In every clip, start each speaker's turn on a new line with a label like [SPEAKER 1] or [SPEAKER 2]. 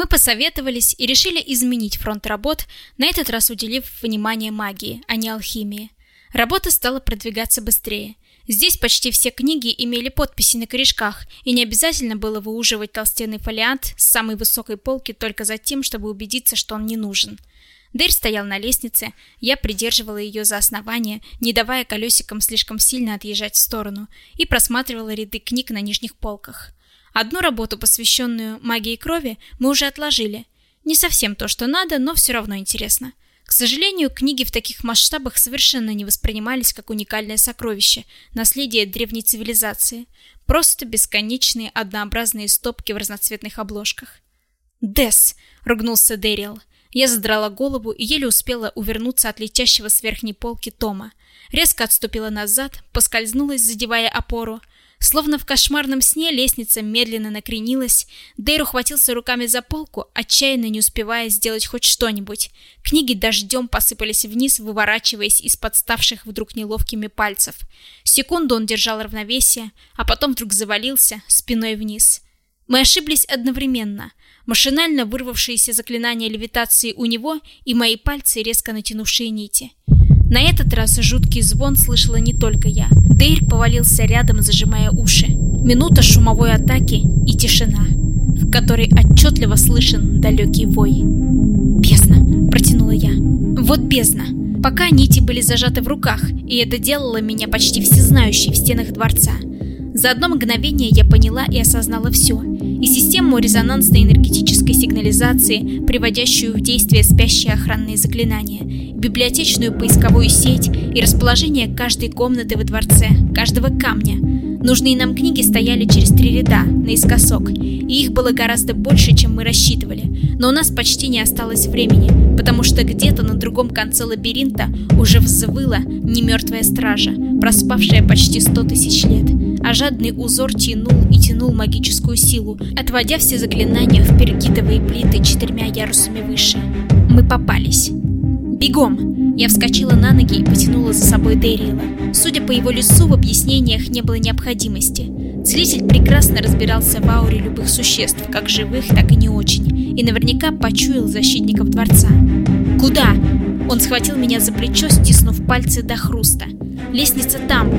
[SPEAKER 1] Мы посоветовались и решили изменить фронт работ, на этот раз уделив внимание магии, а не алхимии. Работа стала продвигаться быстрее. Здесь почти все книги имели подписи на корешках, и не обязательно было выуживать толстенный фолиант с самой высокой полки только за тем, чтобы убедиться, что он не нужен. Дверь стоял на лестнице, я придерживала ее за основание, не давая колесикам слишком сильно отъезжать в сторону, и просматривала ряды книг на нижних полках. Одну работу, посвященную магии крови, мы уже отложили. Не совсем то, что надо, но все равно интересно. К сожалению, книги в таких масштабах совершенно не воспринимались как уникальное сокровище, наследие древней цивилизации. Просто бесконечные однообразные стопки в разноцветных обложках. «Десс!» — ругнулся Дэриэл. Я задрала голову и еле успела увернуться от летящего с верхней полки Тома. Резко отступила назад, поскользнулась, задевая опору. Словно в кошмарном сне лестница медленно накренилась. Дейр ухватился руками за полку, отчаянно не успевая сделать хоть что-нибудь. Книги дождем посыпались вниз, выворачиваясь из подставших вдруг неловкими пальцев. Секунду он держал равновесие, а потом вдруг завалился спиной вниз. Мы ошиблись одновременно. Машинально вырвавшиеся заклинания левитации у него и мои пальцы, резко натянувшие нити. На этот раз жуткий звон слышала не только я. Дейр повалился рядом, зажимая уши. Минута шумовой атаки и тишина, в которой отчетливо слышен далекий вой. «Бездна!» – протянула я. «Вот бездна!» Пока нити были зажаты в руках, и это делало меня почти всезнающей в стенах дворца. За одно мгновение я поняла и осознала все – и систему резонансной энергетической сигнализации, приводящую в действие спящие охранные заклинания, библиотечную поисковую сеть и расположение каждой комнаты во дворце, каждого камня. Нужные нам книги стояли через три ряда, наискосок, и их было гораздо больше, чем мы рассчитывали, но у нас почти не осталось времени, потому что где-то на другом конце лабиринта уже взвыла немертвая стража, проспавшая почти сто тысяч лет а жадный узор тянул и тянул магическую силу, отводя все заклинания в перегитовые плиты четырьмя ярусами выше. Мы попались. «Бегом!» Я вскочила на ноги и потянула за собой Дэриэла. Судя по его лицу, в объяснениях не было необходимости. Целитель прекрасно разбирался в ауре любых существ, как живых, так и не очень, и наверняка почуял защитников дворца. «Куда?» Он схватил меня за плечо, стиснув пальцы до хруста. «Лестница там!»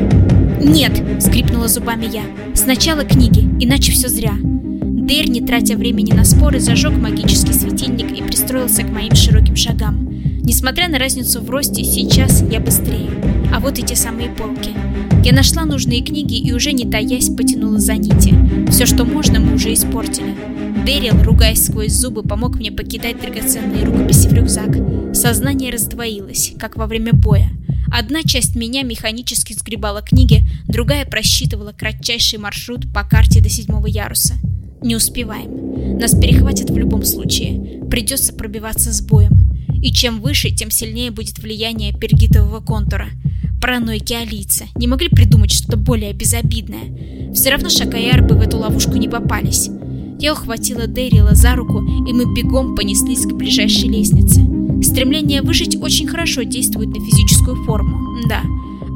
[SPEAKER 1] «Нет!» — скрипнула зубами я. «Сначала книги, иначе все зря». Дейр, не тратя времени на споры, зажег магический светильник и пристроился к моим широким шагам. Несмотря на разницу в росте, сейчас я быстрее. А вот эти самые полки. Я нашла нужные книги и уже не таясь потянула за нити. Все, что можно, мы уже испортили. Дэрил, ругаясь сквозь зубы, помог мне покидать драгоценные рукописи в рюкзак. Сознание раздвоилось, как во время боя. Одна часть меня механически сгребала книги, другая просчитывала кратчайший маршрут по карте до седьмого яруса. Не успеваем. Нас перехватят в любом случае. Придется пробиваться с боем. И чем выше, тем сильнее будет влияние пергитового контура. Паранойки алийцы не могли придумать что-то более безобидное. Все равно Шакаяр бы в эту ловушку не попались. Я ухватила Дэрила за руку, и мы бегом понеслись к ближайшей лестнице. Стремление выжить очень хорошо действует на физическую форму, да.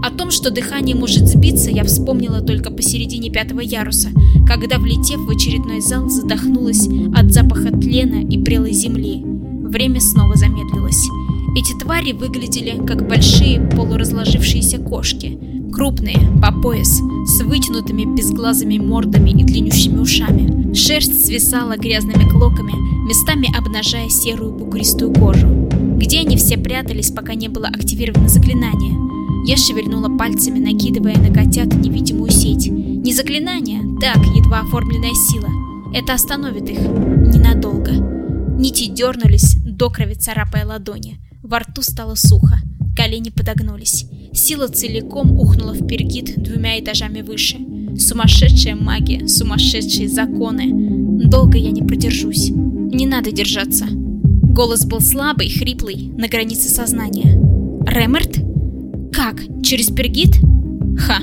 [SPEAKER 1] О том, что дыхание может сбиться, я вспомнила только посередине пятого яруса, когда, влетев в очередной зал, задохнулась от запаха тлена и прелой земли. Время снова замедлилось. Эти твари выглядели как большие полуразложившиеся кошки, крупные, по пояс, с вытянутыми безглазыми мордами и длиннющими ушами. Шерсть свисала грязными клоками, местами обнажая серую бугристую кожу. Где они все прятались, пока не было активировано заклинание? Я шевельнула пальцами, накидывая на котят невидимую сеть. Не заклинание, так, едва оформленная сила. Это остановит их. Ненадолго. Нити дернулись, до крови царапая ладони. Во рту стало сухо. Колени подогнулись. Сила целиком ухнула в пергит двумя этажами выше. Сумасшедшая магия, сумасшедшие законы. Долго я не продержусь. Не надо держаться. Голос был слабый, хриплый, на границе сознания. Ремерт? Как? Через пергит? Ха.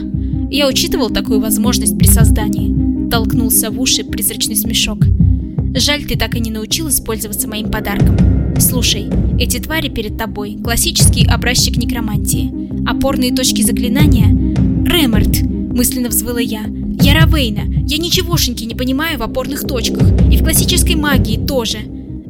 [SPEAKER 1] Я учитывал такую возможность при создании. Толкнулся в уши призрачный смешок. Жаль, ты так и не научилась пользоваться моим подарком. Слушай, эти твари перед тобой – классический образчик некромантии. Опорные точки заклинания – Ремерт, мысленно взвыла я. Я Равейна. Я ничегошеньки не понимаю в опорных точках. И в классической магии тоже.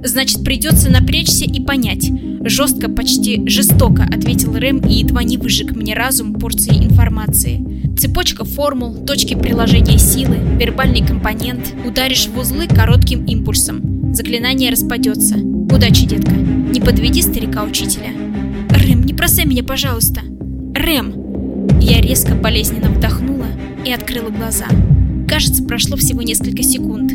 [SPEAKER 1] Значит, придется напрячься и понять. Жестко, почти жестоко, ответил Рэм и едва не выжег мне разум порцией информации. Цепочка формул, точки приложения силы, вербальный компонент. Ударишь в узлы коротким импульсом. Заклинание распадется. Удачи, детка. Не подведи старика-учителя. Рэм, не бросай меня, пожалуйста. Рэм! Я резко болезненно вдохнула и открыла глаза. Кажется, прошло всего несколько секунд.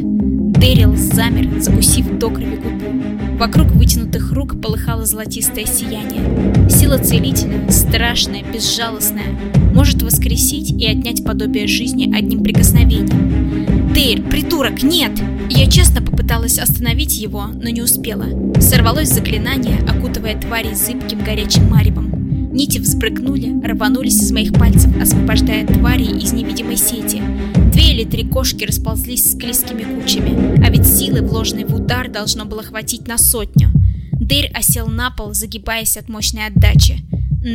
[SPEAKER 1] Дэрил замер, закусив до крови губу. Вокруг вытянутых рук полыхало золотистое сияние. Сила целителя, страшная, безжалостная, может воскресить и отнять подобие жизни одним прикосновением. «Дейр, придурок, нет!» Я честно попыталась остановить его, но не успела. Сорвалось заклинание, окутывая твари зыбким горячим маревом. Нити взбрыкнули, рванулись из моих пальцев, освобождая твари из невидимой сети. Две или три кошки расползлись склизкими кучами, а ведь силы, вложенной в удар, должно было хватить на сотню. Дейр осел на пол, загибаясь от мощной отдачи.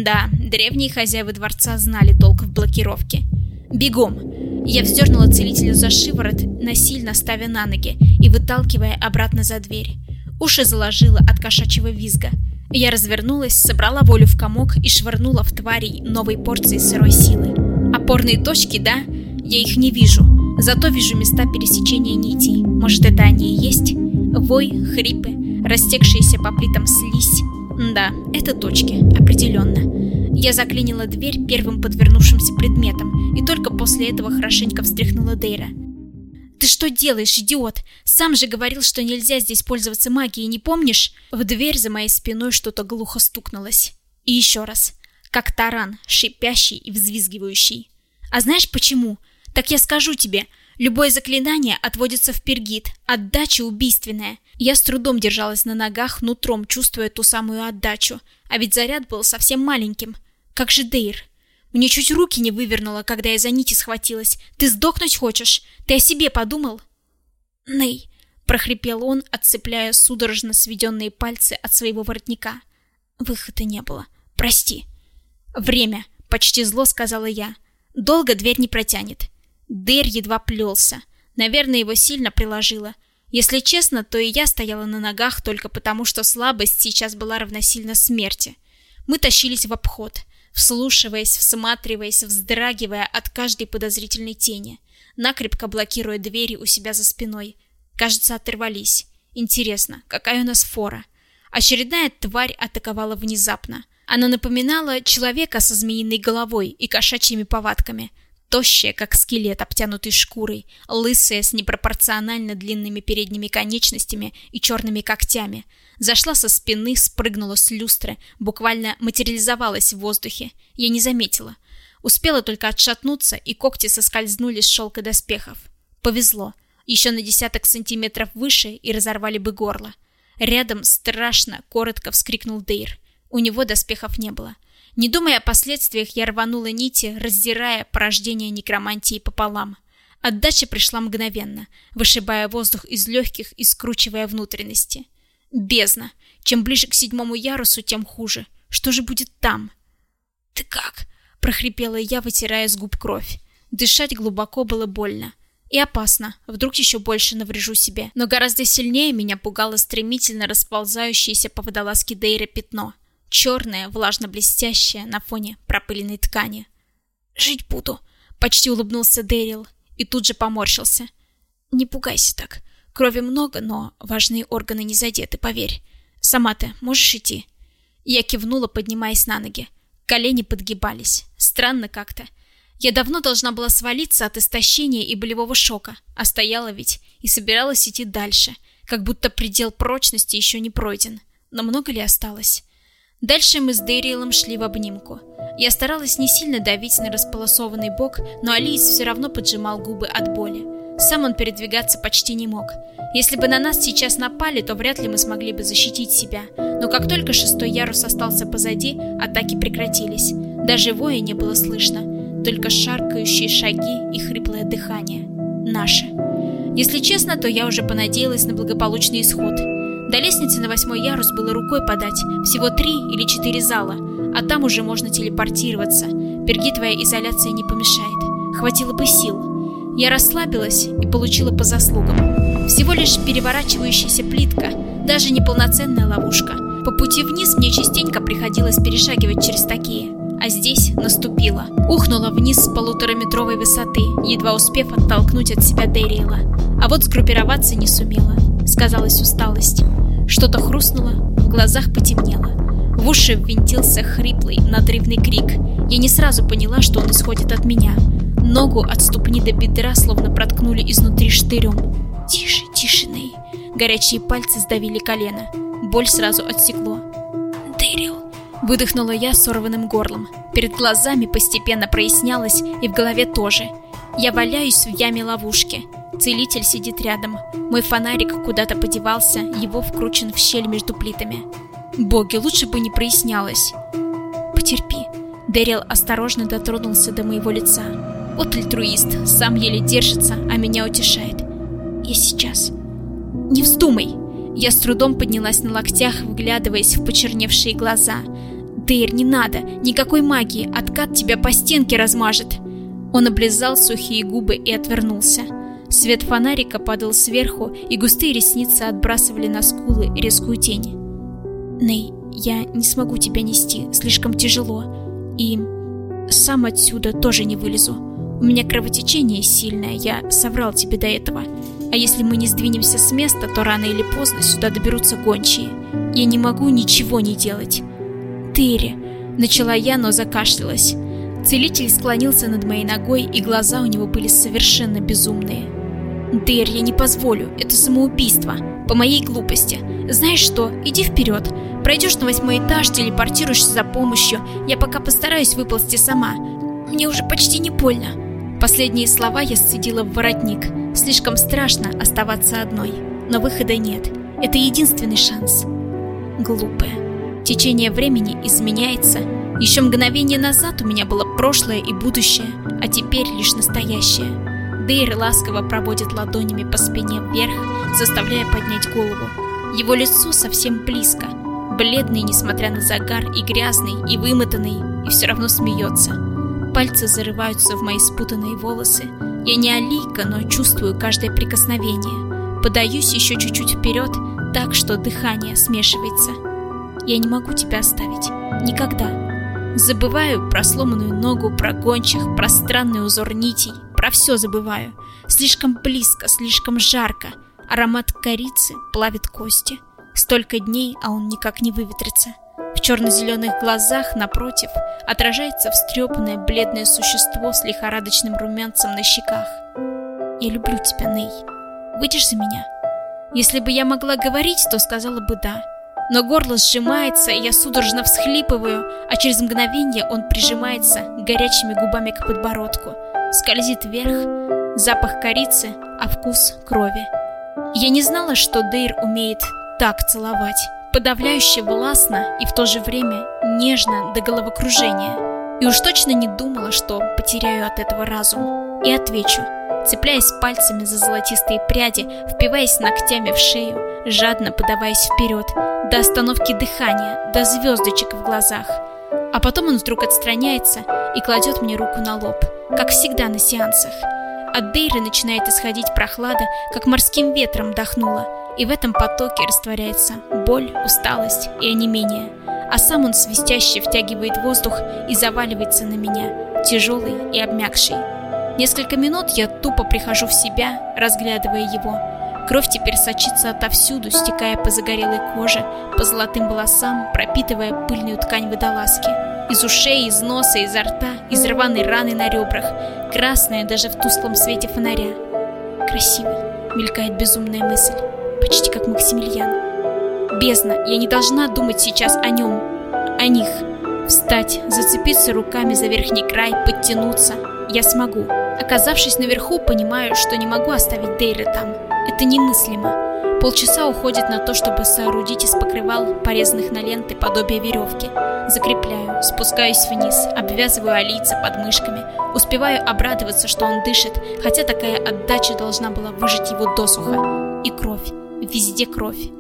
[SPEAKER 1] Да, древние хозяева дворца знали толк в блокировке. «Бегом!» Я вздернула целителю за шиворот, насильно ставя на ноги и выталкивая обратно за дверь. Уши заложила от кошачьего визга. Я развернулась, собрала волю в комок и швырнула в тварей новой порции сырой силы. Опорные точки, да? Я их не вижу, зато вижу места пересечения нитей. Может, это они и есть? Вой, хрипы, растекшиеся по плитам слизь. Да, это точки, определенно. Я заклинила дверь первым подвернувшимся предметом, и только после этого хорошенько встряхнула Дейра. «Ты что делаешь, идиот? Сам же говорил, что нельзя здесь пользоваться магией, не помнишь?» В дверь за моей спиной что-то глухо стукнулось. И еще раз. Как таран, шипящий и взвизгивающий. А знаешь почему? Так я скажу тебе, любое заклинание отводится в пергит, отдача убийственная. Я с трудом держалась на ногах, нутром чувствуя ту самую отдачу, а ведь заряд был совсем маленьким. Как же Дейр? Мне чуть руки не вывернуло, когда я за нити схватилась. Ты сдохнуть хочешь? Ты о себе подумал? Ней, прохрипел он, отцепляя судорожно сведенные пальцы от своего воротника. Выхода не было. Прости. Время, почти зло сказала я. Долго дверь не протянет. Дэр едва плелся. Наверное, его сильно приложило. Если честно, то и я стояла на ногах только потому, что слабость сейчас была равносильна смерти. Мы тащились в обход, вслушиваясь, всматриваясь, вздрагивая от каждой подозрительной тени, накрепко блокируя двери у себя за спиной. Кажется, оторвались. Интересно, какая у нас фора? Очередная тварь атаковала внезапно. Она напоминала человека со змеиной головой и кошачьими повадками – Тощая, как скелет, обтянутый шкурой, лысая, с непропорционально длинными передними конечностями и черными когтями. Зашла со спины, спрыгнула с люстры, буквально материализовалась в воздухе. Я не заметила. Успела только отшатнуться, и когти соскользнули с шелка доспехов. Повезло. Еще на десяток сантиметров выше и разорвали бы горло. Рядом страшно, коротко вскрикнул Дейр. У него доспехов не было. Не думая о последствиях, я рванула нити, раздирая порождение некромантии пополам. Отдача пришла мгновенно, вышибая воздух из легких и скручивая внутренности. Бездна. Чем ближе к седьмому ярусу, тем хуже. Что же будет там? «Ты как?» – прохрипела я, вытирая с губ кровь. Дышать глубоко было больно. И опасно, вдруг еще больше наврежу себе. Но гораздо сильнее меня пугало стремительно расползающееся по водолазке Дейра пятно – черная, влажно-блестящая на фоне пропыленной ткани. «Жить буду», — почти улыбнулся Дэрил и тут же поморщился. «Не пугайся так. Крови много, но важные органы не задеты, поверь. Сама ты можешь идти?» Я кивнула, поднимаясь на ноги. Колени подгибались. Странно как-то. Я давно должна была свалиться от истощения и болевого шока, а стояла ведь и собиралась идти дальше, как будто предел прочности еще не пройден. Но много ли осталось? Дальше мы с Дэриэлом шли в обнимку. Я старалась не сильно давить на располосованный бок, но Алис все равно поджимал губы от боли. Сам он передвигаться почти не мог. Если бы на нас сейчас напали, то вряд ли мы смогли бы защитить себя. Но как только шестой ярус остался позади, атаки прекратились. Даже воя не было слышно, только шаркающие шаги и хриплое дыхание. Наши. Если честно, то я уже понадеялась на благополучный исход. До лестницы на восьмой ярус было рукой подать, всего три или четыре зала, а там уже можно телепортироваться. Пергитовая изоляция не помешает. Хватило бы сил. Я расслабилась и получила по заслугам. Всего лишь переворачивающаяся плитка, даже не полноценная ловушка. По пути вниз мне частенько приходилось перешагивать через такие. А здесь наступила. Ухнула вниз с полутораметровой высоты, едва успев оттолкнуть от себя Дэриэла. А вот сгруппироваться не сумела. Сказалась усталость. Что-то хрустнуло, в глазах потемнело. В уши ввинтился хриплый, надрывный крик. Я не сразу поняла, что он исходит от меня. Ногу от ступни до бедра словно проткнули изнутри штырем. «Тише, Ней!» Горячие пальцы сдавили колено. Боль сразу отсекло. «Дэрил!» Выдохнула я сорванным горлом. Перед глазами постепенно прояснялось, и в голове тоже. Я валяюсь в яме ловушки. Целитель сидит рядом. Мой фонарик куда-то подевался, его вкручен в щель между плитами. Боги, лучше бы не прояснялось. Потерпи. Дэрил осторожно дотронулся до моего лица. Вот альтруист, сам еле держится, а меня утешает. Я сейчас. Не вздумай. Я с трудом поднялась на локтях, вглядываясь в почерневшие глаза. Дейр, не надо, никакой магии, откат тебя по стенке размажет. Он облизал сухие губы и отвернулся. Свет фонарика падал сверху, и густые ресницы отбрасывали на скулы резкую тень. Ней, я не смогу тебя нести, слишком тяжело. И сам отсюда тоже не вылезу. У меня кровотечение сильное, я соврал тебе до этого. А если мы не сдвинемся с места, то рано или поздно сюда доберутся гончие. Я не могу ничего не делать. Терри, начала я, но закашлялась. Целитель склонился над моей ногой, и глаза у него были совершенно безумные. Дэр, я не позволю, это самоубийство. По моей глупости. Знаешь что, иди вперед. Пройдешь на восьмой этаж, телепортируешься за помощью. Я пока постараюсь выползти сама. Мне уже почти не больно. Последние слова я сцедила в воротник. Слишком страшно оставаться одной. Но выхода нет. Это единственный шанс. Глупая. Течение времени изменяется. Еще мгновение назад у меня было прошлое и будущее, а теперь лишь настоящее. Дейр ласково проводит ладонями по спине вверх, заставляя поднять голову. Его лицо совсем близко, бледный, несмотря на загар, и грязный, и вымотанный, и все равно смеется. Пальцы зарываются в мои спутанные волосы. Я не алийка, но чувствую каждое прикосновение. Подаюсь еще чуть-чуть вперед, так что дыхание смешивается. Я не могу тебя оставить. Никогда. Забываю про сломанную ногу, про гончих, про странный узор нитей, про все забываю. Слишком близко, слишком жарко. Аромат корицы плавит кости. Столько дней, а он никак не выветрится. В черно-зеленых глазах, напротив, отражается встрепанное бледное существо с лихорадочным румянцем на щеках. «Я люблю тебя, Ней. Выйдешь за меня?» Если бы я могла говорить, то сказала бы «да». Но горло сжимается, и я судорожно всхлипываю, а через мгновение он прижимается горячими губами к подбородку – скользит вверх, запах корицы, а вкус крови. Я не знала, что Дейр умеет так целовать, подавляюще властно и в то же время нежно до головокружения. И уж точно не думала, что потеряю от этого разум. И отвечу, цепляясь пальцами за золотистые пряди, впиваясь ногтями в шею, жадно подаваясь вперед, до остановки дыхания, до звездочек в глазах. А потом он вдруг отстраняется и кладет мне руку на лоб – как всегда на сеансах. От Дейры начинает исходить прохлада, как морским ветром дохнуло, и в этом потоке растворяется боль, усталость и онемение. А сам он свистяще втягивает воздух и заваливается на меня, тяжелый и обмякший. Несколько минут я тупо прихожу в себя, разглядывая его. Кровь теперь сочится отовсюду, стекая по загорелой коже, по золотым волосам, пропитывая пыльную ткань водолазки. Из ушей, из носа, изо рта, из рваной раны на ребрах, красная даже в тусклом свете фонаря. Красивый, мелькает безумная мысль, почти как Максимилиан. Бездна, я не должна думать сейчас о нем, о них. Встать, зацепиться руками за верхний край, подтянуться. Я смогу. Оказавшись наверху, понимаю, что не могу оставить Дейра там. Это немыслимо. Полчаса уходит на то, чтобы соорудить из покрывал, порезанных на ленты, подобие веревки. Закрепляю, спускаюсь вниз, обвязываю алийца подмышками, успеваю обрадоваться, что он дышит, хотя такая отдача должна была выжать его досуха. И кровь. Везде кровь.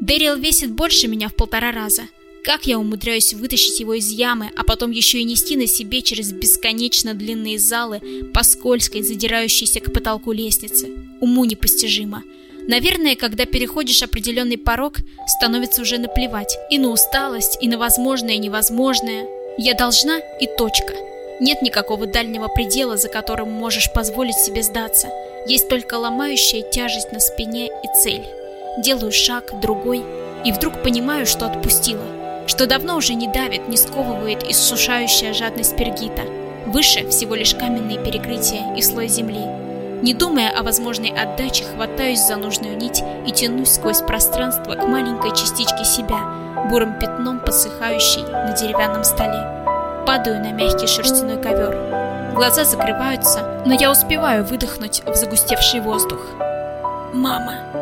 [SPEAKER 1] Дэрил весит больше меня в полтора раза. Как я умудряюсь вытащить его из ямы, а потом еще и нести на себе через бесконечно длинные залы по скользкой, задирающейся к потолку лестнице? Уму непостижимо. Наверное, когда переходишь определенный порог, становится уже наплевать и на усталость, и на возможное и невозможное. Я должна и точка. Нет никакого дальнего предела, за которым можешь позволить себе сдаться. Есть только ломающая тяжесть на спине и цель. Делаю шаг, другой, и вдруг понимаю, что отпустила что давно уже не давит, не сковывает иссушающая жадность пергита. Выше всего лишь каменные перекрытия и слой земли. Не думая о возможной отдаче, хватаюсь за нужную нить и тянусь сквозь пространство к маленькой частичке себя, бурым пятном подсыхающей на деревянном столе. Падаю на мягкий шерстяной ковер. Глаза закрываются, но я успеваю выдохнуть в загустевший воздух. «Мама!»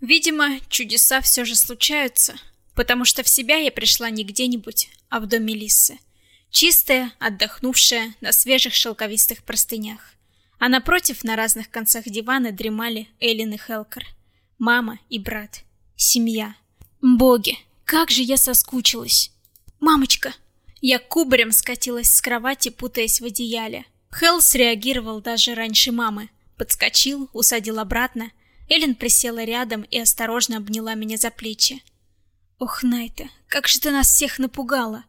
[SPEAKER 1] Видимо, чудеса все же случаются, потому что в себя я пришла не где-нибудь, а в доме Лисы. Чистая, отдохнувшая, на свежих шелковистых простынях. А напротив, на разных концах дивана дремали Эллен и Хелкер. Мама и брат. Семья. Боги, как же я соскучилась. Мамочка! Я кубарем скатилась с кровати, путаясь в одеяле. Хелл среагировал даже раньше мамы. Подскочил, усадил обратно, Эллен присела рядом и осторожно обняла меня за плечи. Ох, Найта, как же ты нас всех напугала.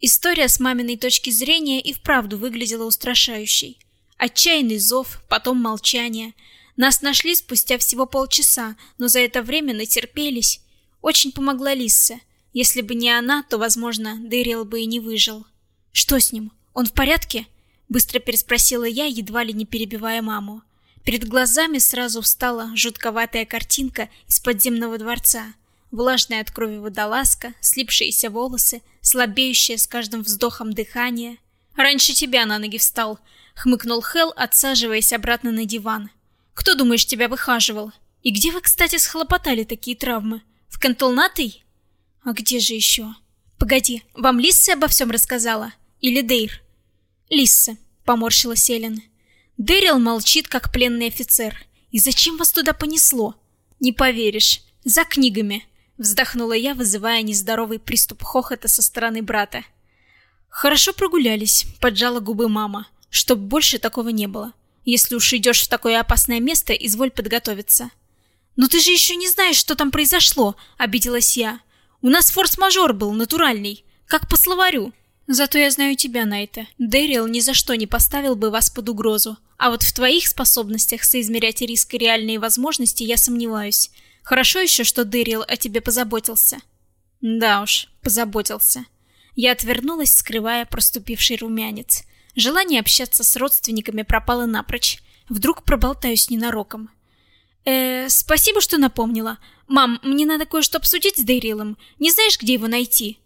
[SPEAKER 1] История с маминой точки зрения и вправду выглядела устрашающей. Отчаянный зов, потом молчание. Нас нашли спустя всего полчаса, но за это время натерпелись. Очень помогла Лисса. Если бы не она, то, возможно, Дэрил бы и не выжил. Что с ним? Он в порядке? Быстро переспросила я, едва ли не перебивая маму. Перед глазами сразу встала жутковатая картинка из подземного дворца. Влажная от крови водолазка, слипшиеся волосы, слабеющее с каждым вздохом дыхание. «Раньше тебя на ноги встал», — хмыкнул Хел, отсаживаясь обратно на диван. «Кто, думаешь, тебя выхаживал? И где вы, кстати, схлопотали такие травмы? В Кантолнатой?» «А где же еще?» «Погоди, вам Лисса обо всем рассказала? Или Дейр?» «Лисса», — поморщилась Эллен. Дэрил молчит, как пленный офицер. И зачем вас туда понесло? Не поверишь. За книгами. Вздохнула я, вызывая нездоровый приступ хохота со стороны брата. Хорошо прогулялись, поджала губы мама. Чтоб больше такого не было. Если уж идешь в такое опасное место, изволь подготовиться. Но ты же еще не знаешь, что там произошло, обиделась я. У нас форс-мажор был натуральный, как по словарю. Зато я знаю тебя, Найта. Дэрил ни за что не поставил бы вас под угрозу. А вот в твоих способностях соизмерять риск и реальные возможности я сомневаюсь. Хорошо еще, что Дэрил о тебе позаботился. Да уж, позаботился. Я отвернулась, скрывая проступивший румянец. Желание общаться с родственниками пропало напрочь. Вдруг проболтаюсь ненароком. Э, спасибо, что напомнила. Мам, мне надо кое-что обсудить с Дэрилом. Не знаешь, где его найти?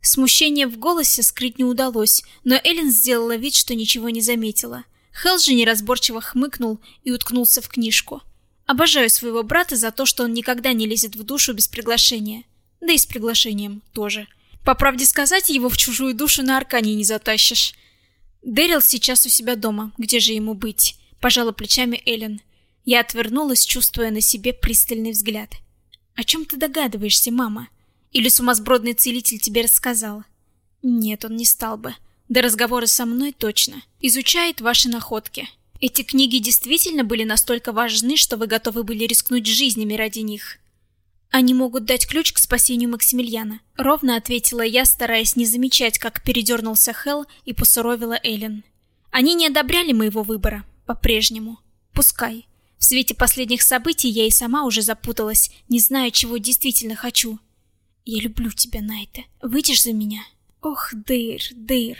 [SPEAKER 1] Смущение в голосе скрыть не удалось, но Эллен сделала вид, что ничего не заметила. Хелл же неразборчиво хмыкнул и уткнулся в книжку. Обожаю своего брата за то, что он никогда не лезет в душу без приглашения. Да и с приглашением тоже. По правде сказать, его в чужую душу на Аркане не затащишь. Дэрил сейчас у себя дома, где же ему быть? Пожала плечами Эллен. Я отвернулась, чувствуя на себе пристальный взгляд. О чем ты догадываешься, мама? Или сумасбродный целитель тебе рассказал? Нет, он не стал бы. До разговора со мной точно. Изучает ваши находки. Эти книги действительно были настолько важны, что вы готовы были рискнуть жизнями ради них. Они могут дать ключ к спасению Максимилиана, ровно ответила я, стараясь не замечать, как передернулся Хел и посуровила Эллен. Они не одобряли моего выбора по-прежнему. Пускай. В свете последних событий я и сама уже запуталась, не зная, чего действительно хочу. Я люблю тебя, Найта. Выйдешь за меня? Ох, Дейр, Дейр.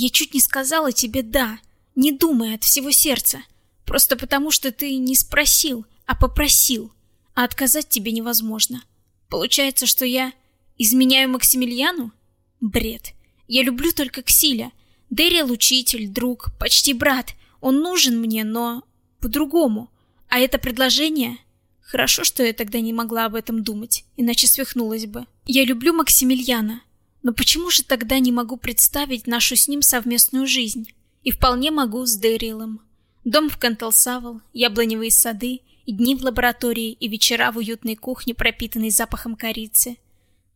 [SPEAKER 1] Я чуть не сказала тебе «да», не думая от всего сердца. Просто потому, что ты не спросил, а попросил. А отказать тебе невозможно. Получается, что я изменяю Максимилиану? Бред. Я люблю только Ксиля. Дэрил учитель, друг, почти брат. Он нужен мне, но по-другому. А это предложение Хорошо, что я тогда не могла об этом думать, иначе свихнулась бы. Я люблю Максимилиана. Но почему же тогда не могу представить нашу с ним совместную жизнь? И вполне могу с Дэрилом. Дом в Канталсавл, яблоневые сады, и дни в лаборатории, и вечера в уютной кухне, пропитанной запахом корицы.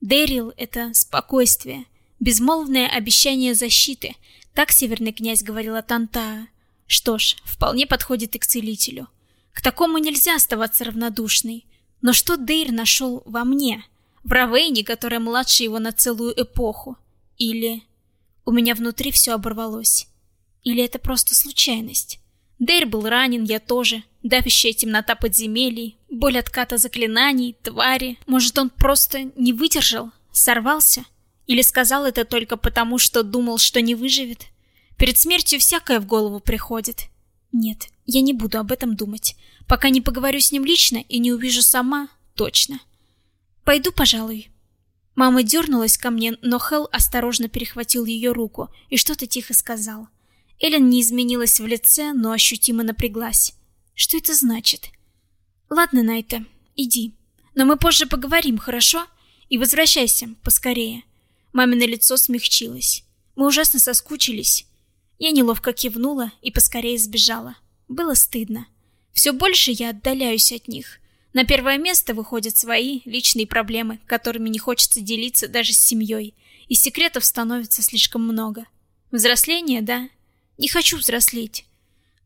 [SPEAKER 1] Дэрил — это спокойствие, безмолвное обещание защиты, так северный князь говорил о Тантаа. Что ж, вполне подходит и к целителю. К такому нельзя оставаться равнодушной. Но что Дейр нашел во мне? В Равейне, которая младше его на целую эпоху? Или... У меня внутри все оборвалось. Или это просто случайность? Дейр был ранен, я тоже. Давящая темнота подземелий, боль отката заклинаний, твари. Может, он просто не выдержал? Сорвался? Или сказал это только потому, что думал, что не выживет? Перед смертью всякое в голову приходит. Нет, я не буду об этом думать. Пока не поговорю с ним лично и не увижу сама, точно. Пойду, пожалуй. Мама дернулась ко мне, но Хел осторожно перехватил ее руку и что-то тихо сказал. Элен не изменилась в лице, но ощутимо напряглась. Что это значит? Ладно, Найта, иди. Но мы позже поговорим, хорошо? И возвращайся поскорее. Мамино лицо смягчилось. Мы ужасно соскучились. Я неловко кивнула и поскорее сбежала. Было стыдно. Все больше я отдаляюсь от них. На первое место выходят свои личные проблемы, которыми не хочется делиться даже с семьей, и секретов становится слишком много. Взросление, да? Не хочу взрослеть.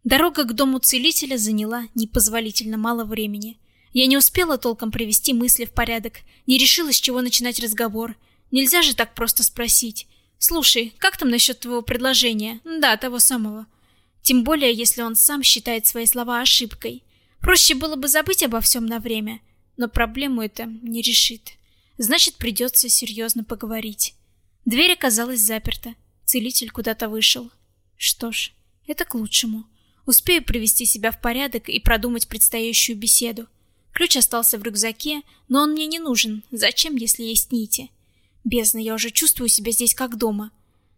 [SPEAKER 1] Дорога к дому целителя заняла непозволительно мало времени. Я не успела толком привести мысли в порядок, не решила, с чего начинать разговор. Нельзя же так просто спросить. «Слушай, как там насчет твоего предложения?» «Да, того самого». Тем более, если он сам считает свои слова ошибкой. Проще было бы забыть обо всем на время, но проблему это не решит. Значит, придется серьезно поговорить. Дверь оказалась заперта. Целитель куда-то вышел. Что ж, это к лучшему. Успею привести себя в порядок и продумать предстоящую беседу. Ключ остался в рюкзаке, но он мне не нужен. Зачем, если есть нити? Бездна, я уже чувствую себя здесь как дома.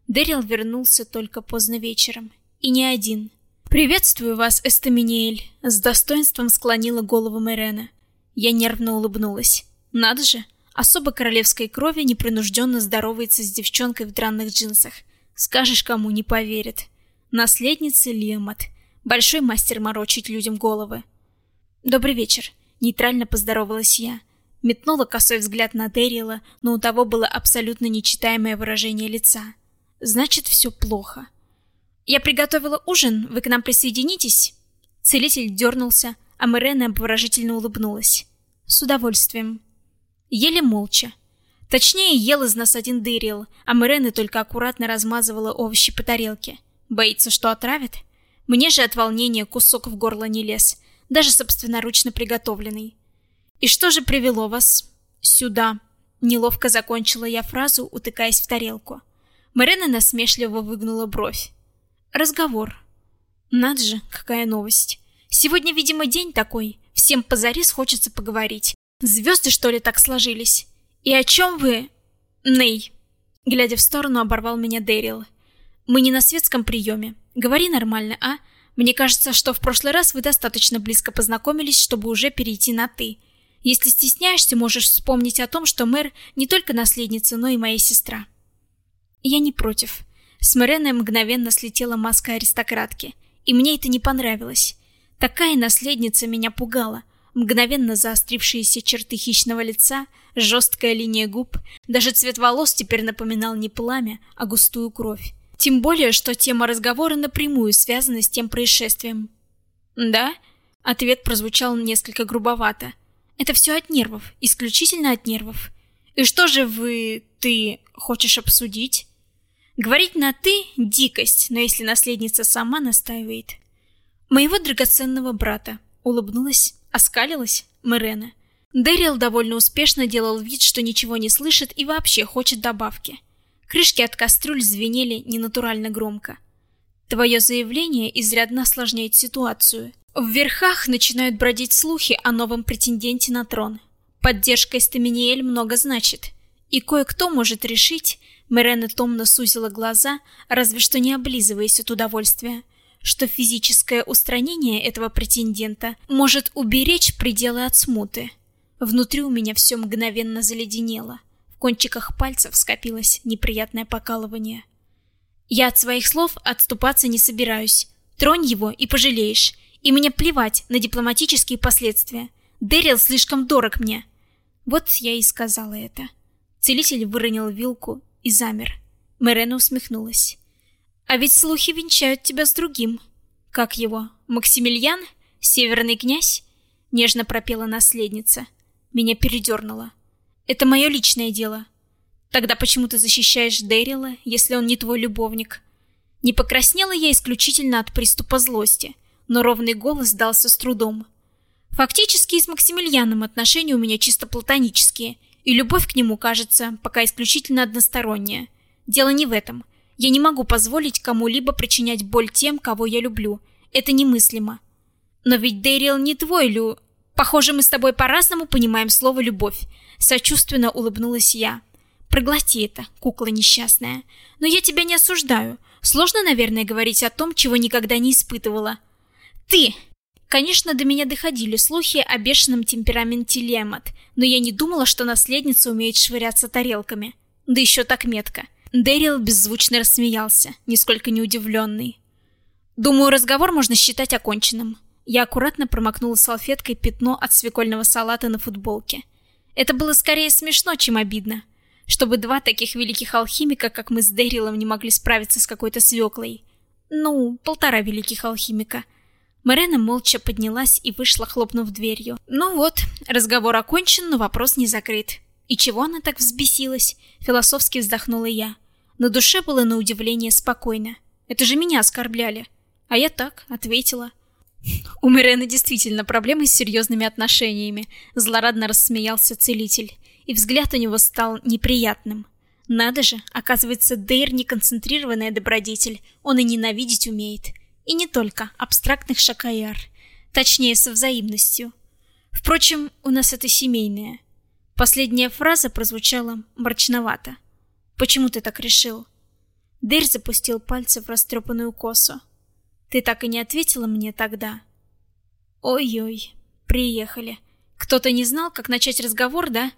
[SPEAKER 1] Дэрил вернулся только поздно вечером. И не один. «Приветствую вас, Эстаминиэль!» С достоинством склонила голову Мэрена. Я нервно улыбнулась. «Надо же! Особо королевской крови непринужденно здоровается с девчонкой в дранных джинсах. Скажешь, кому не поверит. Наследница Лемот. Большой мастер морочить людям головы. «Добрый вечер!» Нейтрально поздоровалась я. Метнула косой взгляд на Дэрила, но у того было абсолютно нечитаемое выражение лица. «Значит, все плохо». «Я приготовила ужин, вы к нам присоединитесь?» Целитель дернулся, а Мэрена обворожительно улыбнулась. «С удовольствием». Ели молча. Точнее, ел из нас один дырил, а Мэрена только аккуратно размазывала овощи по тарелке. Боится, что отравит? Мне же от волнения кусок в горло не лез, даже собственноручно приготовленный. «И что же привело вас сюда?» Неловко закончила я фразу, утыкаясь в тарелку. Мэрена насмешливо выгнула бровь. Разговор. Надо же, какая новость. Сегодня, видимо, день такой. Всем позарез хочется поговорить. Звезды, что ли, так сложились? И о чем вы... Ней. Глядя в сторону, оборвал меня Дэрил. Мы не на светском приеме. Говори нормально, а? Мне кажется, что в прошлый раз вы достаточно близко познакомились, чтобы уже перейти на «ты». Если стесняешься, можешь вспомнить о том, что мэр не только наследница, но и моя сестра. Я не против. С Мореной мгновенно слетела маска аристократки, и мне это не понравилось. Такая наследница меня пугала. Мгновенно заострившиеся черты хищного лица, жесткая линия губ, даже цвет волос теперь напоминал не пламя, а густую кровь. Тем более, что тема разговора напрямую связана с тем происшествием. «Да?» Ответ прозвучал несколько грубовато. «Это все от нервов, исключительно от нервов. И что же вы... ты... хочешь обсудить?» Говорить на «ты» — дикость, но если наследница сама настаивает... Моего драгоценного брата улыбнулась, оскалилась Мэрена. Дэрил довольно успешно делал вид, что ничего не слышит и вообще хочет добавки. Крышки от кастрюль звенели ненатурально громко. Твое заявление изрядно осложняет ситуацию. В верхах начинают бродить слухи о новом претенденте на трон. Поддержка Эстаминиэль много значит. И кое-кто может решить, Мирена томно сузила глаза, разве что не облизываясь от удовольствия, что физическое устранение этого претендента может уберечь пределы от смуты. Внутри у меня все мгновенно заледенело. В кончиках пальцев скопилось неприятное покалывание. Я от своих слов отступаться не собираюсь. Тронь его и пожалеешь. И мне плевать на дипломатические последствия. Дэрил слишком дорог мне. Вот я и сказала это. Целитель выронил вилку и замер. Мэрена усмехнулась. А ведь слухи венчают тебя с другим. Как его? Максимилиан? Северный князь? Нежно пропела наследница. Меня передернуло. Это мое личное дело. Тогда почему ты защищаешь Дэрила, если он не твой любовник? Не покраснела я исключительно от приступа злости, но ровный голос дался с трудом. Фактически с Максимилианом отношения у меня чисто платонические, и любовь к нему, кажется, пока исключительно односторонняя. Дело не в этом. Я не могу позволить кому-либо причинять боль тем, кого я люблю. Это немыслимо. Но ведь Дэрил не твой лю... Похоже, мы с тобой по-разному понимаем слово «любовь». Сочувственно улыбнулась я. Проглоти это, кукла несчастная. Но я тебя не осуждаю. Сложно, наверное, говорить о том, чего никогда не испытывала. Ты! Конечно, до меня доходили слухи о бешеном темпераменте Лемот, но я не думала, что наследница умеет швыряться тарелками. Да еще так метко. Дэрил беззвучно рассмеялся, нисколько не удивленный. Думаю, разговор можно считать оконченным. Я аккуратно промокнула салфеткой пятно от свекольного салата на футболке. Это было скорее смешно, чем обидно чтобы два таких великих алхимика, как мы с Дэрилом, не могли справиться с какой-то свеклой. Ну, полтора великих алхимика. Мэрена молча поднялась и вышла, хлопнув дверью. Ну вот, разговор окончен, но вопрос не закрыт. И чего она так взбесилась? Философски вздохнула я. На душе было на удивление спокойно. Это же меня оскорбляли. А я так ответила. У Мэрены действительно проблемы с серьезными отношениями, злорадно рассмеялся целитель и взгляд у него стал неприятным. Надо же, оказывается, Дейр не концентрированная добродетель, он и ненавидеть умеет. И не только абстрактных шакаяр, точнее, со взаимностью. Впрочем, у нас это семейное. Последняя фраза прозвучала мрачновато. Почему ты так решил? Дейр запустил пальцы в растрепанную косу. Ты так и не ответила мне тогда. Ой-ой, приехали. Кто-то не знал, как начать разговор, да?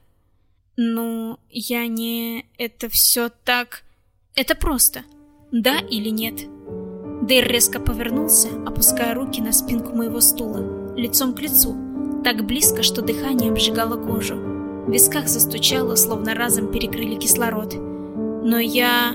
[SPEAKER 1] Ну, я не... Это все так... Это просто. Да или нет? Дейр резко повернулся, опуская руки на спинку моего стула, лицом к лицу, так близко, что дыхание обжигало кожу. В висках застучало, словно разом перекрыли кислород. Но я...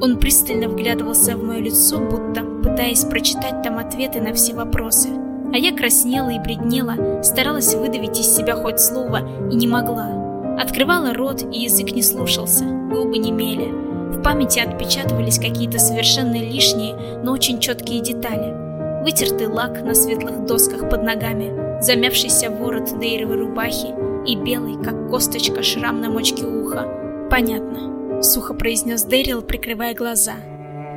[SPEAKER 1] Он пристально вглядывался в мое лицо, будто пытаясь прочитать там ответы на все вопросы. А я краснела и бледнела, старалась выдавить из себя хоть слово и не могла. Открывала рот, и язык не слушался, губы немели. В памяти отпечатывались какие-то совершенно лишние, но очень четкие детали. Вытертый лак на светлых досках под ногами, замявшийся ворот дейровой рубахи и белый, как косточка, шрам на мочке уха. «Понятно», — сухо произнес Дэрил, прикрывая глаза.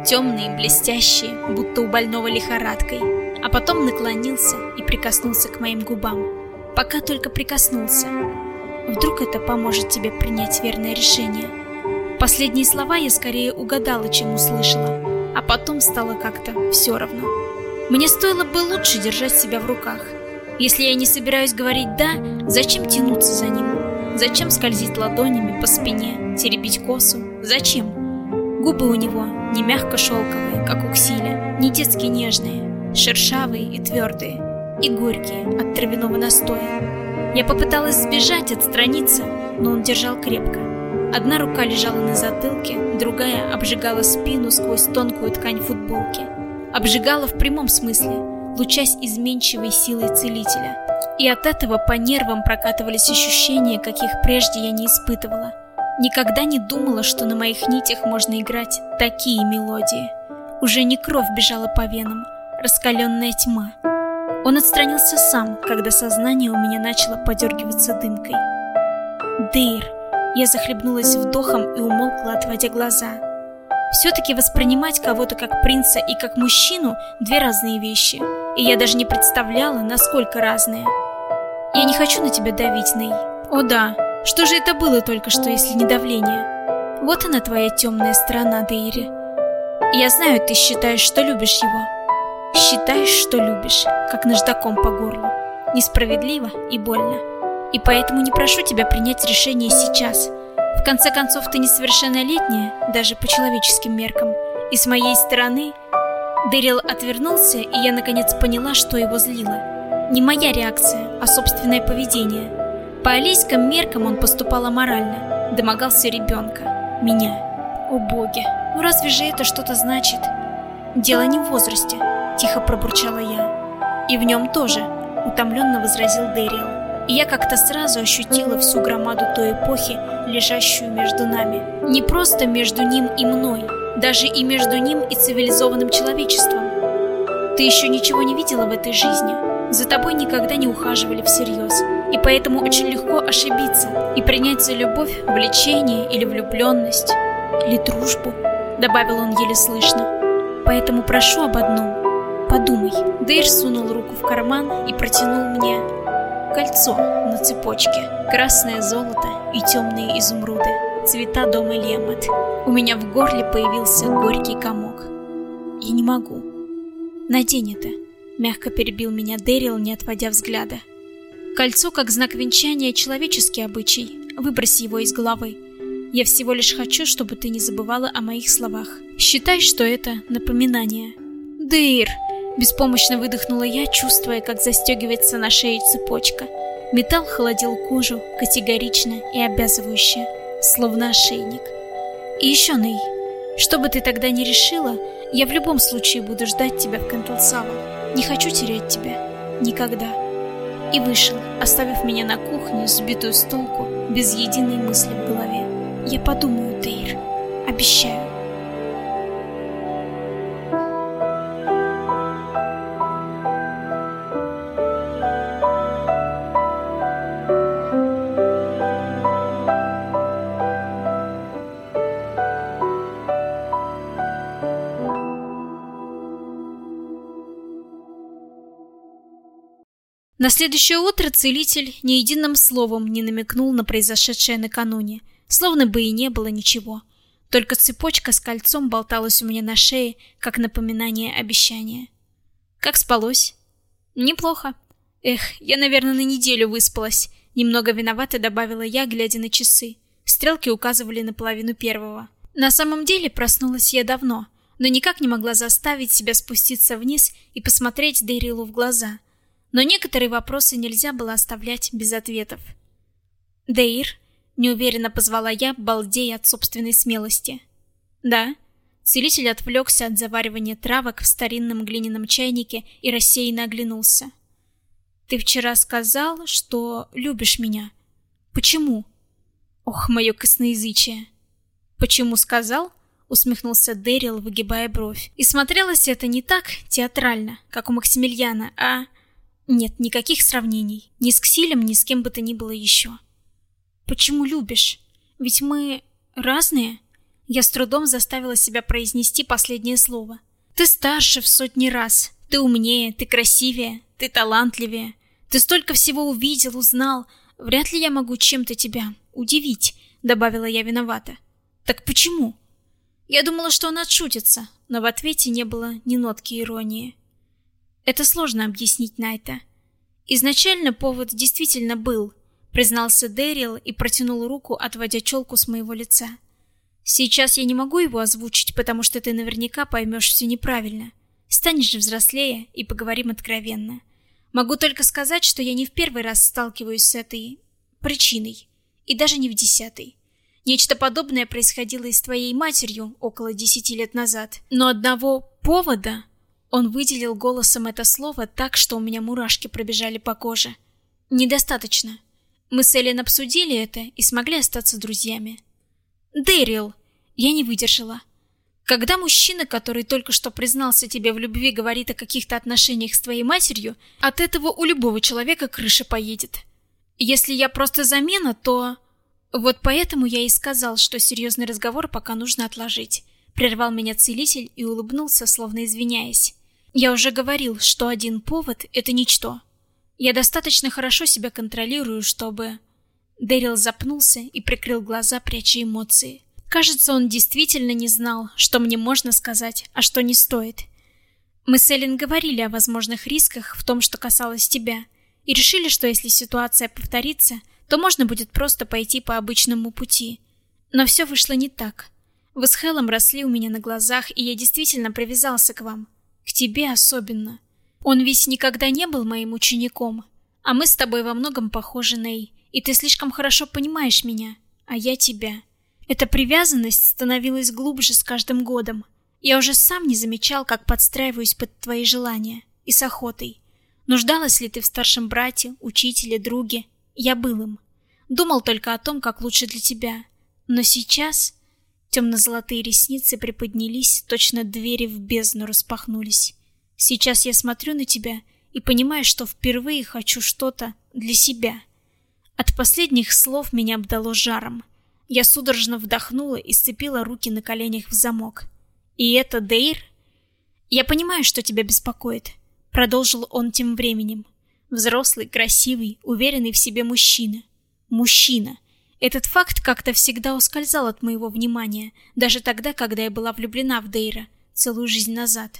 [SPEAKER 1] Темные, блестящие, будто у больного лихорадкой. А потом наклонился и прикоснулся к моим губам. Пока только прикоснулся, Вдруг это поможет тебе принять верное решение. Последние слова я скорее угадала, чем услышала, а потом стало как-то все равно. Мне стоило бы лучше держать себя в руках. Если я не собираюсь говорить «да», зачем тянуться за ним? Зачем скользить ладонями по спине, теребить косу? Зачем? Губы у него не мягко шелковые, как у Ксиля, не детски нежные, шершавые и твердые, и горькие от травяного настоя. Я попыталась сбежать, отстраниться, но он держал крепко. Одна рука лежала на затылке, другая обжигала спину сквозь тонкую ткань футболки. Обжигала в прямом смысле, лучась изменчивой силой целителя. И от этого по нервам прокатывались ощущения, каких прежде я не испытывала. Никогда не думала, что на моих нитях можно играть такие мелодии. Уже не кровь бежала по венам, раскаленная тьма — он отстранился сам, когда сознание у меня начало подергиваться дымкой. Дейр. Я захлебнулась вдохом и умолкла, отводя глаза. Все-таки воспринимать кого-то как принца и как мужчину – две разные вещи, и я даже не представляла, насколько разные. Я не хочу на тебя давить, Ней. О да, что же это было только что, если не давление? Вот она твоя темная сторона, Дейри. Я знаю, ты считаешь, что любишь его, Считаешь, что любишь, как наждаком по горлу. Несправедливо и больно. И поэтому не прошу тебя принять решение сейчас. В конце концов, ты несовершеннолетняя, даже по человеческим меркам. И с моей стороны... Дэрил отвернулся, и я наконец поняла, что его злило. Не моя реакция, а собственное поведение. По алийским меркам он поступал аморально, домогался ребенка, меня. О боги, ну разве же это что-то значит? Дело не в возрасте, тихо пробурчала я. И в нем тоже, утомленно возразил Дэрил и я как-то сразу ощутила всю громаду той эпохи, лежащую между нами. Не просто между ним и мной, даже и между ним и цивилизованным человечеством. Ты еще ничего не видела в этой жизни. За тобой никогда не ухаживали всерьез, и поэтому очень легко ошибиться и принять за любовь влечение или влюбленность, или дружбу, добавил он еле слышно. Поэтому прошу об одном. Подумай. Дейр сунул руку в карман и протянул мне Кольцо на цепочке, красное золото и темные изумруды, цвета дома Лемот. У меня в горле появился горький комок. Я не могу. Надень это, мягко перебил меня Дэрил, не отводя взгляда. Кольцо как знак венчания человеческий обычай. Выброси его из головы. Я всего лишь хочу, чтобы ты не забывала о моих словах. Считай, что это напоминание. Дыр! Беспомощно выдохнула я, чувствуя, как застегивается на шее цепочка. Металл холодил кожу, категорично и обязывающе, словно ошейник. И еще, Ней, что бы ты тогда ни решила, я в любом случае буду ждать тебя в Канталсаву. Не хочу терять тебя. Никогда. И вышел, оставив меня на кухне, сбитую с толку, без единой мысли в голове. Я подумаю, Тейр. Обещаю. На следующее утро целитель ни единым словом не намекнул на произошедшее накануне, словно бы и не было ничего. Только цепочка с кольцом болталась у меня на шее, как напоминание обещания. Как спалось? Неплохо. Эх, я, наверное, на неделю выспалась. Немного виновата добавила я, глядя на часы. Стрелки указывали на половину первого. На самом деле проснулась я давно, но никак не могла заставить себя спуститься вниз и посмотреть Дейрилу в глаза но некоторые вопросы нельзя было оставлять без ответов. «Дейр?» — неуверенно позвала я, балдея от собственной смелости. «Да?» Целитель отвлекся от заваривания травок в старинном глиняном чайнике и рассеянно оглянулся. «Ты вчера сказал, что любишь меня. Почему?» «Ох, мое косноязычие!» «Почему сказал?» — усмехнулся Дэрил, выгибая бровь. И смотрелось это не так театрально, как у Максимилиана, а нет никаких сравнений. Ни с Ксилем, ни с кем бы то ни было еще. Почему любишь? Ведь мы разные. Я с трудом заставила себя произнести последнее слово. Ты старше в сотни раз. Ты умнее, ты красивее, ты талантливее. Ты столько всего увидел, узнал. Вряд ли я могу чем-то тебя удивить, добавила я виновата. Так почему? Я думала, что он отшутится, но в ответе не было ни нотки иронии. Это сложно объяснить Найта. Изначально повод действительно был, признался Дэрил и протянул руку, отводя челку с моего лица. Сейчас я не могу его озвучить, потому что ты наверняка поймешь все неправильно. Станешь же взрослее и поговорим откровенно. Могу только сказать, что я не в первый раз сталкиваюсь с этой причиной, и даже не в десятый. Нечто подобное происходило и с твоей матерью около десяти лет назад. Но одного повода он выделил голосом это слово так, что у меня мурашки пробежали по коже. Недостаточно. Мы с Эллен обсудили это и смогли остаться друзьями. Дэрил, я не выдержала. Когда мужчина, который только что признался тебе в любви, говорит о каких-то отношениях с твоей матерью, от этого у любого человека крыша поедет. Если я просто замена, то вот поэтому я и сказал, что серьезный разговор пока нужно отложить. Прервал меня целитель и улыбнулся, словно извиняясь. Я уже говорил, что один повод это ничто. Я достаточно хорошо себя контролирую, чтобы Дэрил запнулся и прикрыл глаза, пряча эмоции. Кажется, он действительно не знал, что мне можно сказать, а что не стоит. Мы с Эллен говорили о возможных рисках в том, что касалось тебя, и решили, что если ситуация повторится, то можно будет просто пойти по обычному пути. Но все вышло не так. Вы с Хелом росли у меня на глазах, и я действительно привязался к вам. К тебе особенно. Он ведь никогда не был моим учеником. А мы с тобой во многом похожи, Ней. И ты слишком хорошо понимаешь меня, а я тебя. Эта привязанность становилась глубже с каждым годом. Я уже сам не замечал, как подстраиваюсь под твои желания. И с охотой. Нуждалась ли ты в старшем брате, учителе, друге? Я был им. Думал только о том, как лучше для тебя. Но сейчас темно-золотые ресницы приподнялись, точно двери в бездну распахнулись. Сейчас я смотрю на тебя и понимаю, что впервые хочу что-то для себя. От последних слов меня обдало жаром. Я судорожно вдохнула и сцепила руки на коленях в замок. И это Дейр? Я понимаю, что тебя беспокоит, продолжил он тем временем. Взрослый, красивый, уверенный в себе мужчина. Мужчина. Этот факт как-то всегда ускользал от моего внимания, даже тогда, когда я была влюблена в Дейра целую жизнь назад.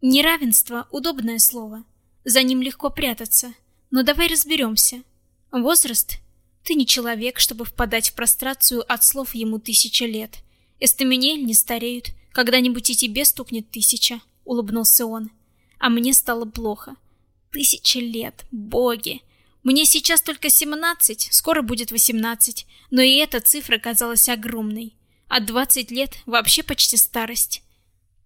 [SPEAKER 1] Неравенство удобное слово. За ним легко прятаться. Но давай разберемся. Возраст ты не человек, чтобы впадать в прострацию от слов ему тысяча лет. Эстаминель не стареют, когда-нибудь и тебе стукнет тысяча, улыбнулся он. А мне стало плохо. Тысяча лет, боги. Мне сейчас только семнадцать, скоро будет восемнадцать, но и эта цифра казалась огромной. А двадцать лет вообще почти старость.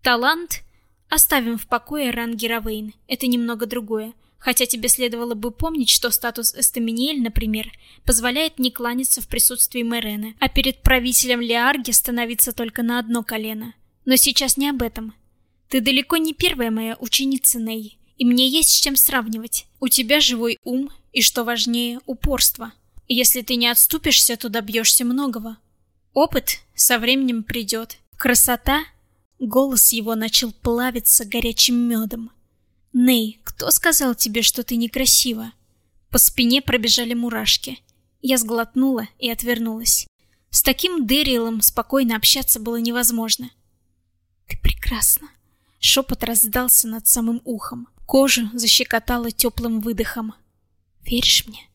[SPEAKER 1] Талант оставим в покое Рангеравейн. Это немного другое. Хотя тебе следовало бы помнить, что статус Эстаминиэль, например, позволяет не кланяться в присутствии Мерены, а перед правителем Леарги становиться только на одно колено. Но сейчас не об этом. Ты далеко не первая моя ученица, Ней, и мне есть с чем сравнивать. У тебя живой ум и, что важнее, упорство. Если ты не отступишься, то добьешься многого. Опыт со временем придет. Красота? Голос его начал плавиться горячим медом. Ней, кто сказал тебе, что ты некрасива? По спине пробежали мурашки. Я сглотнула и отвернулась. С таким Дэрилом спокойно общаться было невозможно. Ты прекрасна. Шепот раздался над самым ухом. Кожу защекотало теплым выдохом. Веришь мне?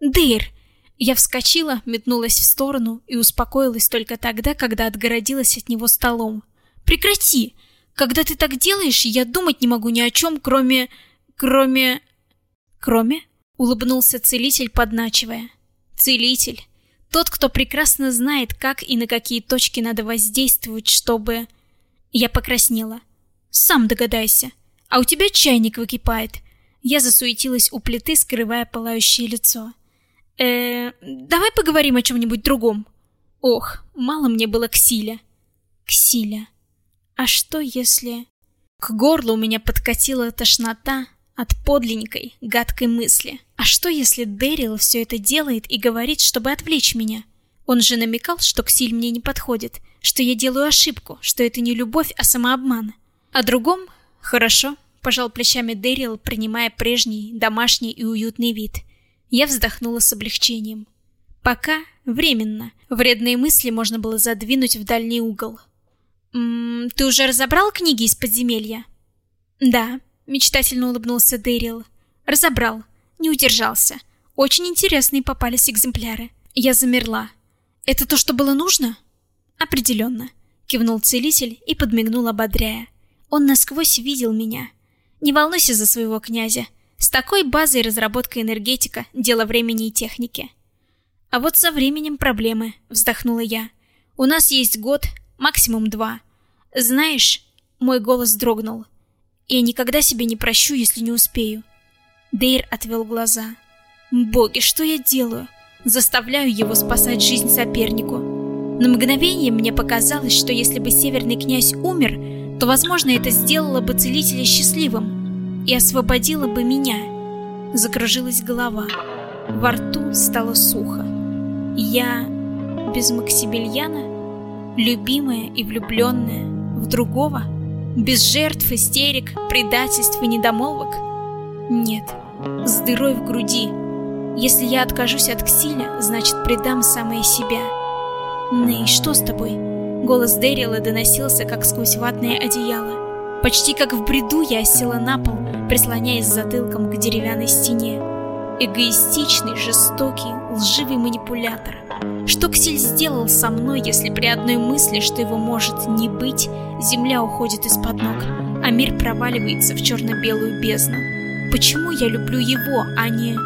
[SPEAKER 1] Дэр! Я вскочила, метнулась в сторону и успокоилась только тогда, когда отгородилась от него столом. Прекрати! Когда ты так делаешь, я думать не могу ни о чем, кроме... кроме... Кроме? Улыбнулся целитель, подначивая. Целитель. Тот, кто прекрасно знает, как и на какие точки надо воздействовать, чтобы... Я покраснела. Сам догадайся. А у тебя чайник выкипает. Я засуетилась у плиты, скрывая пылающее лицо. Э, давай поговорим о чем нибудь другом. Ох, мало мне было Ксиля. Ксиля. А что если... К горлу у меня подкатила тошнота от подлинной, гадкой мысли. А что если Дэрил все это делает и говорит, чтобы отвлечь меня? Он же намекал, что Ксиль мне не подходит, что я делаю ошибку, что это не любовь, а самообман. О другом? Хорошо, пожал плечами Дэрил, принимая прежний, домашний и уютный вид. Я вздохнула с облегчением. Пока временно. Вредные мысли можно было задвинуть в дальний угол. «М -м, ты уже разобрал книги из подземелья?» «Да», — мечтательно улыбнулся Дэрил. «Разобрал. Не удержался. Очень интересные попались экземпляры. Я замерла. Это то, что было нужно?» «Определенно», — кивнул целитель и подмигнул, ободряя. «Он насквозь видел меня. Не волнуйся за своего князя. С такой базой разработка энергетика — дело времени и техники». «А вот со временем проблемы», — вздохнула я. «У нас есть год, максимум два. Знаешь, мой голос дрогнул. Я никогда себе не прощу, если не успею. Дейр отвел глаза. Боги, что я делаю? Заставляю его спасать жизнь сопернику. На мгновение мне показалось, что если бы северный князь умер, то, возможно, это сделало бы целителя счастливым и освободило бы меня. Закружилась голова. Во рту стало сухо. Я без Максибельяна, любимая и влюбленная, в другого? Без жертв, истерик, предательств и недомолвок? Нет, с дырой в груди. Если я откажусь от Ксиля, значит предам самое себя. Ней, что с тобой? Голос Дэрила доносился, как сквозь ватное одеяло. Почти как в бреду я села на пол, прислоняясь затылком к деревянной стене. Эгоистичный, жестокий, лживый манипулятор. Что Ксель сделал со мной, если при одной мысли, что его может не быть, земля уходит из-под ног, а мир проваливается в черно-белую бездну? Почему я люблю его, а не...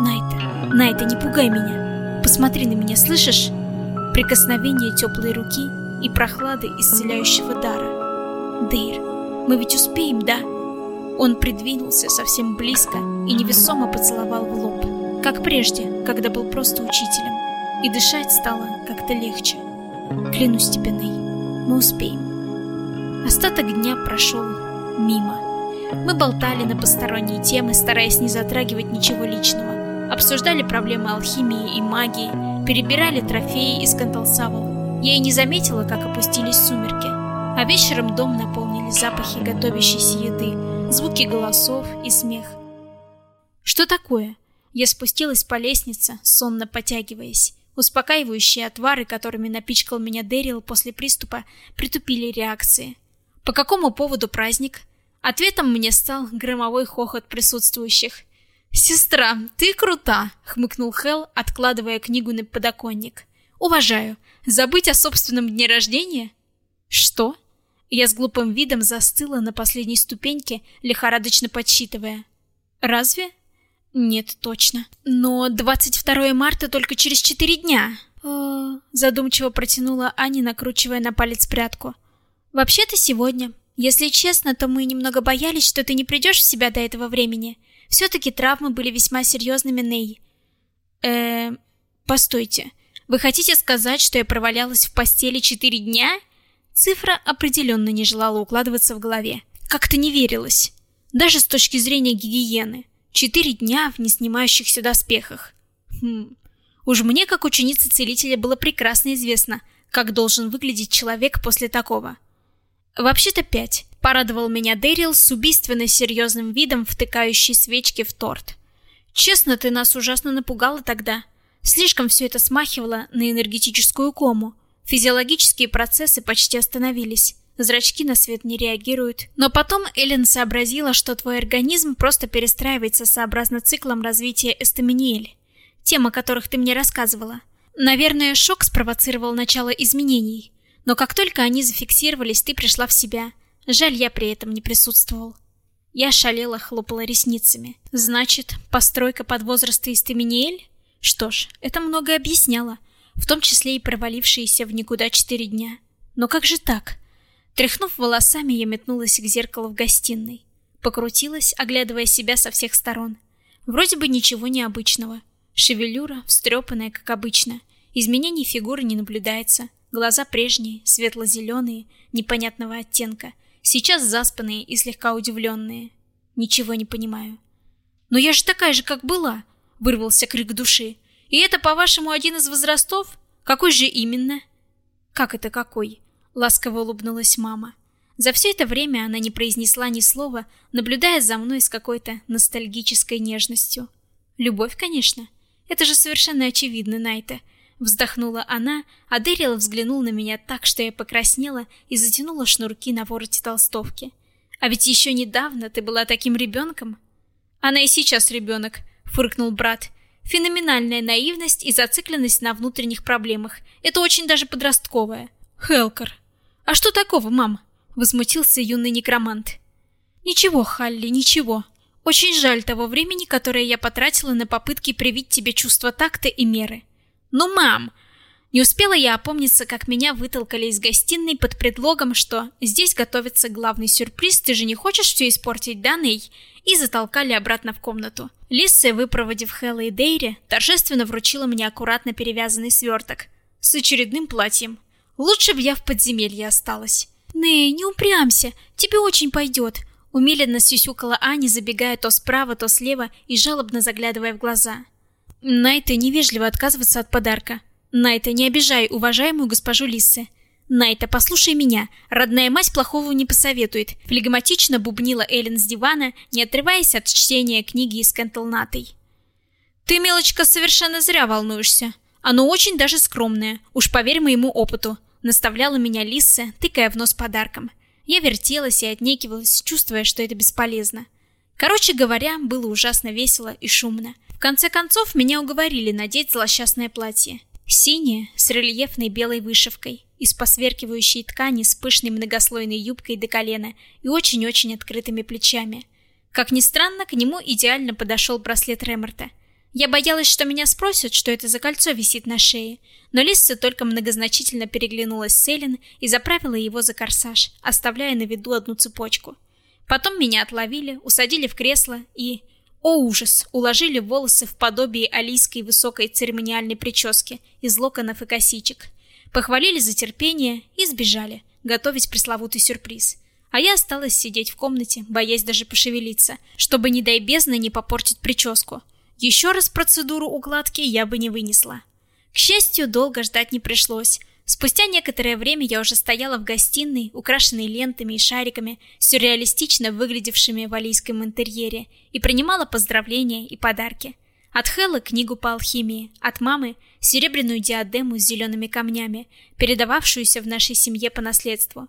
[SPEAKER 1] Найта, Найта, не пугай меня. Посмотри на меня, слышишь? Прикосновение теплой руки и прохлады исцеляющего дара. Дейр, мы ведь успеем, да? Он придвинулся совсем близко и невесомо поцеловал в лоб, как прежде, когда был просто учителем, и дышать стало как-то легче. Клянусь тебе, Ней, мы успеем. Остаток дня прошел мимо. Мы болтали на посторонние темы, стараясь не затрагивать ничего личного. Обсуждали проблемы алхимии и магии, перебирали трофеи из Канталсавл. Я и не заметила, как опустились сумерки. А вечером дом наполнили запахи готовящейся еды, звуки голосов и смех. Что такое? Я спустилась по лестнице, сонно потягиваясь. Успокаивающие отвары, которыми напичкал меня Дэрил после приступа, притупили реакции. По какому поводу праздник? Ответом мне стал громовой хохот присутствующих. «Сестра, ты крута!» — хмыкнул Хел, откладывая книгу на подоконник. «Уважаю. Забыть о собственном дне рождения?» «Что?» Я с глупым видом застыла на последней ступеньке, лихорадочно подсчитывая. «Разве?» «Нет, точно. Но 22 марта только через четыре дня!» «Э, задумчиво протянула Аня, накручивая на палец прядку. «Вообще-то сегодня. Если честно, то мы немного боялись, что ты не придешь в себя до этого времени. Все-таки травмы были весьма серьезными, Ней. Э, постойте. Вы хотите сказать, что я провалялась в постели четыре дня? Цифра определенно не желала укладываться в голове. Как-то не верилось. Даже с точки зрения гигиены. Четыре дня в неснимающихся доспехах. Хм. Уж мне, как ученице целителя, было прекрасно известно, как должен выглядеть человек после такого. Вообще-то пять. Порадовал меня Дэрил с убийственно серьезным видом, втыкающий свечки в торт. Честно, ты нас ужасно напугала тогда. Слишком все это смахивало на энергетическую кому. Физиологические процессы почти остановились. Зрачки на свет не реагируют. Но потом Эллен сообразила, что твой организм просто перестраивается сообразно циклам развития эстаминиэль. Тем, о которых ты мне рассказывала. Наверное, шок спровоцировал начало изменений. Но как только они зафиксировались, ты пришла в себя. Жаль, я при этом не присутствовал. Я шалела, хлопала ресницами. Значит, постройка под возраст Истеминиэль? Что ж, это многое объясняло, в том числе и провалившиеся в никуда четыре дня. Но как же так? Тряхнув волосами, я метнулась к зеркалу в гостиной. Покрутилась, оглядывая себя со всех сторон. Вроде бы ничего необычного. Шевелюра встрепанная, как обычно. Изменений фигуры не наблюдается. Глаза прежние, светло-зеленые, непонятного оттенка, сейчас заспанные и слегка удивленные. Ничего не понимаю. «Но я же такая же, как была!» — вырвался крик души. «И это, по-вашему, один из возрастов? Какой же именно?» «Как это какой?» — ласково улыбнулась мама. За все это время она не произнесла ни слова, наблюдая за мной с какой-то ностальгической нежностью. Любовь, конечно. Это же совершенно очевидно, Найта. Вздохнула она, а Дэрил взглянул на меня так, что я покраснела и затянула шнурки на вороте толстовки. А ведь еще недавно ты была таким ребенком. Она и сейчас ребенок, фыркнул брат. Феноменальная наивность и зацикленность на внутренних проблемах. Это очень даже подростковое. Хелкер. А что такого, мам? Возмутился юный некромант. Ничего, Халли, ничего. Очень жаль того времени, которое я потратила на попытки привить тебе чувство такта и меры. «Ну, мам!» Не успела я опомниться, как меня вытолкали из гостиной под предлогом, что здесь готовится главный сюрприз, ты же не хочешь все испортить, да, Ней? И затолкали обратно в комнату. Лисса, выпроводив Хэлла и Дейри, торжественно вручила мне аккуратно перевязанный сверток с очередным платьем. Лучше бы я в подземелье осталась. «Ней, не упрямся, тебе очень пойдет», — умиленно сюсюкала Аня, забегая то справа, то слева и жалобно заглядывая в глаза. Найта невежливо отказываться от подарка. Найта, не обижай уважаемую госпожу Лиссы. Найта, послушай меня. Родная мать плохого не посоветует. Флегматично бубнила Эллен с дивана, не отрываясь от чтения книги из Кентелнатой. Ты, мелочка, совершенно зря волнуешься. Оно очень даже скромное, уж поверь моему опыту. Наставляла меня Лисса, тыкая в нос подарком. Я вертелась и отнекивалась, чувствуя, что это бесполезно. Короче говоря, было ужасно весело и шумно. В конце концов, меня уговорили надеть злосчастное платье. Синее, с рельефной белой вышивкой, из посверкивающей ткани с пышной многослойной юбкой до колена и очень-очень открытыми плечами. Как ни странно, к нему идеально подошел браслет Реморта. Я боялась, что меня спросят, что это за кольцо висит на шее, но Лисса только многозначительно переглянулась с Эллен и заправила его за корсаж, оставляя на виду одну цепочку. Потом меня отловили, усадили в кресло и... О ужас! Уложили волосы в подобие алийской высокой церемониальной прически из локонов и косичек. Похвалили за терпение и сбежали, готовить пресловутый сюрприз. А я осталась сидеть в комнате, боясь даже пошевелиться, чтобы, не дай бездна, не попортить прическу. Еще раз процедуру укладки я бы не вынесла. К счастью, долго ждать не пришлось. Спустя некоторое время я уже стояла в гостиной, украшенной лентами и шариками, сюрреалистично выглядевшими в алийском интерьере, и принимала поздравления и подарки. От Хэлла книгу по алхимии, от мамы серебряную диадему с зелеными камнями, передававшуюся в нашей семье по наследству.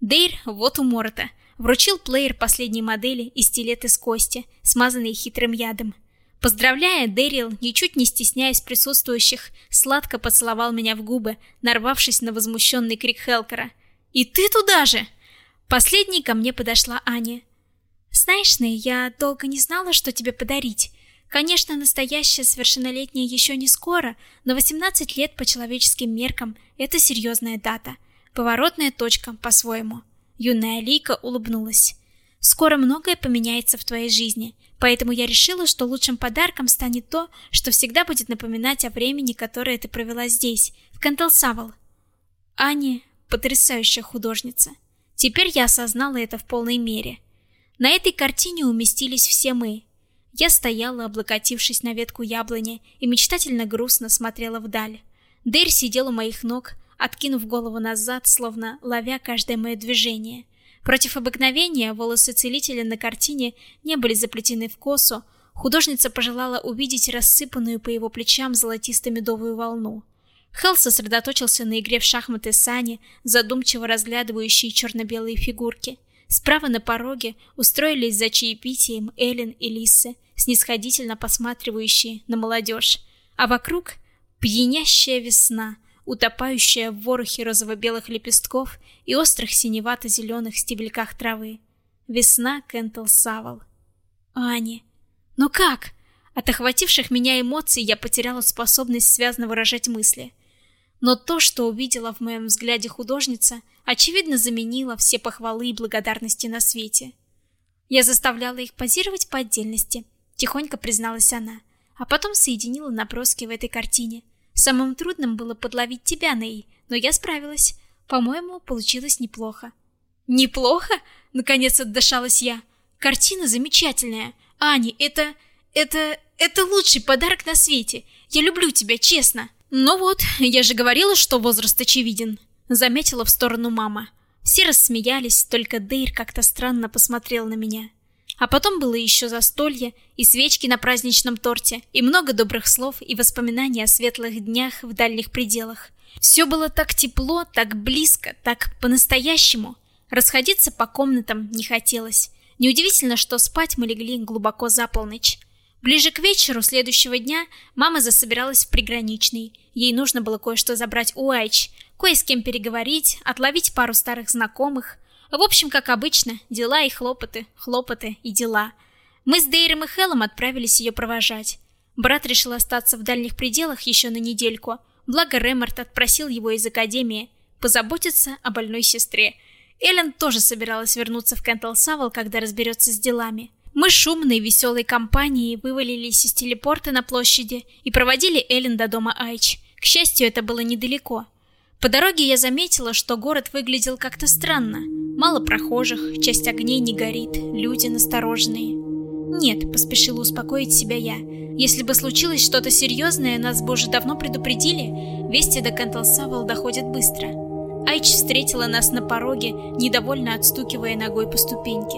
[SPEAKER 1] Дейр, вот у Морота, вручил плеер последней модели и стилет из кости, смазанный хитрым ядом. Поздравляя, Дэрил, ничуть не стесняясь присутствующих, сладко поцеловал меня в губы, нарвавшись на возмущенный крик Хелкера. «И ты туда же!» Последней ко мне подошла Аня. «Знаешь, Нэй, я долго не знала, что тебе подарить. Конечно, настоящее совершеннолетнее еще не скоро, но 18 лет по человеческим меркам – это серьезная дата. Поворотная точка по-своему». Юная Лика улыбнулась. «Скоро многое поменяется в твоей жизни. Поэтому я решила, что лучшим подарком станет то, что всегда будет напоминать о времени, которое ты провела здесь, в Кантелсавал. Аня — потрясающая художница. Теперь я осознала это в полной мере. На этой картине уместились все мы. Я стояла, облокотившись на ветку яблони, и мечтательно грустно смотрела вдаль. Дейр сидел у моих ног, откинув голову назад, словно ловя каждое мое движение. Против обыкновения волосы целителя на картине не были заплетены в косу, художница пожелала увидеть рассыпанную по его плечам золотисто-медовую волну. Хелл сосредоточился на игре в шахматы Сани, задумчиво разглядывающие черно-белые фигурки. Справа на пороге устроились за чаепитием Эллен и Лисы, снисходительно посматривающие на молодежь, а вокруг пьянящая весна — утопающая в ворохе розово-белых лепестков и острых синевато-зеленых стебельках травы. Весна Кентл Савал. Ани. Но как? От охвативших меня эмоций я потеряла способность связно выражать мысли. Но то, что увидела в моем взгляде художница, очевидно заменило все похвалы и благодарности на свете. Я заставляла их позировать по отдельности, тихонько призналась она, а потом соединила наброски в этой картине, Самым трудным было подловить тебя, Ней, но я справилась. По-моему, получилось неплохо. Неплохо? Наконец отдышалась я. Картина замечательная. Ани, это... это... это лучший подарок на свете. Я люблю тебя, честно. Ну вот, я же говорила, что возраст очевиден. Заметила в сторону мама. Все рассмеялись, только Дейр как-то странно посмотрел на меня. А потом было еще застолье, и свечки на праздничном торте, и много добрых слов и воспоминаний о светлых днях в дальних пределах. Все было так тепло, так близко, так по-настоящему. Расходиться по комнатам не хотелось. Неудивительно, что спать мы легли глубоко за полночь. Ближе к вечеру следующего дня мама засобиралась в приграничный. Ей нужно было кое-что забрать у Айч, кое с кем переговорить, отловить пару старых знакомых. В общем, как обычно, дела и хлопоты, хлопоты и дела. Мы с Дейром и Хеллом отправились ее провожать. Брат решил остаться в дальних пределах еще на недельку, благо Ремарт отпросил его из академии позаботиться о больной сестре. Эллен тоже собиралась вернуться в Кентл Савал, когда разберется с делами. Мы шумной, веселой компанией вывалились из телепорта на площади и проводили Эллен до дома Айч. К счастью, это было недалеко. По дороге я заметила, что город выглядел как-то странно. Мало прохожих, часть огней не горит, люди настороженные. Нет, поспешила успокоить себя я. Если бы случилось что-то серьезное, нас бы уже давно предупредили. Вести до Кентл-Савал доходят быстро. Айч встретила нас на пороге, недовольно отстукивая ногой по ступеньке.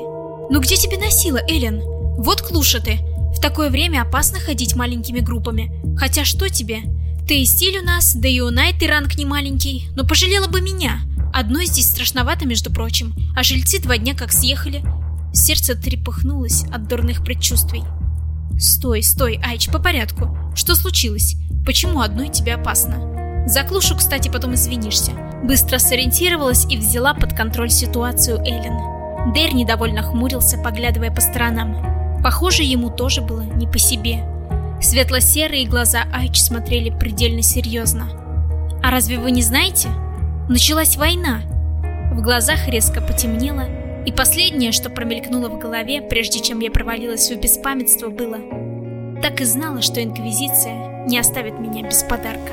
[SPEAKER 1] «Ну где тебе носила, Эллен? Вот клуша ты. В такое время опасно ходить маленькими группами. Хотя что тебе? Ты и стиль у нас, да и у Найт ранг не маленький, но пожалела бы меня. Одной здесь страшновато, между прочим, а жильцы два дня как съехали. Сердце трепыхнулось от дурных предчувствий. «Стой, стой, Айч, по порядку. Что случилось? Почему одной тебе опасно?» За Клушу, кстати, потом извинишься. Быстро сориентировалась и взяла под контроль ситуацию Эллен. Дейр недовольно хмурился, поглядывая по сторонам. Похоже, ему тоже было не по себе. Светло-серые глаза Айч смотрели предельно серьезно. «А разве вы не знаете? Началась война!» В глазах резко потемнело, и последнее, что промелькнуло в голове, прежде чем я провалилась в беспамятство, было «Так и знала, что Инквизиция не оставит меня без подарка».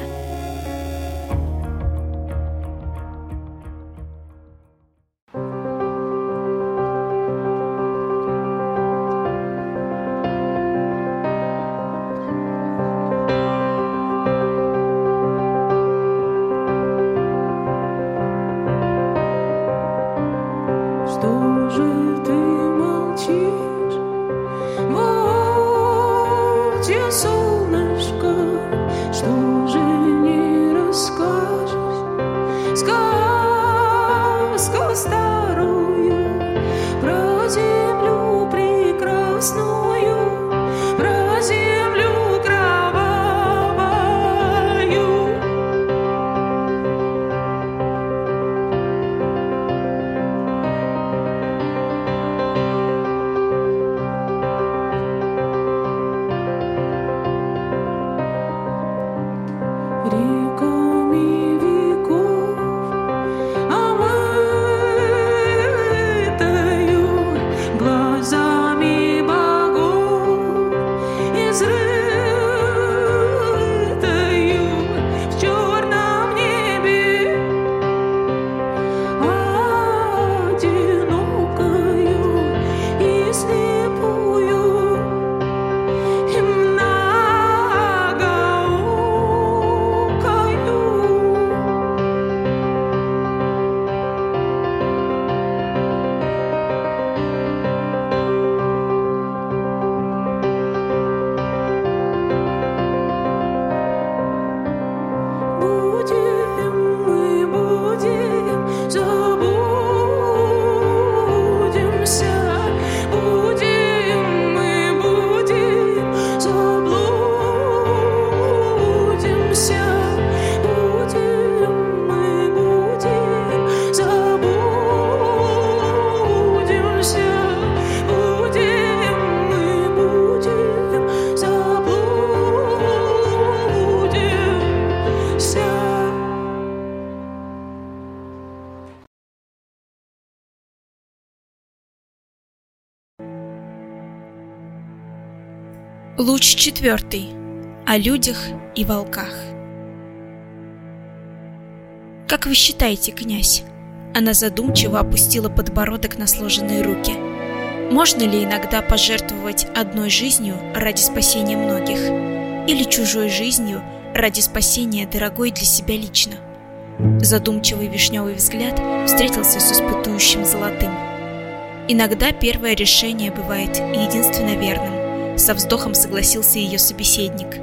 [SPEAKER 1] Луч четвертый. О людях и волках. Как вы считаете, князь? Она задумчиво опустила подбородок на сложенные руки. Можно ли иногда пожертвовать одной жизнью ради спасения многих? Или чужой жизнью ради спасения дорогой для себя лично? Задумчивый вишневый взгляд встретился с испытующим золотым. Иногда первое решение бывает единственно верным со вздохом согласился ее собеседник.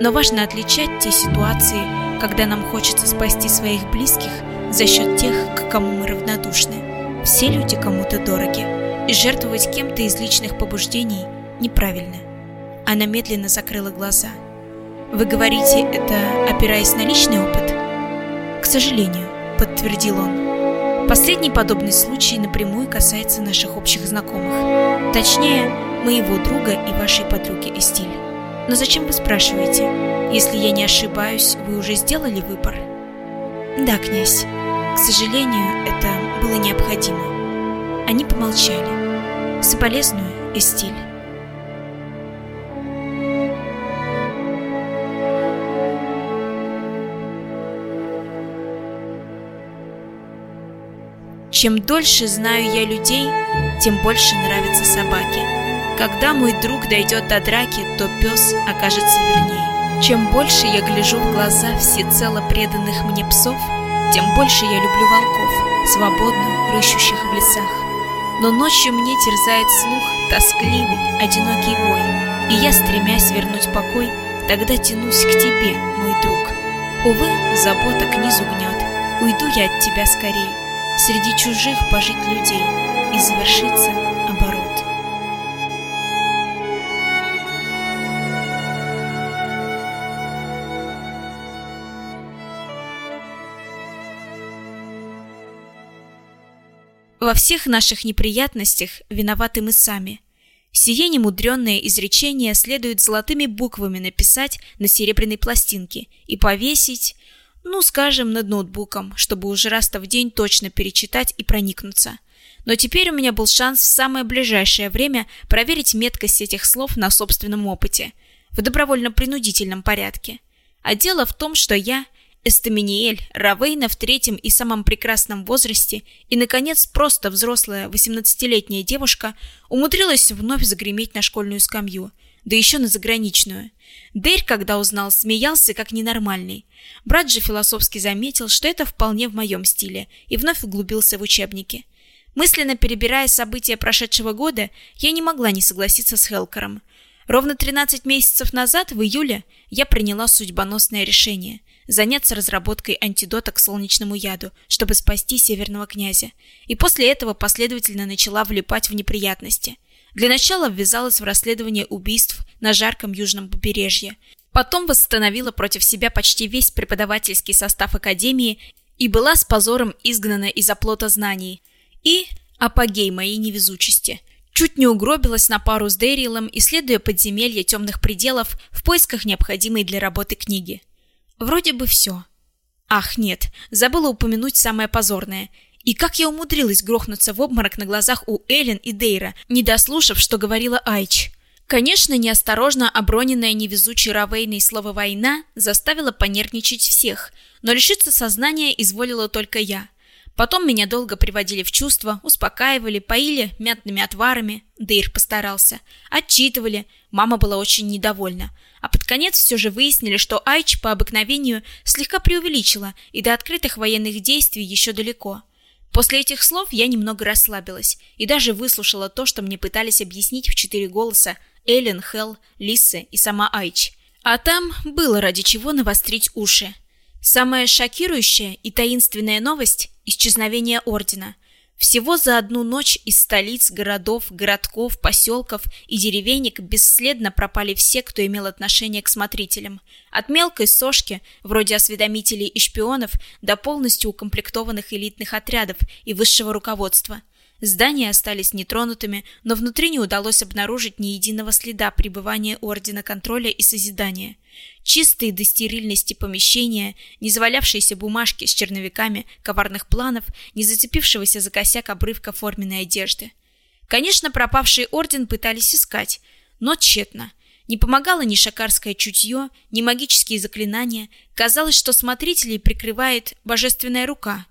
[SPEAKER 1] Но важно отличать те ситуации, когда нам хочется спасти своих близких за счет тех, к кому мы равнодушны. Все люди кому-то дороги, и жертвовать кем-то из личных побуждений неправильно. Она медленно закрыла глаза. Вы говорите это, опираясь на личный опыт? К сожалению, подтвердил он. Последний подобный случай напрямую касается наших общих знакомых. Точнее, моего друга и вашей подруги Эстиль. Но зачем вы спрашиваете? Если я не ошибаюсь, вы уже сделали выбор? Да, князь. К сожалению, это было необходимо. Они помолчали. Соболезную, Эстиль. Чем дольше знаю я людей, тем больше нравятся собаки. Когда мой друг дойдет до драки, то пес окажется вернее. Чем больше я гляжу в глаза всецело преданных мне псов, тем больше я люблю волков, свободно рыщущих в лесах. Но ночью мне терзает слух тоскливый, одинокий вой, и я, стремясь вернуть покой, тогда тянусь к тебе, мой друг. Увы, забота к низу гнет, уйду я от тебя скорей, среди чужих пожить людей и завершиться оборот. Во всех наших неприятностях виноваты мы сами. Сие немудренное изречение следует золотыми буквами написать на серебряной пластинке и повесить – ну, скажем, над ноутбуком, чтобы уже раз-то в день точно перечитать и проникнуться. Но теперь у меня был шанс в самое ближайшее время проверить меткость этих слов на собственном опыте, в добровольно-принудительном порядке. А дело в том, что я, Эстаминиэль, Равейна в третьем и самом прекрасном возрасте и, наконец, просто взрослая 18-летняя девушка умудрилась вновь загреметь на школьную скамью, да еще на заграничную. Дейр, когда узнал, смеялся как ненормальный. Брат же философски заметил, что это вполне в моем стиле, и вновь углубился в учебники. Мысленно перебирая события прошедшего года, я не могла не согласиться с Хелкером. Ровно 13 месяцев назад, в июле, я приняла судьбоносное решение – заняться разработкой антидота к солнечному яду, чтобы спасти северного князя. И после этого последовательно начала влипать в неприятности. Для начала ввязалась в расследование убийств на жарком южном побережье. Потом восстановила против себя почти весь преподавательский состав академии и была с позором изгнана из оплота знаний. И апогей моей невезучести – чуть не угробилась на пару с Дэрилом, исследуя подземелья темных пределов в поисках необходимой для работы книги. Вроде бы все. Ах, нет, забыла упомянуть самое позорное. И как я умудрилась грохнуться в обморок на глазах у Эллен и Дейра, не дослушав, что говорила Айч. Конечно, неосторожно оброненная невезучей Равейной слово «война» заставила понервничать всех, но лишиться сознания изволила только я. Потом меня долго приводили в чувство, успокаивали, поили мятными отварами, Дейр постарался, отчитывали, мама была очень недовольна. А под конец все же выяснили, что Айч по обыкновению слегка преувеличила, и до открытых военных действий еще далеко. После этих слов я немного расслабилась и даже выслушала то, что мне пытались объяснить в четыре голоса Эллен, Хелл, Лиссы и сама Айч. А там было ради чего навострить уши. Самая шокирующая и таинственная новость – исчезновение Ордена. Всего за одну ночь из столиц, городов, городков, поселков и деревенек бесследно пропали все, кто имел отношение к смотрителям. От мелкой сошки, вроде осведомителей и шпионов, до полностью укомплектованных элитных отрядов и высшего руководства – Здания остались нетронутыми, но внутри не удалось обнаружить ни единого следа пребывания Ордена Контроля и Созидания. Чистые до стерильности помещения, не завалявшиеся бумажки с черновиками коварных планов, не зацепившегося за косяк обрывка форменной одежды. Конечно, пропавший Орден пытались искать, но тщетно. Не помогало ни шакарское чутье, ни магические заклинания. Казалось, что смотрителей прикрывает божественная рука.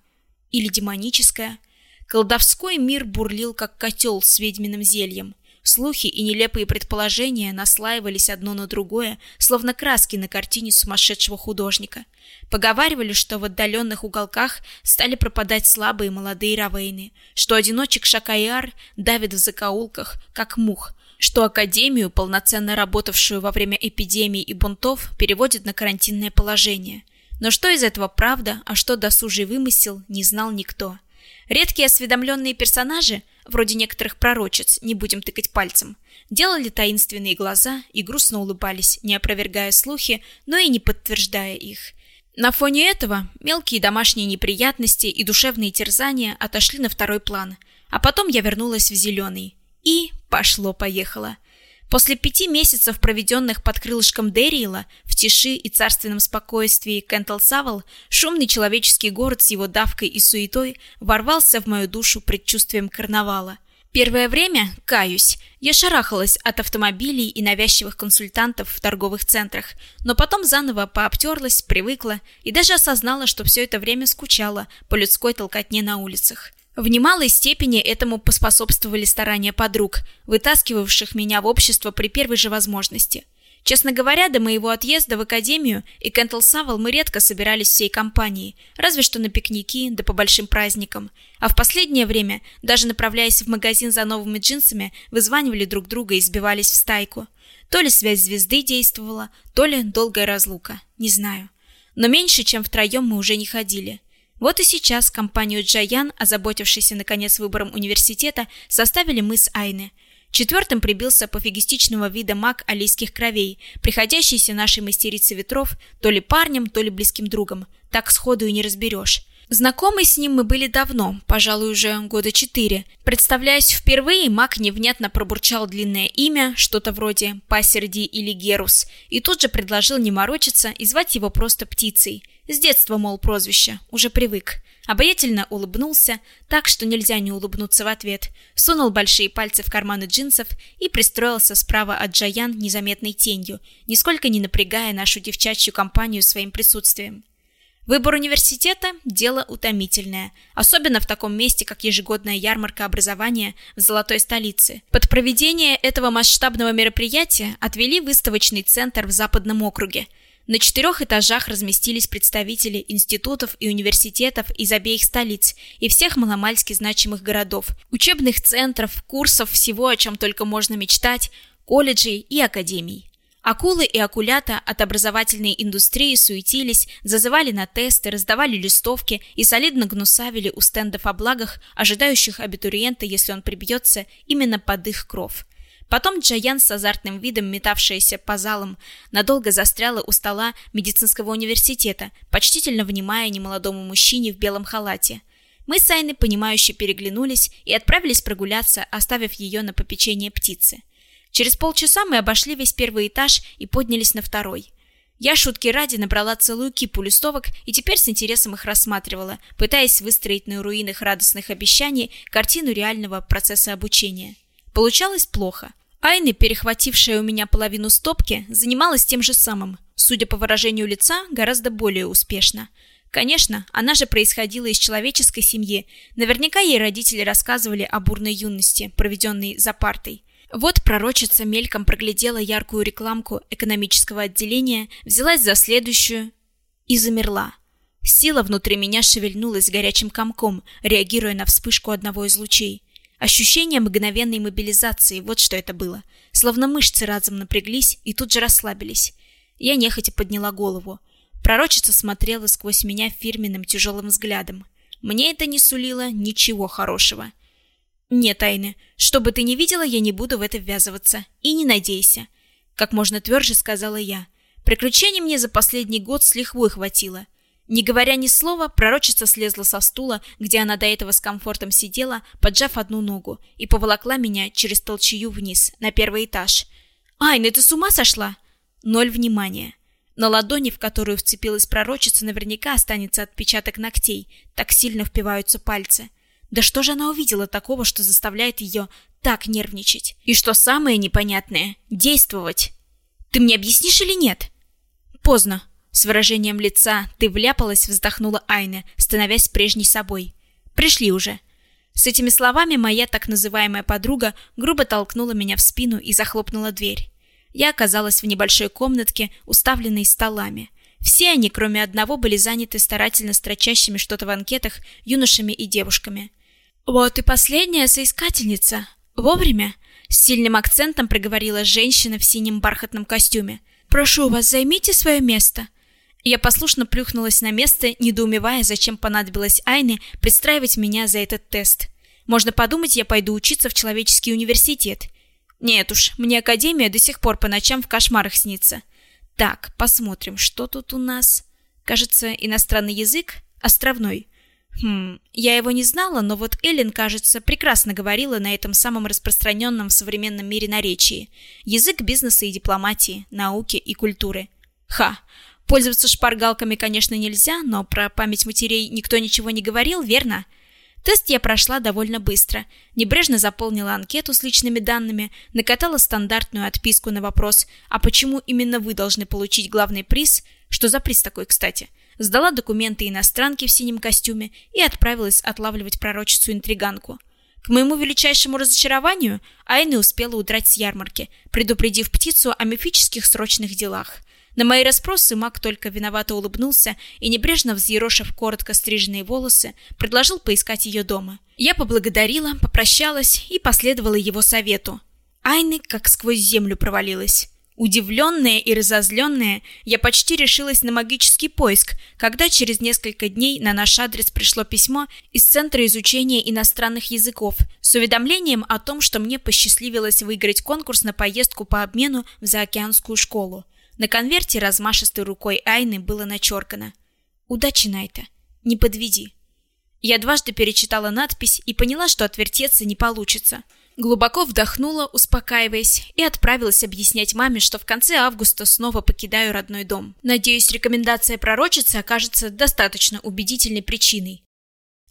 [SPEAKER 1] Или демоническая – Колдовской мир бурлил, как котел с ведьминым зельем. Слухи и нелепые предположения наслаивались одно на другое, словно краски на картине сумасшедшего художника. Поговаривали, что в отдаленных уголках стали пропадать слабые молодые равейны, что одиночек Шакаяр давит в закоулках, как мух, что Академию, полноценно работавшую во время эпидемий и бунтов, переводят на карантинное положение. Но что из этого правда, а что досужий вымысел, не знал никто. Редкие осведомленные персонажи, вроде некоторых пророчиц, не будем тыкать пальцем, делали таинственные глаза и грустно улыбались, не опровергая слухи, но и не подтверждая их. На фоне этого мелкие домашние неприятности и душевные терзания отошли на второй план, а потом я вернулась в Зеленый. И пошло-поехало. После пяти месяцев, проведенных под крылышком Дериила, в тиши и царственном спокойствии Кентл-Савл, шумный человеческий город с его давкой и суетой ворвался в мою душу предчувствием карнавала. Первое время, каюсь, я шарахалась от автомобилей и навязчивых консультантов в торговых центрах, но потом заново пообтерлась, привыкла и даже осознала, что все это время скучала по людской толкотне на улицах. В немалой степени этому поспособствовали старания подруг, вытаскивавших меня в общество при первой же возможности. Честно говоря, до моего отъезда в академию и Кентл Савал мы редко собирались всей компанией, разве что на пикники, да по большим праздникам. А в последнее время, даже направляясь в магазин за новыми джинсами, вызванивали друг друга и сбивались в стайку. То ли связь звезды действовала, то ли долгая разлука, не знаю. Но меньше, чем втроем мы уже не ходили. Вот и сейчас компанию Джаян, озаботившейся наконец выбором университета, составили мы с Айны. Четвертым прибился пофигистичного вида маг алийских кровей, приходящийся нашей мастерице ветров то ли парнем, то ли близким другом. Так сходу и не разберешь. Знакомы с ним мы были давно, пожалуй, уже года четыре. Представляясь впервые, Мак невнятно пробурчал длинное имя, что-то вроде Пассерди или Герус, и тут же предложил не морочиться и звать его просто Птицей. С детства, мол, прозвище, уже привык. Обаятельно улыбнулся, так что нельзя не улыбнуться в ответ, сунул большие пальцы в карманы джинсов и пристроился справа от Джаян незаметной тенью, нисколько не напрягая нашу девчачью компанию своим присутствием. Выбор университета – дело утомительное, особенно в таком месте, как ежегодная ярмарка образования в золотой столице. Под проведение этого масштабного мероприятия отвели выставочный центр в Западном округе. На четырех этажах разместились представители институтов и университетов из обеих столиц и всех маломальски значимых городов, учебных центров, курсов, всего, о чем только можно мечтать, колледжей и академий. Акулы и акулята от образовательной индустрии суетились, зазывали на тесты, раздавали листовки и солидно гнусавили у стендов о благах, ожидающих абитуриента, если он прибьется именно под их кров. Потом Джаян с азартным видом, метавшаяся по залам, надолго застряла у стола медицинского университета, почтительно внимая немолодому мужчине в белом халате. Мы с Айной, понимающе переглянулись и отправились прогуляться, оставив ее на попечение птицы. Через полчаса мы обошли весь первый этаж и поднялись на второй. Я шутки ради набрала целую кипу листовок и теперь с интересом их рассматривала, пытаясь выстроить на руинах радостных обещаний картину реального процесса обучения. Получалось плохо. Айны, перехватившая у меня половину стопки, занималась тем же самым, судя по выражению лица, гораздо более успешно. Конечно, она же происходила из человеческой семьи. Наверняка ей родители рассказывали о бурной юности, проведенной за партой. Вот пророчица мельком проглядела яркую рекламку экономического отделения, взялась за следующую и замерла. Сила внутри меня шевельнулась горячим комком, реагируя на вспышку одного из лучей. Ощущение мгновенной мобилизации, вот что это было. Словно мышцы разом напряглись и тут же расслабились. Я нехотя подняла голову. Пророчица смотрела сквозь меня фирменным тяжелым взглядом. Мне это не сулило ничего хорошего. «Нет, Айны, что бы ты ни видела, я не буду в это ввязываться. И не надейся», — как можно тверже сказала я. Приключений мне за последний год с лихвой хватило. Не говоря ни слова, пророчица слезла со стула, где она до этого с комфортом сидела, поджав одну ногу, и поволокла меня через толчью вниз, на первый этаж. «Айна, ты с ума сошла?» Ноль внимания. На ладони, в которую вцепилась пророчица, наверняка останется отпечаток ногтей, так сильно впиваются пальцы. Да что же она увидела такого, что заставляет ее так нервничать? И что самое непонятное – действовать. Ты мне объяснишь или нет? Поздно. С выражением лица «ты вляпалась» вздохнула Айна, становясь прежней собой. Пришли уже. С этими словами моя так называемая подруга грубо толкнула меня в спину и захлопнула дверь. Я оказалась в небольшой комнатке, уставленной столами. Все они, кроме одного, были заняты старательно строчащими что-то в анкетах юношами и девушками. «Вот и последняя соискательница. Вовремя?» С сильным акцентом проговорила женщина в синем бархатном костюме. «Прошу вас, займите свое место». Я послушно плюхнулась на место, недоумевая, зачем понадобилось Айне пристраивать меня за этот тест. Можно подумать, я пойду учиться в человеческий университет. Нет уж, мне академия до сих пор по ночам в кошмарах снится. Так, посмотрим, что тут у нас. Кажется, иностранный язык? Островной. Хм, я его не знала, но вот Эллен, кажется, прекрасно говорила на этом самом распространенном в современном мире наречии. Язык бизнеса и дипломатии, науки и культуры. Ха! Пользоваться шпаргалками, конечно, нельзя, но про память матерей никто ничего не говорил, верно? Тест я прошла довольно быстро. Небрежно заполнила анкету с личными данными, накатала стандартную отписку на вопрос «А почему именно вы должны получить главный приз?» Что за приз такой, кстати? сдала документы иностранке в синем костюме и отправилась отлавливать пророчицу-интриганку. К моему величайшему разочарованию Айна успела удрать с ярмарки, предупредив птицу о мифических срочных делах. На мои расспросы маг только виновато улыбнулся и, небрежно взъерошив коротко стриженные волосы, предложил поискать ее дома. Я поблагодарила, попрощалась и последовала его совету. Айны как сквозь землю провалилась. Удивленная и разозленная, я почти решилась на магический поиск, когда через несколько дней на наш адрес пришло письмо из Центра изучения иностранных языков с уведомлением о том, что мне посчастливилось выиграть конкурс на поездку по обмену в заокеанскую школу. На конверте размашистой рукой Айны было начеркано «Удачи, Найта! Не подведи!» Я дважды перечитала надпись и поняла, что отвертеться не получится. Глубоко вдохнула, успокаиваясь, и отправилась объяснять маме, что в конце августа снова покидаю родной дом. Надеюсь, рекомендация пророчицы окажется достаточно убедительной причиной.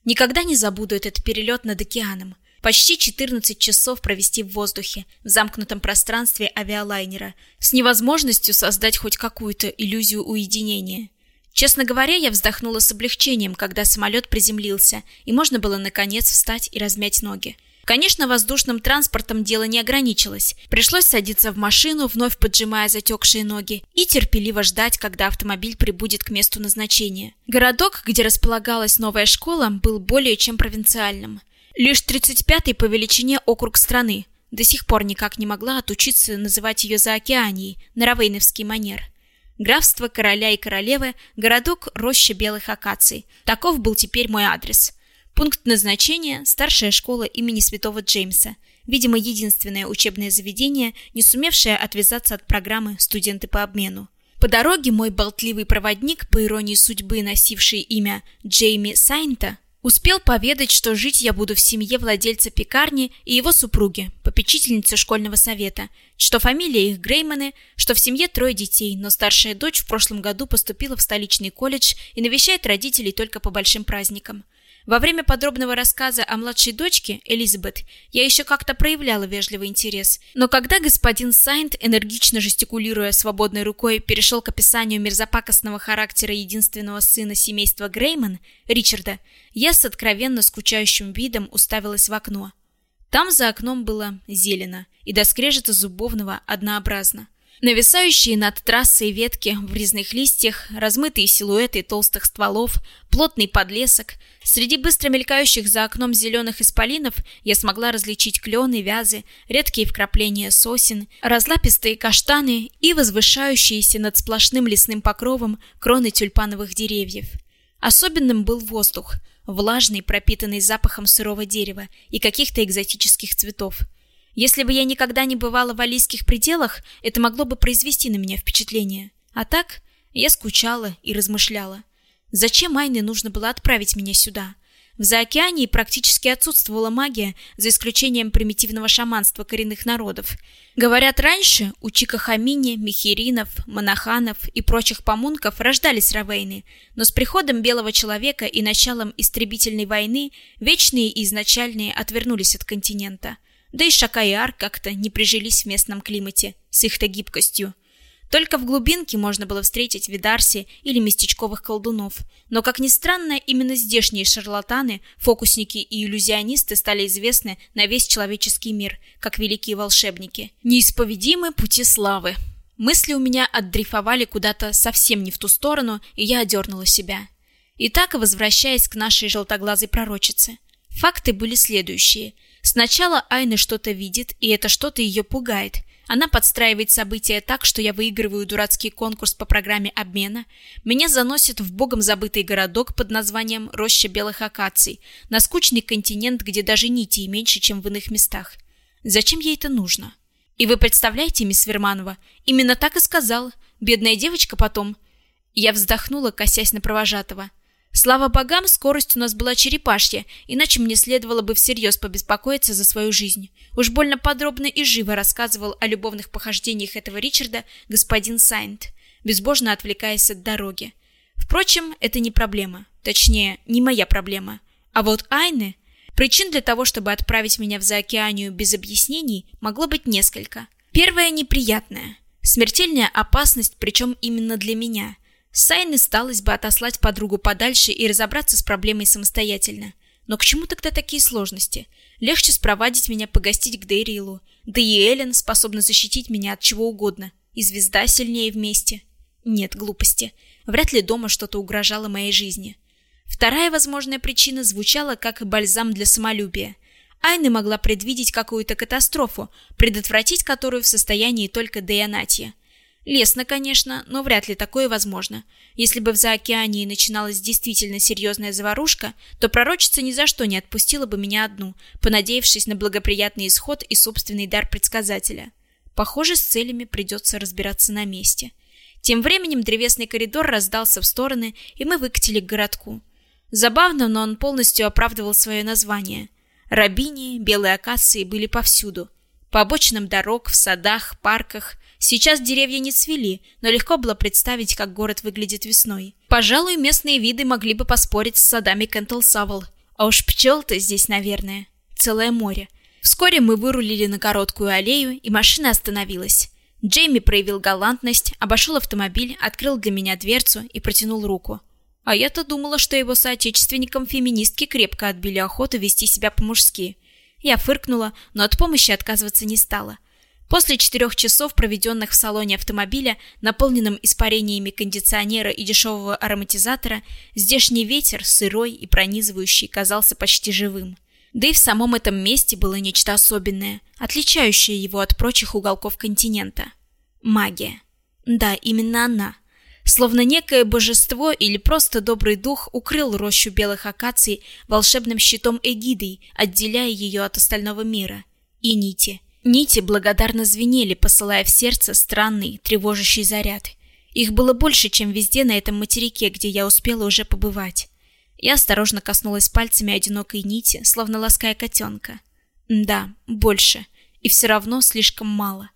[SPEAKER 1] Никогда не забуду этот перелет над океаном. Почти 14 часов провести в воздухе, в замкнутом пространстве авиалайнера, с невозможностью создать хоть какую-то иллюзию уединения. Честно говоря, я вздохнула с облегчением, когда самолет приземлился, и можно было наконец встать и размять ноги. Конечно, воздушным транспортом дело не ограничилось. Пришлось садиться в машину, вновь поджимая затекшие ноги, и терпеливо ждать, когда автомобиль прибудет к месту назначения. Городок, где располагалась новая школа, был более чем провинциальным. Лишь 35-й по величине округ страны. До сих пор никак не могла отучиться называть ее Заокеанией, на равейновский манер. Графство короля и королевы, городок роща белых акаций. Таков был теперь мой адрес. Пункт назначения – старшая школа имени святого Джеймса, видимо, единственное учебное заведение, не сумевшее отвязаться от программы «Студенты по обмену». По дороге мой болтливый проводник, по иронии судьбы носивший имя Джейми Сайнта, успел поведать, что жить я буду в семье владельца пекарни и его супруги, попечительницы школьного совета, что фамилия их Грейманы, что в семье трое детей, но старшая дочь в прошлом году поступила в столичный колледж и навещает родителей только по большим праздникам – во время подробного рассказа о младшей дочке, Элизабет, я еще как-то проявляла вежливый интерес. Но когда господин Сайнт, энергично жестикулируя свободной рукой, перешел к описанию мерзопакостного характера единственного сына семейства Грейман, Ричарда, я с откровенно скучающим видом уставилась в окно. Там за окном было зелено, и до скрежета зубовного однообразно. Нависающие над трассой ветки в резных листьях, размытые силуэты толстых стволов, плотный подлесок. Среди быстро мелькающих за окном зеленых исполинов я смогла различить клены, вязы, редкие вкрапления сосен, разлапистые каштаны и возвышающиеся над сплошным лесным покровом кроны тюльпановых деревьев. Особенным был воздух, влажный, пропитанный запахом сырого дерева и каких-то экзотических цветов – если бы я никогда не бывала в алийских пределах, это могло бы произвести на меня впечатление. А так я скучала и размышляла. Зачем Айне нужно было отправить меня сюда? В Заокеании практически отсутствовала магия, за исключением примитивного шаманства коренных народов. Говорят, раньше у Чикахамини, Михеринов, Монаханов и прочих помунков рождались равейны, но с приходом белого человека и началом истребительной войны вечные и изначальные отвернулись от континента. Да и Шака и Ар как-то не прижились в местном климате с их-то гибкостью. Только в глубинке можно было встретить видарси или местечковых колдунов. Но, как ни странно, именно здешние шарлатаны, фокусники и иллюзионисты стали известны на весь человеческий мир, как великие волшебники. Неисповедимы пути славы. Мысли у меня отдрифовали куда-то совсем не в ту сторону, и я одернула себя. Итак, возвращаясь к нашей желтоглазой пророчице. Факты были следующие – Сначала Айна что-то видит, и это что-то ее пугает. Она подстраивает события так, что я выигрываю дурацкий конкурс по программе обмена. Меня заносит в богом забытый городок под названием Роща Белых Акаций, на скучный континент, где даже нитей меньше, чем в иных местах. Зачем ей это нужно? И вы представляете, мисс Верманова, именно так и сказала. Бедная девочка потом... Я вздохнула, косясь на провожатого. Слава богам, скорость у нас была черепашья, иначе мне следовало бы всерьез побеспокоиться за свою жизнь. Уж больно подробно и живо рассказывал о любовных похождениях этого Ричарда господин Сайнт, безбожно отвлекаясь от дороги. Впрочем, это не проблема. Точнее, не моя проблема. А вот Айны... Причин для того, чтобы отправить меня в Заокеанию без объяснений, могло быть несколько. Первая неприятная. Смертельная опасность, причем именно для меня – Сайны сталось бы отослать подругу подальше и разобраться с проблемой самостоятельно. Но к чему тогда такие сложности? Легче спровадить меня погостить к Дейрилу. Да и Эллен способна защитить меня от чего угодно. И звезда сильнее вместе. Нет, глупости. Вряд ли дома что-то угрожало моей жизни. Вторая возможная причина звучала как бальзам для самолюбия. Айна могла предвидеть какую-то катастрофу, предотвратить которую в состоянии только Дейонатия. Лесно, конечно, но вряд ли такое возможно. Если бы в Заокеании начиналась действительно серьезная заварушка, то пророчица ни за что не отпустила бы меня одну, понадеявшись на благоприятный исход и собственный дар предсказателя. Похоже, с целями придется разбираться на месте. Тем временем древесный коридор раздался в стороны, и мы выкатили к городку. Забавно, но он полностью оправдывал свое название. Рабини, белые акации были повсюду. По обочинам дорог, в садах, парках. Сейчас деревья не цвели, но легко было представить, как город выглядит весной. Пожалуй, местные виды могли бы поспорить с садами Кентл-Савл. А уж пчел-то здесь, наверное. Целое море. Вскоре мы вырулили на короткую аллею, и машина остановилась. Джейми проявил галантность, обошел автомобиль, открыл для меня дверцу и протянул руку. А я-то думала, что его соотечественникам феминистки крепко отбили охоту вести себя по-мужски. Я фыркнула, но от помощи отказываться не стала. После четырех часов, проведенных в салоне автомобиля, наполненном испарениями кондиционера и дешевого ароматизатора, здешний ветер, сырой и пронизывающий, казался почти живым. Да и в самом этом месте было нечто особенное, отличающее его от прочих уголков континента. Магия. Да, именно она. Словно некое божество или просто добрый дух укрыл рощу белых акаций волшебным щитом эгидой, отделяя ее от остального мира. И нити. Нити благодарно звенели, посылая в сердце странный, тревожащий заряд. Их было больше, чем везде на этом материке, где я успела уже побывать. Я осторожно коснулась пальцами одинокой нити, словно лаская котенка. Да, больше. И все равно слишком мало.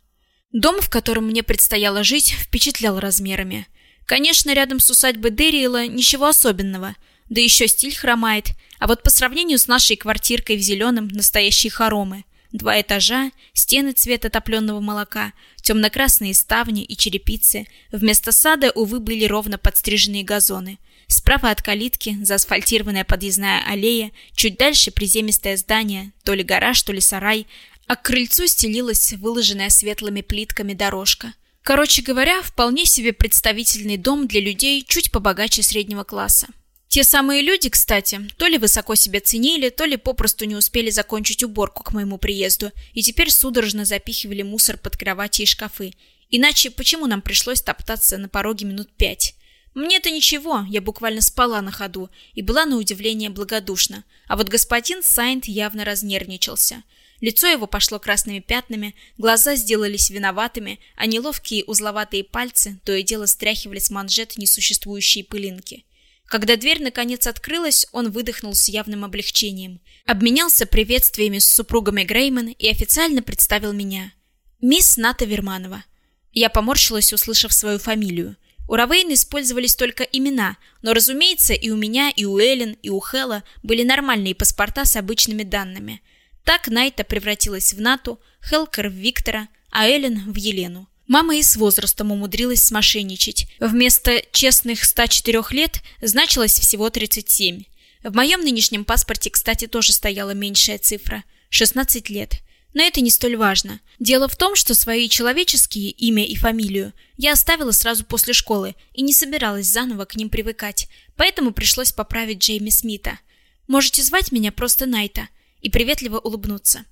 [SPEAKER 1] Дом, в котором мне предстояло жить, впечатлял размерами. Конечно, рядом с усадьбой Дериэла ничего особенного, да еще стиль хромает, а вот по сравнению с нашей квартиркой в зеленом настоящие хоромы. Два этажа, стены цвета топленого молока, темно-красные ставни и черепицы. Вместо сада, увы, были ровно подстриженные газоны – Справа от калитки заасфальтированная подъездная аллея, чуть дальше приземистое здание, то ли гараж, то ли сарай, а к крыльцу стелилась выложенная светлыми плитками дорожка. Короче говоря, вполне себе представительный дом для людей чуть побогаче среднего класса. Те самые люди, кстати, то ли высоко себя ценили, то ли попросту не успели закончить уборку к моему приезду и теперь судорожно запихивали мусор под кровати и шкафы. Иначе почему нам пришлось топтаться на пороге минут пять? Мне-то ничего, я буквально спала на ходу и была на удивление благодушна. А вот господин Сайнт явно разнервничался. Лицо его пошло красными пятнами, глаза сделались виноватыми, а неловкие узловатые пальцы то и дело стряхивали с манжет несуществующие пылинки. Когда дверь наконец открылась, он выдохнул с явным облегчением. Обменялся приветствиями с супругами Грейман и официально представил меня. Мисс Ната Верманова. Я поморщилась, услышав свою фамилию. У Равейн использовались только имена, но, разумеется, и у меня, и у Эллен, и у Хэлла были нормальные паспорта с обычными данными. Так Найта превратилась в Нату, Хелкер в Виктора, а Эллен в Елену. Мама и с возрастом умудрилась смошенничать. Вместо честных 104 лет значилось всего 37. В моем нынешнем паспорте, кстати, тоже стояла меньшая цифра – 16 лет. Но это не столь важно. Дело в том, что свои человеческие имя и фамилию я оставила сразу после школы и не собиралась заново к ним привыкать, поэтому пришлось поправить Джейми Смита. Можете звать меня просто Найта и приветливо улыбнуться.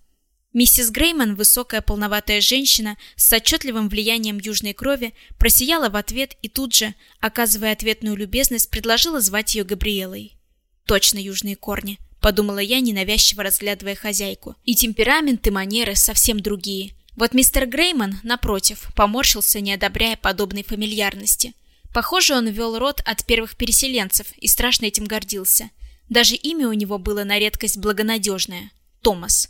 [SPEAKER 1] Миссис Грейман, высокая полноватая женщина с отчетливым влиянием южной крови, просияла в ответ и тут же, оказывая ответную любезность, предложила звать ее Габриэлой. Точно южные корни подумала я, ненавязчиво разглядывая хозяйку. И темперамент, и манеры совсем другие. Вот мистер Грейман, напротив, поморщился, не одобряя подобной фамильярности. Похоже, он вел род от первых переселенцев и страшно этим гордился. Даже имя у него было на редкость благонадежное – Томас.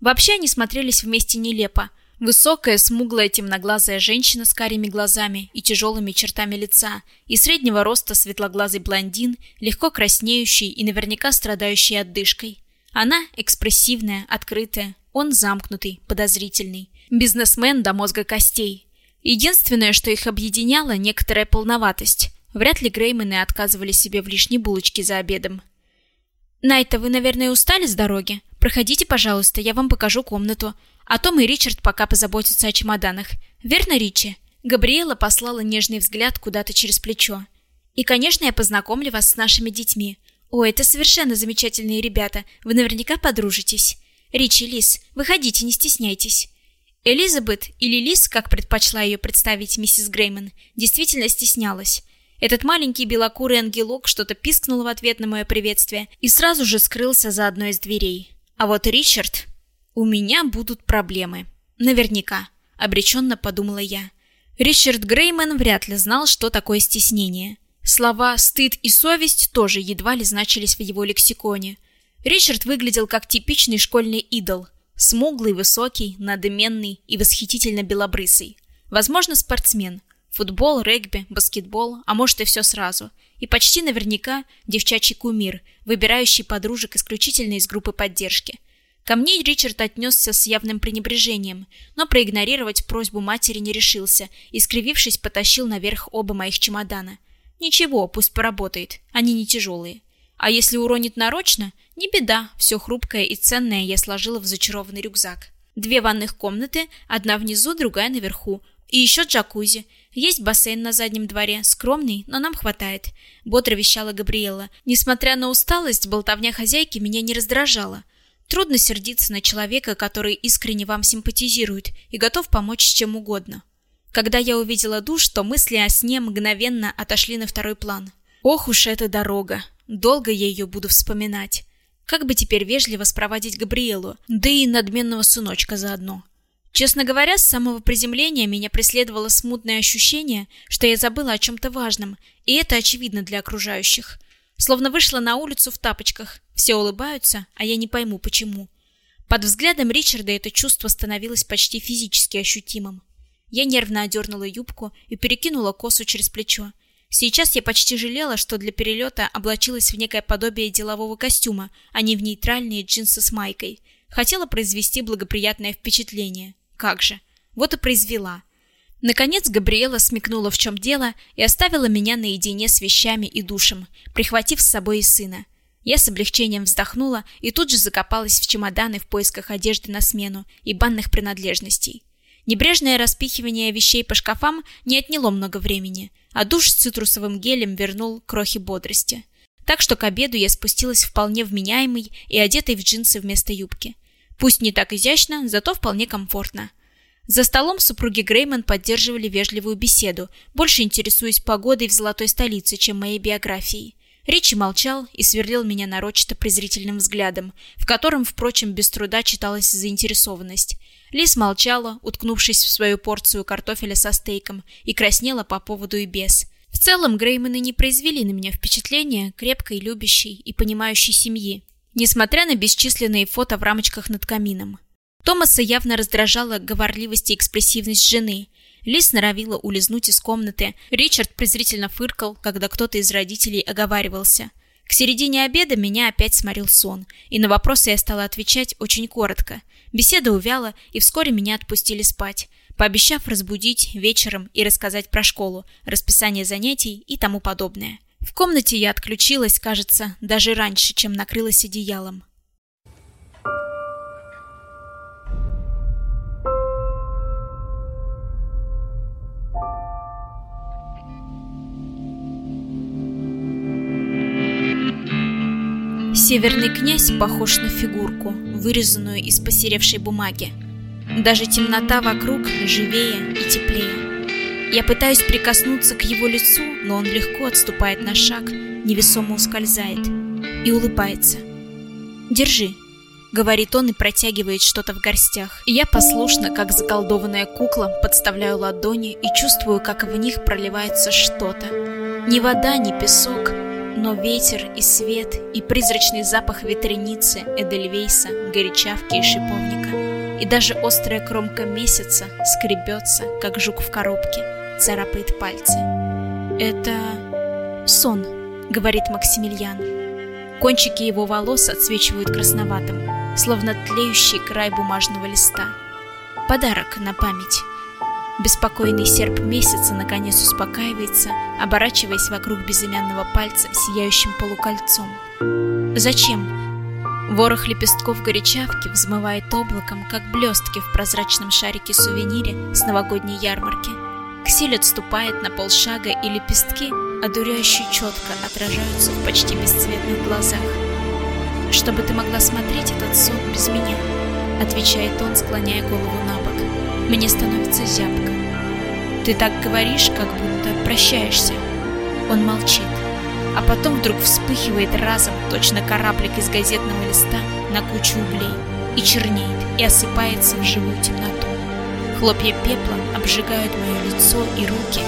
[SPEAKER 1] Вообще они смотрелись вместе нелепо. Высокая, смуглая, темноглазая женщина с карими глазами и тяжелыми чертами лица, и среднего роста светлоглазый блондин, легко краснеющий и наверняка страдающий отдышкой. Она экспрессивная, открытая, он замкнутый, подозрительный. Бизнесмен до мозга костей. Единственное, что их объединяло, некоторая полноватость. Вряд ли Греймены отказывали себе в лишней булочке за обедом. «Найта, вы, наверное, устали с дороги? Проходите, пожалуйста, я вам покажу комнату. А Том и Ричард пока позаботятся о чемоданах. Верно, Ричи? Габриэла послала нежный взгляд куда-то через плечо. И, конечно, я познакомлю вас с нашими детьми. О, это совершенно замечательные ребята. Вы наверняка подружитесь. Ричи, Лис, выходите, не стесняйтесь. Элизабет, или Лис, как предпочла ее представить миссис Грейман, действительно стеснялась. Этот маленький белокурый ангелок что-то пискнул в ответ на мое приветствие и сразу же скрылся за одной из дверей. А вот Ричард... У меня будут проблемы. Наверняка, обреченно подумала я. Ричард Грейман вряд ли знал, что такое стеснение. Слова «стыд» и «совесть» тоже едва ли значились в его лексиконе. Ричард выглядел как типичный школьный идол. Смуглый, высокий, надменный и восхитительно белобрысый. Возможно, спортсмен. Футбол, регби, баскетбол, а может и все сразу. И почти наверняка девчачий кумир, выбирающий подружек исключительно из группы поддержки. Ко мне Ричард отнесся с явным пренебрежением, но проигнорировать просьбу матери не решился и, скривившись, потащил наверх оба моих чемодана. Ничего, пусть поработает, они не тяжелые. А если уронит нарочно, не беда, все хрупкое и ценное я сложила в зачарованный рюкзак. Две ванных комнаты, одна внизу, другая наверху, и еще джакузи. Есть бассейн на заднем дворе, скромный, но нам хватает. Бодро вещала Габриэла. Несмотря на усталость, болтовня хозяйки меня не раздражала. Трудно сердиться на человека, который искренне вам симпатизирует и готов помочь с чем угодно. Когда я увидела душ, то мысли о сне мгновенно отошли на второй план. Ох уж эта дорога. Долго я ее буду вспоминать. Как бы теперь вежливо спроводить Габриэлу, да и надменного сыночка заодно. Честно говоря, с самого приземления меня преследовало смутное ощущение, что я забыла о чем-то важном, и это очевидно для окружающих. Словно вышла на улицу в тапочках. Все улыбаются, а я не пойму, почему. Под взглядом Ричарда это чувство становилось почти физически ощутимым. Я нервно одернула юбку и перекинула косу через плечо. Сейчас я почти жалела, что для перелета облачилась в некое подобие делового костюма, а не в нейтральные джинсы с майкой. Хотела произвести благоприятное впечатление. Как же. Вот и произвела. Наконец Габриэла смекнула, в чем дело, и оставила меня наедине с вещами и душем, прихватив с собой и сына. Я с облегчением вздохнула и тут же закопалась в чемоданы в поисках одежды на смену и банных принадлежностей. Небрежное распихивание вещей по шкафам не отняло много времени, а душ с цитрусовым гелем вернул крохи бодрости. Так что к обеду я спустилась вполне вменяемой и одетой в джинсы вместо юбки. Пусть не так изящно, зато вполне комфортно. За столом супруги Грейман поддерживали вежливую беседу, больше интересуясь погодой в золотой столице, чем моей биографией. Ричи молчал и сверлил меня нарочито презрительным взглядом, в котором, впрочем, без труда читалась заинтересованность. Лис молчала, уткнувшись в свою порцию картофеля со стейком, и краснела по поводу и без. В целом, Грейманы не произвели на меня впечатления крепкой, любящей и понимающей семьи несмотря на бесчисленные фото в рамочках над камином. Томаса явно раздражала говорливость и экспрессивность жены. Лис норовила улизнуть из комнаты. Ричард презрительно фыркал, когда кто-то из родителей оговаривался. К середине обеда меня опять сморил сон, и на вопросы я стала отвечать очень коротко. Беседа увяла, и вскоре меня отпустили спать, пообещав разбудить вечером и рассказать про школу, расписание занятий и тому подобное. В комнате я отключилась, кажется, даже раньше, чем накрылась одеялом. Северный князь похож на фигурку, вырезанную из посеревшей бумаги. Даже темнота вокруг живее и теплее. Я пытаюсь прикоснуться к его лицу, но он легко отступает на шаг, невесомо ускользает и улыбается. «Держи», — говорит он и протягивает что-то в горстях. Я послушно, как заколдованная кукла, подставляю ладони и чувствую, как в них проливается что-то. Ни вода, ни песок, но ветер и свет, и призрачный запах ветреницы, эдельвейса, горячавки и шиповника. И даже острая кромка месяца скребется, как жук в коробке царапает пальцы. «Это... сон», — говорит Максимилиан. Кончики его волос отсвечивают красноватым, словно тлеющий край бумажного листа. Подарок на память. Беспокойный серп месяца наконец успокаивается, оборачиваясь вокруг безымянного пальца сияющим полукольцом. Зачем? Ворох лепестков горячавки взмывает облаком, как блестки в прозрачном шарике сувенире с новогодней ярмарки. Ксель отступает на полшага, и лепестки, одуряюще четко, отражаются в почти бесцветных глазах. «Чтобы ты могла смотреть этот сон без меня», — отвечает он, склоняя голову на бок. «Мне становится зябко. Ты так говоришь, как будто прощаешься». Он молчит, а потом вдруг вспыхивает разом, точно кораблик из газетного листа, на кучу углей, и чернеет, и осыпается в живую темноту. Хлопья пепла обжигают мое лицо и руки.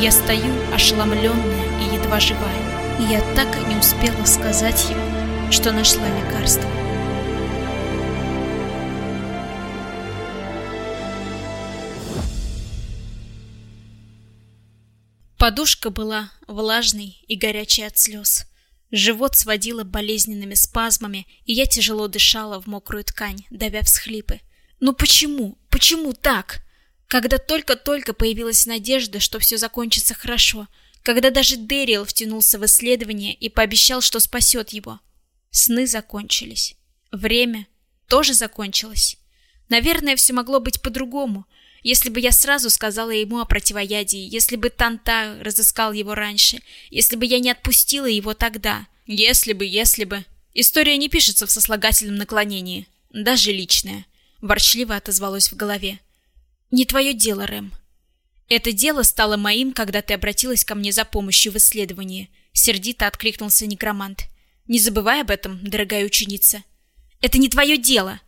[SPEAKER 1] Я стою, ошеломленная и едва живая. Я так и не успела сказать ему, что нашла лекарство. Подушка была влажной и горячей от слез. Живот сводило болезненными спазмами, и я тяжело дышала в мокрую ткань, давя всхлипы. Ну почему? Почему так? Когда только-только появилась надежда, что все закончится хорошо, когда даже Дэриэл втянулся в исследование и пообещал, что спасет его. Сны закончились. Время тоже закончилось. Наверное, все могло быть по-другому — если бы я сразу сказала ему о противоядии, если бы Танта разыскал его раньше, если бы я не отпустила его тогда. Если бы, если бы. История не пишется в сослагательном наклонении, даже личная. Ворчливо отозвалось в голове. Не твое дело, Рэм. Это дело стало моим, когда ты обратилась ко мне за помощью в исследовании. Сердито откликнулся некромант. Не забывай об этом, дорогая ученица. Это не твое дело.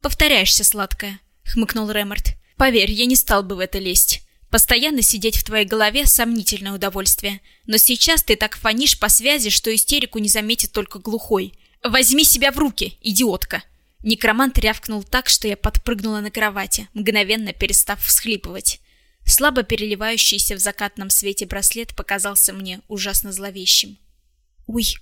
[SPEAKER 1] Повторяешься, сладкая, хмыкнул Рэморт. Поверь, я не стал бы в это лезть. Постоянно сидеть в твоей голове – сомнительное удовольствие. Но сейчас ты так фонишь по связи, что истерику не заметит только глухой. Возьми себя в руки, идиотка!» Некромант рявкнул так, что я подпрыгнула на кровати, мгновенно перестав всхлипывать. Слабо переливающийся в закатном свете браслет показался мне ужасно зловещим. «Уй!»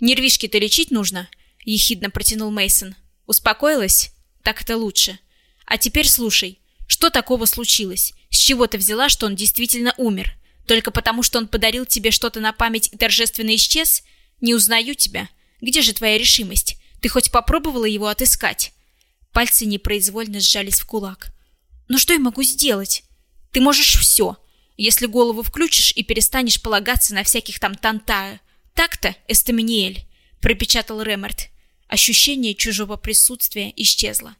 [SPEAKER 1] «Нервишки-то лечить нужно?» – ехидно протянул Мейсон. «Успокоилась? Так это лучше. А теперь слушай. Что такого случилось? С чего ты взяла, что он действительно умер? Только потому, что он подарил тебе что-то на память и торжественно исчез? Не узнаю тебя. Где же твоя решимость? Ты хоть попробовала его отыскать? Пальцы непроизвольно сжались в кулак. Ну что я могу сделать? Ты можешь все, если голову включишь и перестанешь полагаться на всяких там тантая. Так-то, Эстаминиэль, пропечатал Ремерт. Ощущение чужого присутствия исчезло.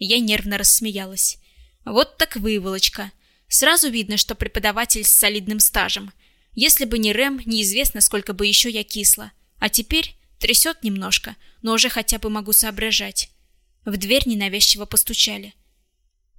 [SPEAKER 1] Я нервно рассмеялась. Вот так выволочка. Сразу видно, что преподаватель с солидным стажем. Если бы не Рэм, неизвестно, сколько бы еще я кисла. А теперь трясет немножко, но уже хотя бы могу соображать. В дверь ненавязчиво постучали.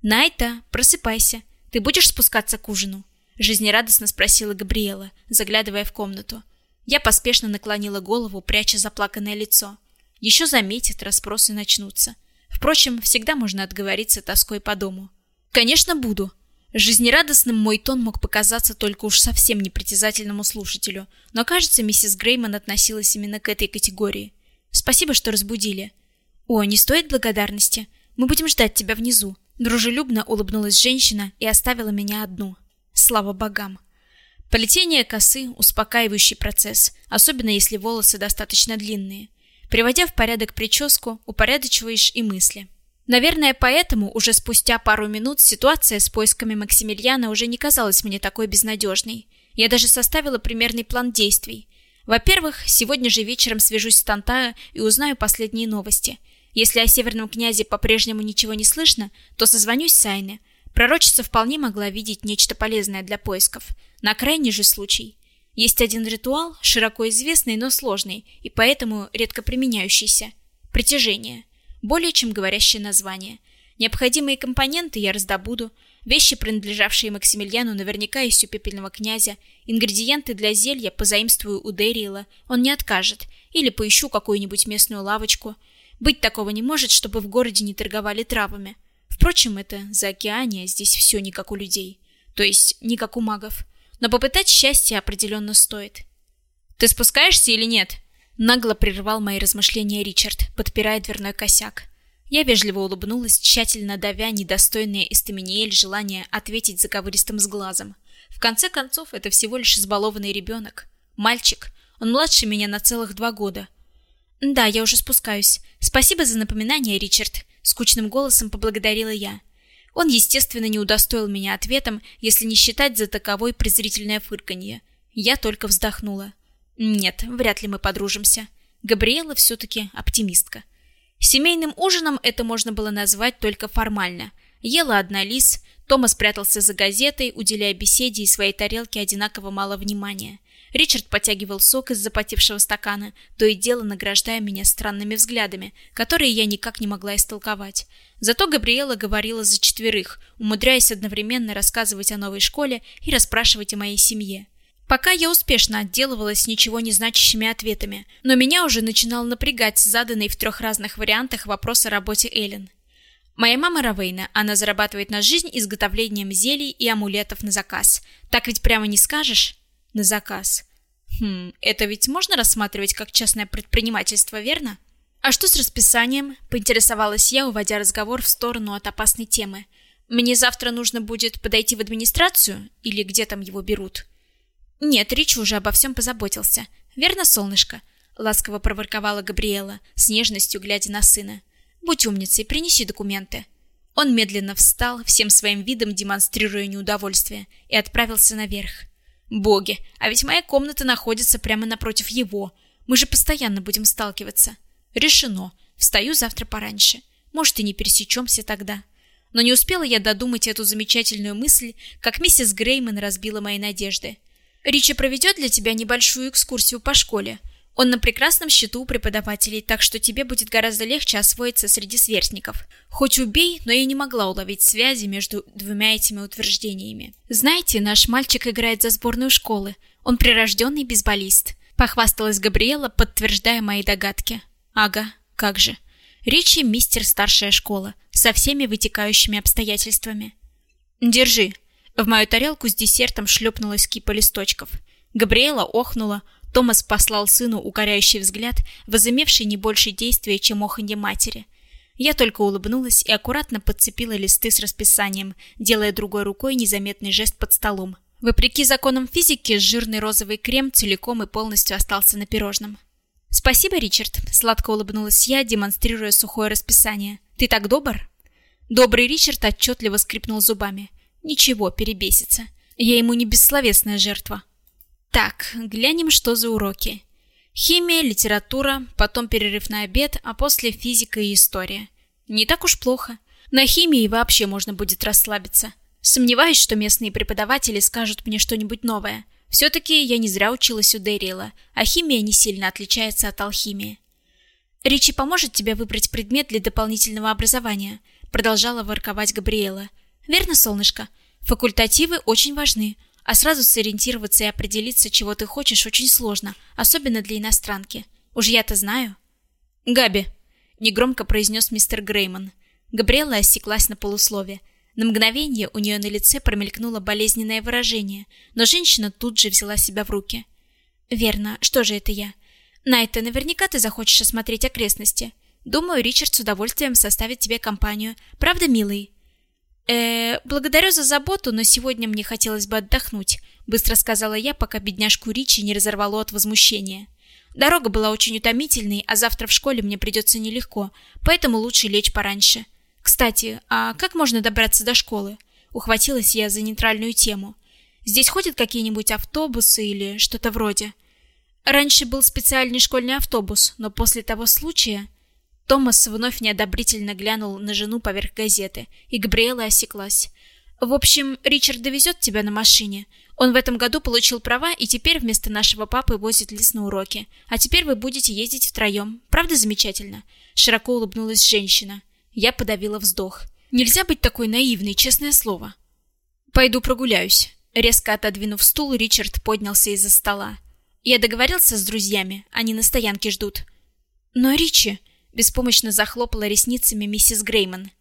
[SPEAKER 1] «Найта, просыпайся. Ты будешь спускаться к ужину?» Жизнерадостно спросила Габриэла, заглядывая в комнату. Я поспешно наклонила голову, пряча заплаканное лицо. Еще заметит, расспросы начнутся. Впрочем, всегда можно отговориться тоской по дому. Конечно, буду. Жизнерадостным мой тон мог показаться только уж совсем непритязательному слушателю, но, кажется, миссис Грейман относилась именно к этой категории. Спасибо, что разбудили. О, не стоит благодарности. Мы будем ждать тебя внизу. Дружелюбно улыбнулась женщина и оставила меня одну. Слава богам. Плетение косы – успокаивающий процесс, особенно если волосы достаточно длинные. Приводя в порядок прическу, упорядочиваешь и мысли. Наверное, поэтому уже спустя пару минут ситуация с поисками Максимилиана уже не казалась мне такой безнадежной. Я даже составила примерный план действий. Во-первых, сегодня же вечером свяжусь с Тантаю и узнаю последние новости. Если о Северном князе по-прежнему ничего не слышно, то созвонюсь с Айне. Пророчица вполне могла видеть нечто полезное для поисков. На крайний же случай. Есть один ритуал, широко известный, но сложный, и поэтому редко применяющийся. Притяжение. Более чем говорящее название. Необходимые компоненты я раздобуду, вещи, принадлежавшие Максимилиану, наверняка из у пепельного князя, ингредиенты для зелья позаимствую у Дэриэла, он не откажет, или поищу какую-нибудь местную лавочку. Быть такого не может, чтобы в городе не торговали травами. Впрочем, это за океане, здесь все не как у людей. То есть не как у магов. Но попытать счастье определенно стоит. «Ты спускаешься или нет?» Нагло прервал мои размышления Ричард, подпирая дверной косяк. Я вежливо улыбнулась, тщательно давя недостойное Эстаминиэль желание ответить заковыристым с глазом. В конце концов, это всего лишь избалованный ребенок. Мальчик. Он младше меня на целых два года. «Да, я уже спускаюсь. Спасибо за напоминание, Ричард», — скучным голосом поблагодарила я. Он, естественно, не удостоил меня ответом, если не считать за таковой презрительное фырканье. Я только вздохнула. Нет, вряд ли мы подружимся. Габриэла все-таки оптимистка. Семейным ужином это можно было назвать только формально. Ела одна Лис, Тома спрятался за газетой, уделяя беседе и своей тарелке одинаково мало внимания. Ричард потягивал сок из запотевшего стакана, то и дело награждая меня странными взглядами, которые я никак не могла истолковать. Зато Габриэла говорила за четверых, умудряясь одновременно рассказывать о новой школе и расспрашивать о моей семье. Пока я успешно отделывалась ничего не значащими ответами, но меня уже начинал напрягать заданный в трех разных вариантах вопрос о работе Эллен. Моя мама Равейна, она зарабатывает на жизнь изготовлением зелий и амулетов на заказ. Так ведь прямо не скажешь? На заказ. Хм, это ведь можно рассматривать как частное предпринимательство, верно? А что с расписанием? Поинтересовалась я, уводя разговор в сторону от опасной темы. Мне завтра нужно будет подойти в администрацию или где там его берут? Нет, Рич уже обо всем позаботился. Верно, солнышко? Ласково проворковала Габриэла, с нежностью глядя на сына. Будь умницей, принеси документы. Он медленно встал, всем своим видом демонстрируя неудовольствие, и отправился наверх. Боги, а ведь моя комната находится прямо напротив его. Мы же постоянно будем сталкиваться. Решено. Встаю завтра пораньше. Может, и не пересечемся тогда. Но не успела я додумать эту замечательную мысль, как миссис Грейман разбила мои надежды. Ричи проведет для тебя небольшую экскурсию по школе. Он на прекрасном счету у преподавателей, так что тебе будет гораздо легче освоиться среди сверстников. Хоть убей, но я не могла уловить связи между двумя этими утверждениями. Знаете, наш мальчик играет за сборную школы. Он прирожденный бейсболист. Похвасталась Габриэла, подтверждая мои догадки. Ага, как же. Ричи мистер старшая школа, со всеми вытекающими обстоятельствами. Держи. В мою тарелку с десертом шлепнулась кипа листочков. Габриэла охнула, Томас послал сыну укоряющий взгляд, возымевший не больше действия, чем оханье матери. Я только улыбнулась и аккуратно подцепила листы с расписанием, делая другой рукой незаметный жест под столом. Вопреки законам физики, жирный розовый крем целиком и полностью остался на пирожном. «Спасибо, Ричард», — сладко улыбнулась я, демонстрируя сухое расписание. «Ты так добр?» Добрый Ричард отчетливо скрипнул зубами. Ничего, перебесится. Я ему не бессловесная жертва. Так, глянем, что за уроки. Химия, литература, потом перерыв на обед, а после физика и история. Не так уж плохо. На химии вообще можно будет расслабиться. Сомневаюсь, что местные преподаватели скажут мне что-нибудь новое. Все-таки я не зря училась у Дэрила, а химия не сильно отличается от алхимии. Ричи поможет тебе выбрать предмет для дополнительного образования, продолжала ворковать Габриэла. Верно, солнышко? Факультативы очень важны, а сразу сориентироваться и определиться, чего ты хочешь, очень сложно, особенно для иностранки. Уж я-то знаю. Габи, негромко произнес мистер Грейман. Габриэла осеклась на полуслове. На мгновение у нее на лице промелькнуло болезненное выражение, но женщина тут же взяла себя в руки. Верно, что же это я? Найта, наверняка ты захочешь осмотреть окрестности. Думаю, Ричард с удовольствием составит тебе компанию. Правда, милый? Э, благодарю за заботу, но сегодня мне хотелось бы отдохнуть, быстро сказала я, пока бедняжку Ричи не разорвало от возмущения. Дорога была очень утомительной, а завтра в школе мне придется нелегко, поэтому лучше лечь пораньше. Кстати, а как можно добраться до школы? Ухватилась я за нейтральную тему. Здесь ходят какие-нибудь автобусы или что-то вроде. Раньше был специальный школьный автобус, но после того случая Томас вновь неодобрительно глянул на жену поверх газеты, и Габриэла осеклась. В общем, Ричард довезет тебя на машине. Он в этом году получил права и теперь вместо нашего папы возит Лис на уроки. А теперь вы будете ездить втроем. Правда замечательно? Широко улыбнулась женщина. Я подавила вздох. Нельзя быть такой наивной, честное слово. Пойду прогуляюсь. Резко отодвинув стул, Ричард поднялся из-за стола. Я договорился с друзьями, они на стоянке ждут. Но Ричи, Беспомощно захлопала ресницами миссис Грейман.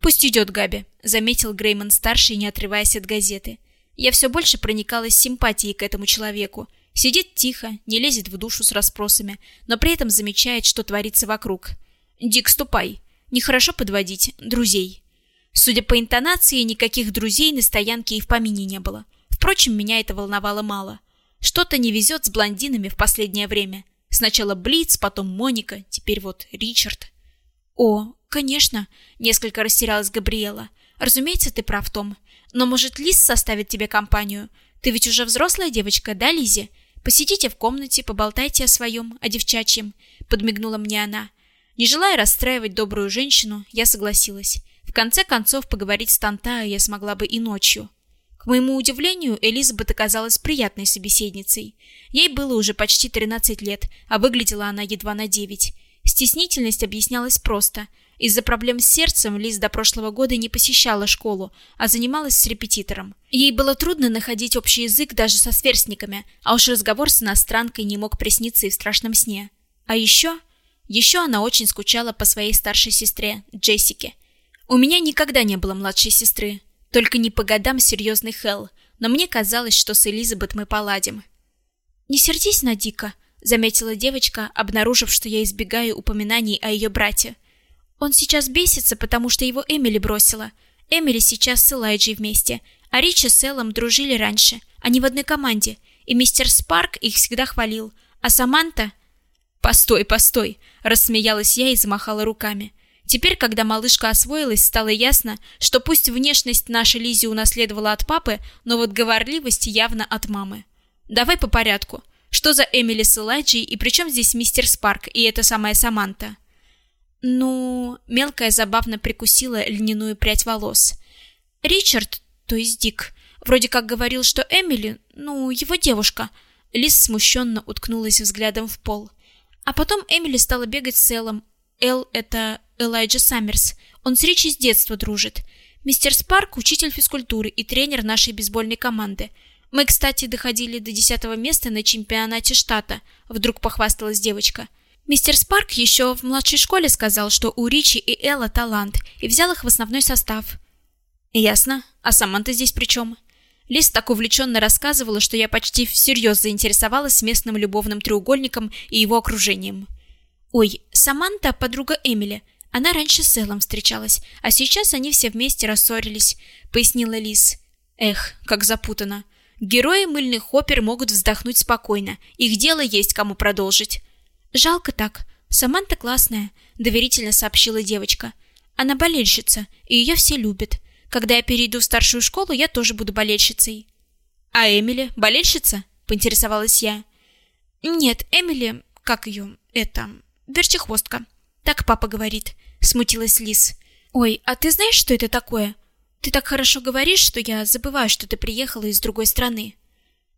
[SPEAKER 1] «Пусть идет Габи», — заметил Грейман-старший, не отрываясь от газеты. Я все больше проникалась симпатией к этому человеку. Сидит тихо, не лезет в душу с расспросами, но при этом замечает, что творится вокруг. «Дик, ступай. Нехорошо подводить друзей». Судя по интонации, никаких друзей на стоянке и в помине не было. Впрочем, меня это волновало мало. Что-то не везет с блондинами в последнее время. Сначала Блиц, потом Моника, теперь вот Ричард. О, конечно, несколько растерялась Габриэла. Разумеется, ты прав, Том. Но может Лиз составит тебе компанию? Ты ведь уже взрослая девочка, да, Лизи? Посидите в комнате, поболтайте о своем, о девчачьем, подмигнула мне она. Не желая расстраивать добрую женщину, я согласилась. В конце концов, поговорить с Тантао я смогла бы и ночью. К моему удивлению, Элизабет оказалась приятной собеседницей. Ей было уже почти 13 лет, а выглядела она едва на 9. Стеснительность объяснялась просто. Из-за проблем с сердцем Лиз до прошлого года не посещала школу, а занималась с репетитором. Ей было трудно находить общий язык даже со сверстниками, а уж разговор с иностранкой не мог присниться и в страшном сне. А еще... Еще она очень скучала по своей старшей сестре, Джессике. У меня никогда не было младшей сестры, только не по годам серьезный Хелл, но мне казалось, что с Элизабет мы поладим. «Не сердись на Дика», — заметила девочка, обнаружив, что я избегаю упоминаний о ее брате. «Он сейчас бесится, потому что его Эмили бросила. Эмили сейчас с Элайджей вместе, а Ричи с Эллом дружили раньше, они в одной команде, и мистер Спарк их всегда хвалил, а Саманта...» «Постой, постой!» — рассмеялась я и замахала руками. Теперь, когда малышка освоилась, стало ясно, что пусть внешность наша Лизи унаследовала от папы, но вот говорливость явно от мамы. Давай по порядку. Что за Эмили с и при чем здесь мистер Спарк и эта самая Саманта? Ну, мелкая забавно прикусила льняную прядь волос. Ричард, то есть Дик, вроде как говорил, что Эмили, ну, его девушка. Лиз смущенно уткнулась взглядом в пол. А потом Эмили стала бегать с Эллом. Эл — это Элайджа Саммерс. Он с Ричи с детства дружит. Мистер Спарк — учитель физкультуры и тренер нашей бейсбольной команды. Мы, кстати, доходили до десятого места на чемпионате штата, вдруг похвасталась девочка. Мистер Спарк еще в младшей школе сказал, что у Ричи и Элла талант, и взял их в основной состав. Ясно. А Саманта здесь при чем? Лиз так увлеченно рассказывала, что я почти всерьез заинтересовалась местным любовным треугольником и его окружением. Ой, Саманта — подруга Эмили. Она раньше с Эллом встречалась, а сейчас они все вместе рассорились, пояснила Лиз. Эх, как запутано. Герои мыльных опер могут вздохнуть спокойно. Их дело есть кому продолжить. Жалко так. Саманта классная, доверительно сообщила девочка. Она болельщица, и ее все любят. Когда я перейду в старшую школу, я тоже буду болельщицей. А Эмили болельщица? поинтересовалась я. Нет, Эмили, как ее, это, Верчехвостка. Так папа говорит, смутилась Лис. Ой, а ты знаешь, что это такое? Ты так хорошо говоришь, что я забываю, что ты приехала из другой страны.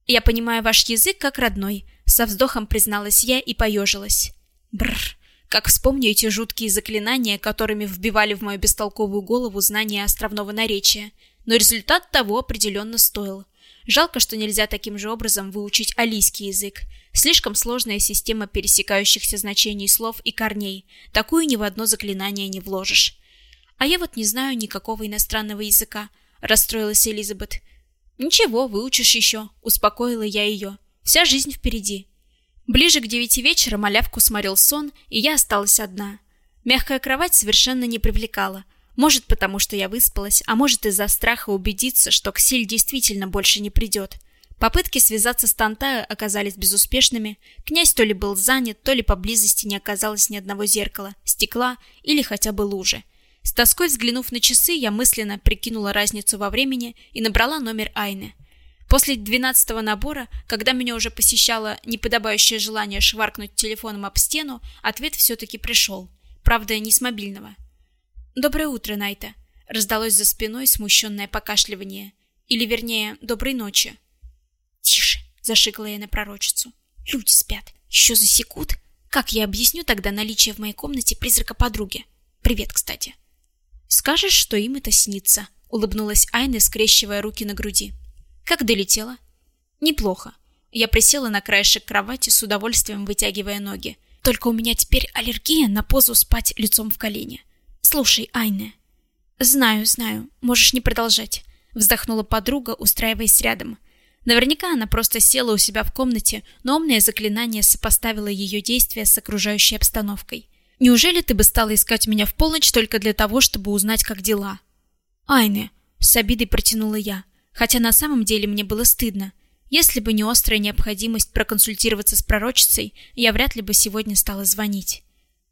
[SPEAKER 1] Я понимаю ваш язык как родной, со вздохом призналась я и поежилась. Бррр. Как вспомню эти жуткие заклинания, которыми вбивали в мою бестолковую голову знания островного наречия, но результат того определенно стоил. Жалко, что нельзя таким же образом выучить алийский язык. Слишком сложная система пересекающихся значений слов и корней. Такую ни в одно заклинание не вложишь. А я вот не знаю никакого иностранного языка, расстроилась Элизабет. Ничего, выучишь еще, успокоила я ее. Вся жизнь впереди. Ближе к девяти вечера малявку сморил сон, и я осталась одна. Мягкая кровать совершенно не привлекала. Может, потому что я выспалась, а может, из-за страха убедиться, что Ксиль действительно больше не придет. Попытки связаться с Тантаю оказались безуспешными. Князь то ли был занят, то ли поблизости не оказалось ни одного зеркала, стекла или хотя бы лужи. С тоской взглянув на часы, я мысленно прикинула разницу во времени и набрала номер Айны. После двенадцатого набора, когда меня уже посещало неподобающее желание шваркнуть телефоном об стену, ответ все-таки пришел. Правда, не с мобильного. «Доброе утро, Найта!» Раздалось за спиной смущенное покашливание. Или, вернее, «доброй ночи». Зашикала я на пророчицу. «Люди спят. Еще засекут. Как я объясню тогда наличие в моей комнате призрака подруги? Привет, кстати!» «Скажешь, что им это снится?» — улыбнулась Айна, скрещивая руки на груди. «Как долетела?» «Неплохо». Я присела на краешек кровати, с удовольствием вытягивая ноги. Только у меня теперь аллергия на позу спать лицом в колени. Слушай, Айне. Знаю, знаю. Можешь не продолжать, вздохнула подруга, устраиваясь рядом. Наверняка она просто села у себя в комнате, но умное заклинание сопоставило ее действия с окружающей обстановкой. Неужели ты бы стала искать меня в полночь только для того, чтобы узнать, как дела? Айне, с обидой протянула я, хотя на самом деле мне было стыдно. Если бы не острая необходимость проконсультироваться с пророчицей, я вряд ли бы сегодня стала звонить.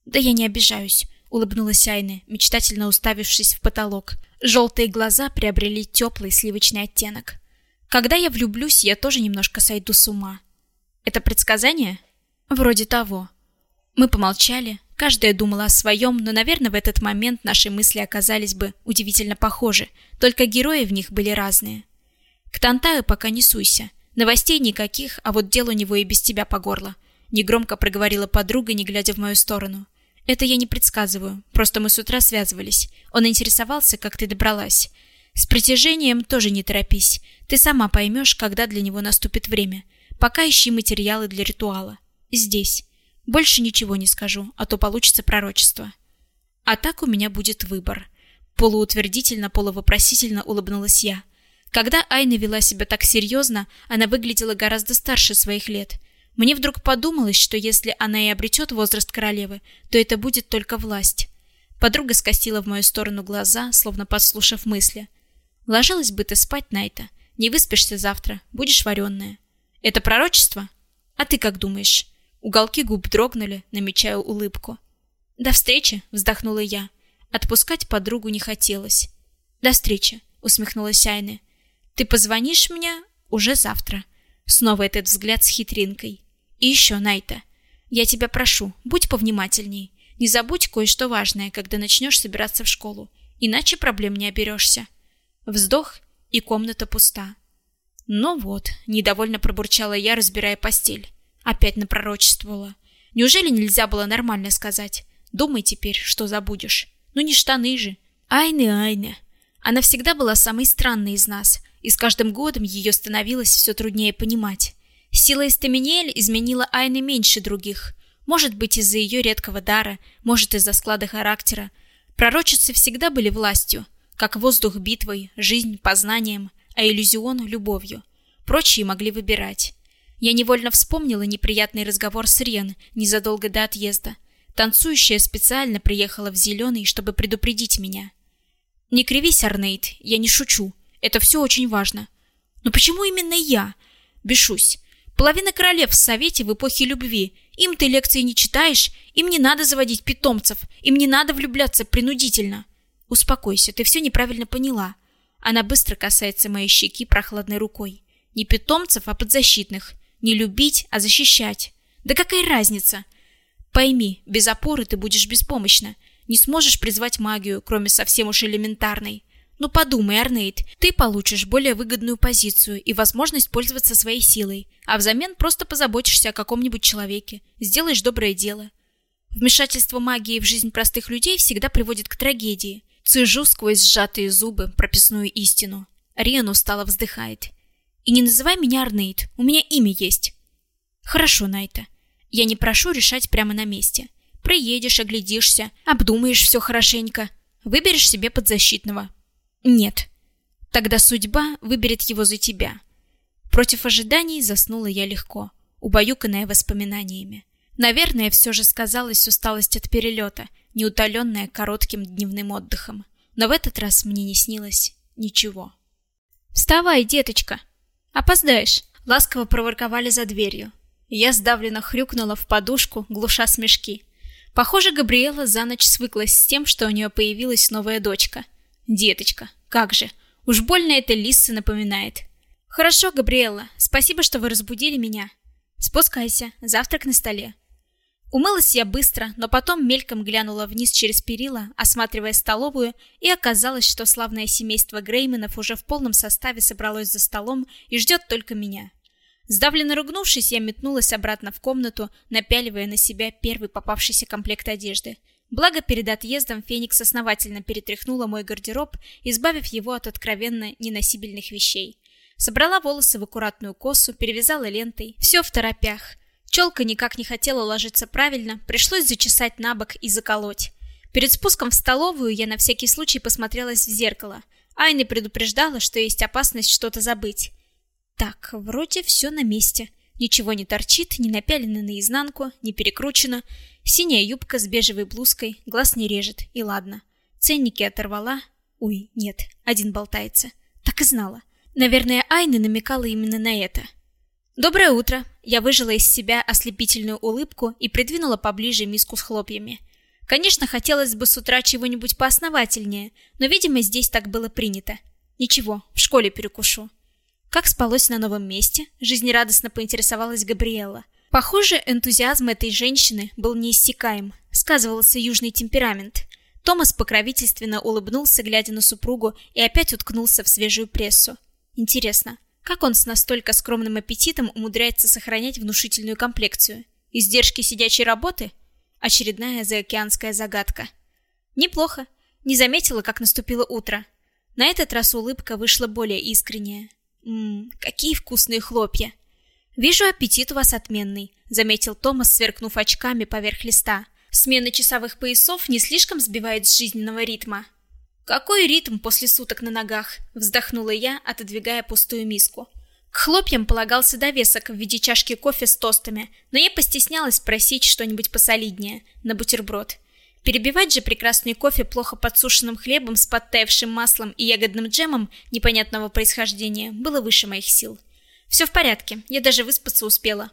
[SPEAKER 1] Да я не обижаюсь улыбнулась Айна, мечтательно уставившись в потолок. Желтые глаза приобрели теплый сливочный оттенок. Когда я влюблюсь, я тоже немножко сойду с ума. Это предсказание? Вроде того. Мы помолчали, каждая думала о своем, но, наверное, в этот момент наши мысли оказались бы удивительно похожи, только герои в них были разные. К Тантаю пока не суйся. Новостей никаких, а вот дело у него и без тебя по горло. Негромко проговорила подруга, не глядя в мою сторону. Это я не предсказываю, просто мы с утра связывались. Он интересовался, как ты добралась. С притяжением тоже не торопись. Ты сама поймешь, когда для него наступит время. Пока ищи материалы для ритуала. Здесь. Больше ничего не скажу, а то получится пророчество. А так у меня будет выбор. Полуутвердительно, полувопросительно улыбнулась я. Когда Айна вела себя так серьезно, она выглядела гораздо старше своих лет. Мне вдруг подумалось, что если она и обретет возраст королевы, то это будет только власть. Подруга скосила в мою сторону глаза, словно подслушав мысли. Ложилась бы ты спать, Найта. Не выспишься завтра, будешь вареная. Это пророчество? А ты как думаешь? Уголки губ дрогнули, намечая улыбку. До встречи, вздохнула я. Отпускать подругу не хотелось. До встречи, усмехнулась Айна. Ты позвонишь мне уже завтра. Снова этот взгляд с хитринкой. И еще, Найта, я тебя прошу, будь повнимательней. Не забудь кое-что важное, когда начнешь собираться в школу, иначе проблем не оберешься. Вздох, и комната пуста. Ну вот, недовольно пробурчала я, разбирая постель. Опять напророчествовала. Неужели нельзя было нормально сказать? Думай теперь, что забудешь. Ну не штаны же. Айны, Айны. Она всегда была самой странной из нас, и с каждым годом ее становилось все труднее понимать. Сила Эстаминель изменила Айны меньше других. Может быть, из-за ее редкого дара, может, из-за склада характера. Пророчицы всегда были властью, как воздух битвой, жизнь познанием, а иллюзион любовью. Прочие могли выбирать. Я невольно вспомнила неприятный разговор с Рен незадолго до отъезда. Танцующая специально приехала в Зеленый, чтобы предупредить меня. Не кривись, Арнейд, я не шучу. Это все очень важно. Но почему именно я? Бешусь. Половина королев в совете в эпохе любви. Им ты лекции не читаешь, им не надо заводить питомцев, им не надо влюбляться принудительно. Успокойся, ты все неправильно поняла. Она быстро касается моей щеки прохладной рукой. Не питомцев, а подзащитных. Не любить, а защищать. Да какая разница? Пойми, без опоры ты будешь беспомощна. Не сможешь призвать магию, кроме совсем уж элементарной. Ну подумай, Арнейд, ты получишь более выгодную позицию и возможность пользоваться своей силой, а взамен просто позаботишься о каком-нибудь человеке, сделаешь доброе дело. Вмешательство магии в жизнь простых людей всегда приводит к трагедии. Цежу сквозь сжатые зубы прописную истину. Риан устало вздыхает. И не называй меня Арнейд, у меня имя есть. Хорошо, Найта. Я не прошу решать прямо на месте. Приедешь, оглядишься, обдумаешь все хорошенько, выберешь себе подзащитного. Нет. Тогда судьба выберет его за тебя. Против ожиданий заснула я легко, убаюканная воспоминаниями. Наверное, все же сказалась усталость от перелета — неутоленная коротким дневным отдыхом. Но в этот раз мне не снилось ничего. «Вставай, деточка!» «Опоздаешь!» — ласково проворковали за дверью. Я сдавленно хрюкнула в подушку, глуша смешки. Похоже, Габриэла за ночь свыклась с тем, что у нее появилась новая дочка. Деточка, как же, уж больно это Лисса напоминает. Хорошо, Габриэла, спасибо, что вы разбудили меня. Спускайся, завтрак на столе. Умылась я быстро, но потом мельком глянула вниз через перила, осматривая столовую, и оказалось, что славное семейство Грейменов уже в полном составе собралось за столом и ждет только меня. Сдавленно ругнувшись, я метнулась обратно в комнату, напяливая на себя первый попавшийся комплект одежды. Благо, перед отъездом Феникс основательно перетряхнула мой гардероб, избавив его от откровенно неносибельных вещей. Собрала волосы в аккуратную косу, перевязала лентой. Все в торопях. Челка никак не хотела ложиться правильно, пришлось зачесать на бок и заколоть. Перед спуском в столовую я на всякий случай посмотрелась в зеркало. Айна предупреждала, что есть опасность что-то забыть. Так, вроде все на месте. Ничего не торчит, не напялено наизнанку, не перекручено. Синяя юбка с бежевой блузкой, глаз не режет, и ладно. Ценники оторвала. Ой, нет, один болтается. Так и знала. Наверное, Айна намекала именно на это. Доброе утро. Я выжила из себя ослепительную улыбку и придвинула поближе миску с хлопьями. Конечно, хотелось бы с утра чего-нибудь поосновательнее, но, видимо, здесь так было принято. Ничего, в школе перекушу. Как спалось на новом месте? Жизнерадостно поинтересовалась Габриэлла. Похоже, энтузиазм этой женщины был неиссякаем. Сказывался южный темперамент. Томас покровительственно улыбнулся, глядя на супругу, и опять уткнулся в свежую прессу. Интересно, как он с настолько скромным аппетитом умудряется сохранять внушительную комплекцию? Издержки сидячей работы? Очередная заокеанская загадка. Неплохо. Не заметила, как наступило утро. На этот раз улыбка вышла более искренняя. Ммм, какие вкусные хлопья. Вижу, аппетит у вас отменный, заметил Томас, сверкнув очками поверх листа. Смена часовых поясов не слишком сбивает с жизненного ритма. Какой ритм после суток на ногах, вздохнула я, отодвигая пустую миску. К хлопьям полагался довесок в виде чашки кофе с тостами, но я постеснялась просить что-нибудь посолиднее, на бутерброд. Перебивать же прекрасный кофе плохо подсушенным хлебом с подтаявшим маслом и ягодным джемом непонятного происхождения было выше моих сил. Все в порядке, я даже выспаться успела.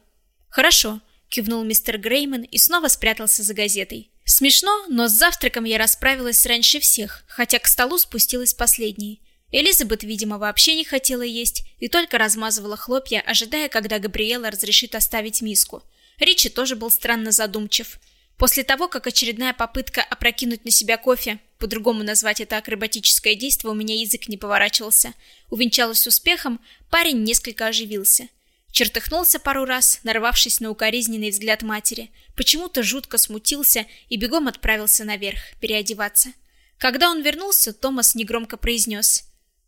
[SPEAKER 1] Хорошо, кивнул мистер Грейман и снова спрятался за газетой. Смешно, но с завтраком я расправилась раньше всех, хотя к столу спустилась последней. Элизабет, видимо, вообще не хотела есть и только размазывала хлопья, ожидая, когда Габриэла разрешит оставить миску. Ричи тоже был странно задумчив. После того, как очередная попытка опрокинуть на себя кофе, по-другому назвать это акробатическое действие у меня язык не поворачивался, увенчалась успехом, парень несколько оживился. Чертыхнулся пару раз, нарвавшись на укоризненный взгляд матери, почему-то жутко смутился и бегом отправился наверх переодеваться. Когда он вернулся, Томас негромко произнес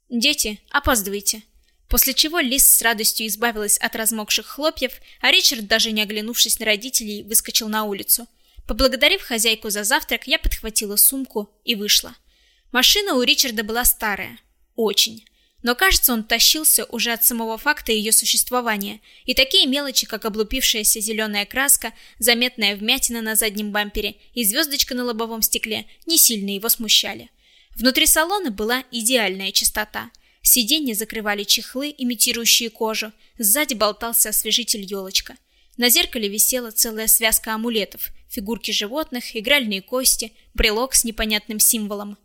[SPEAKER 1] «Дети, опаздывайте». После чего Лис с радостью избавилась от размокших хлопьев, а Ричард, даже не оглянувшись на родителей, выскочил на улицу – Поблагодарив хозяйку за завтрак, я подхватила сумку и вышла. Машина у Ричарда была старая. Очень. Но, кажется, он тащился уже от самого факта ее существования, и такие мелочи, как облупившаяся зеленая краска, заметная вмятина на заднем бампере и звездочка на лобовом стекле, не сильно его смущали. Внутри салона была идеальная чистота. Сиденья закрывали чехлы, имитирующие кожу, сзади болтался освежитель елочка. На зеркале висела целая связка амулетов – фигурки животных, игральные кости, брелок с непонятным символом.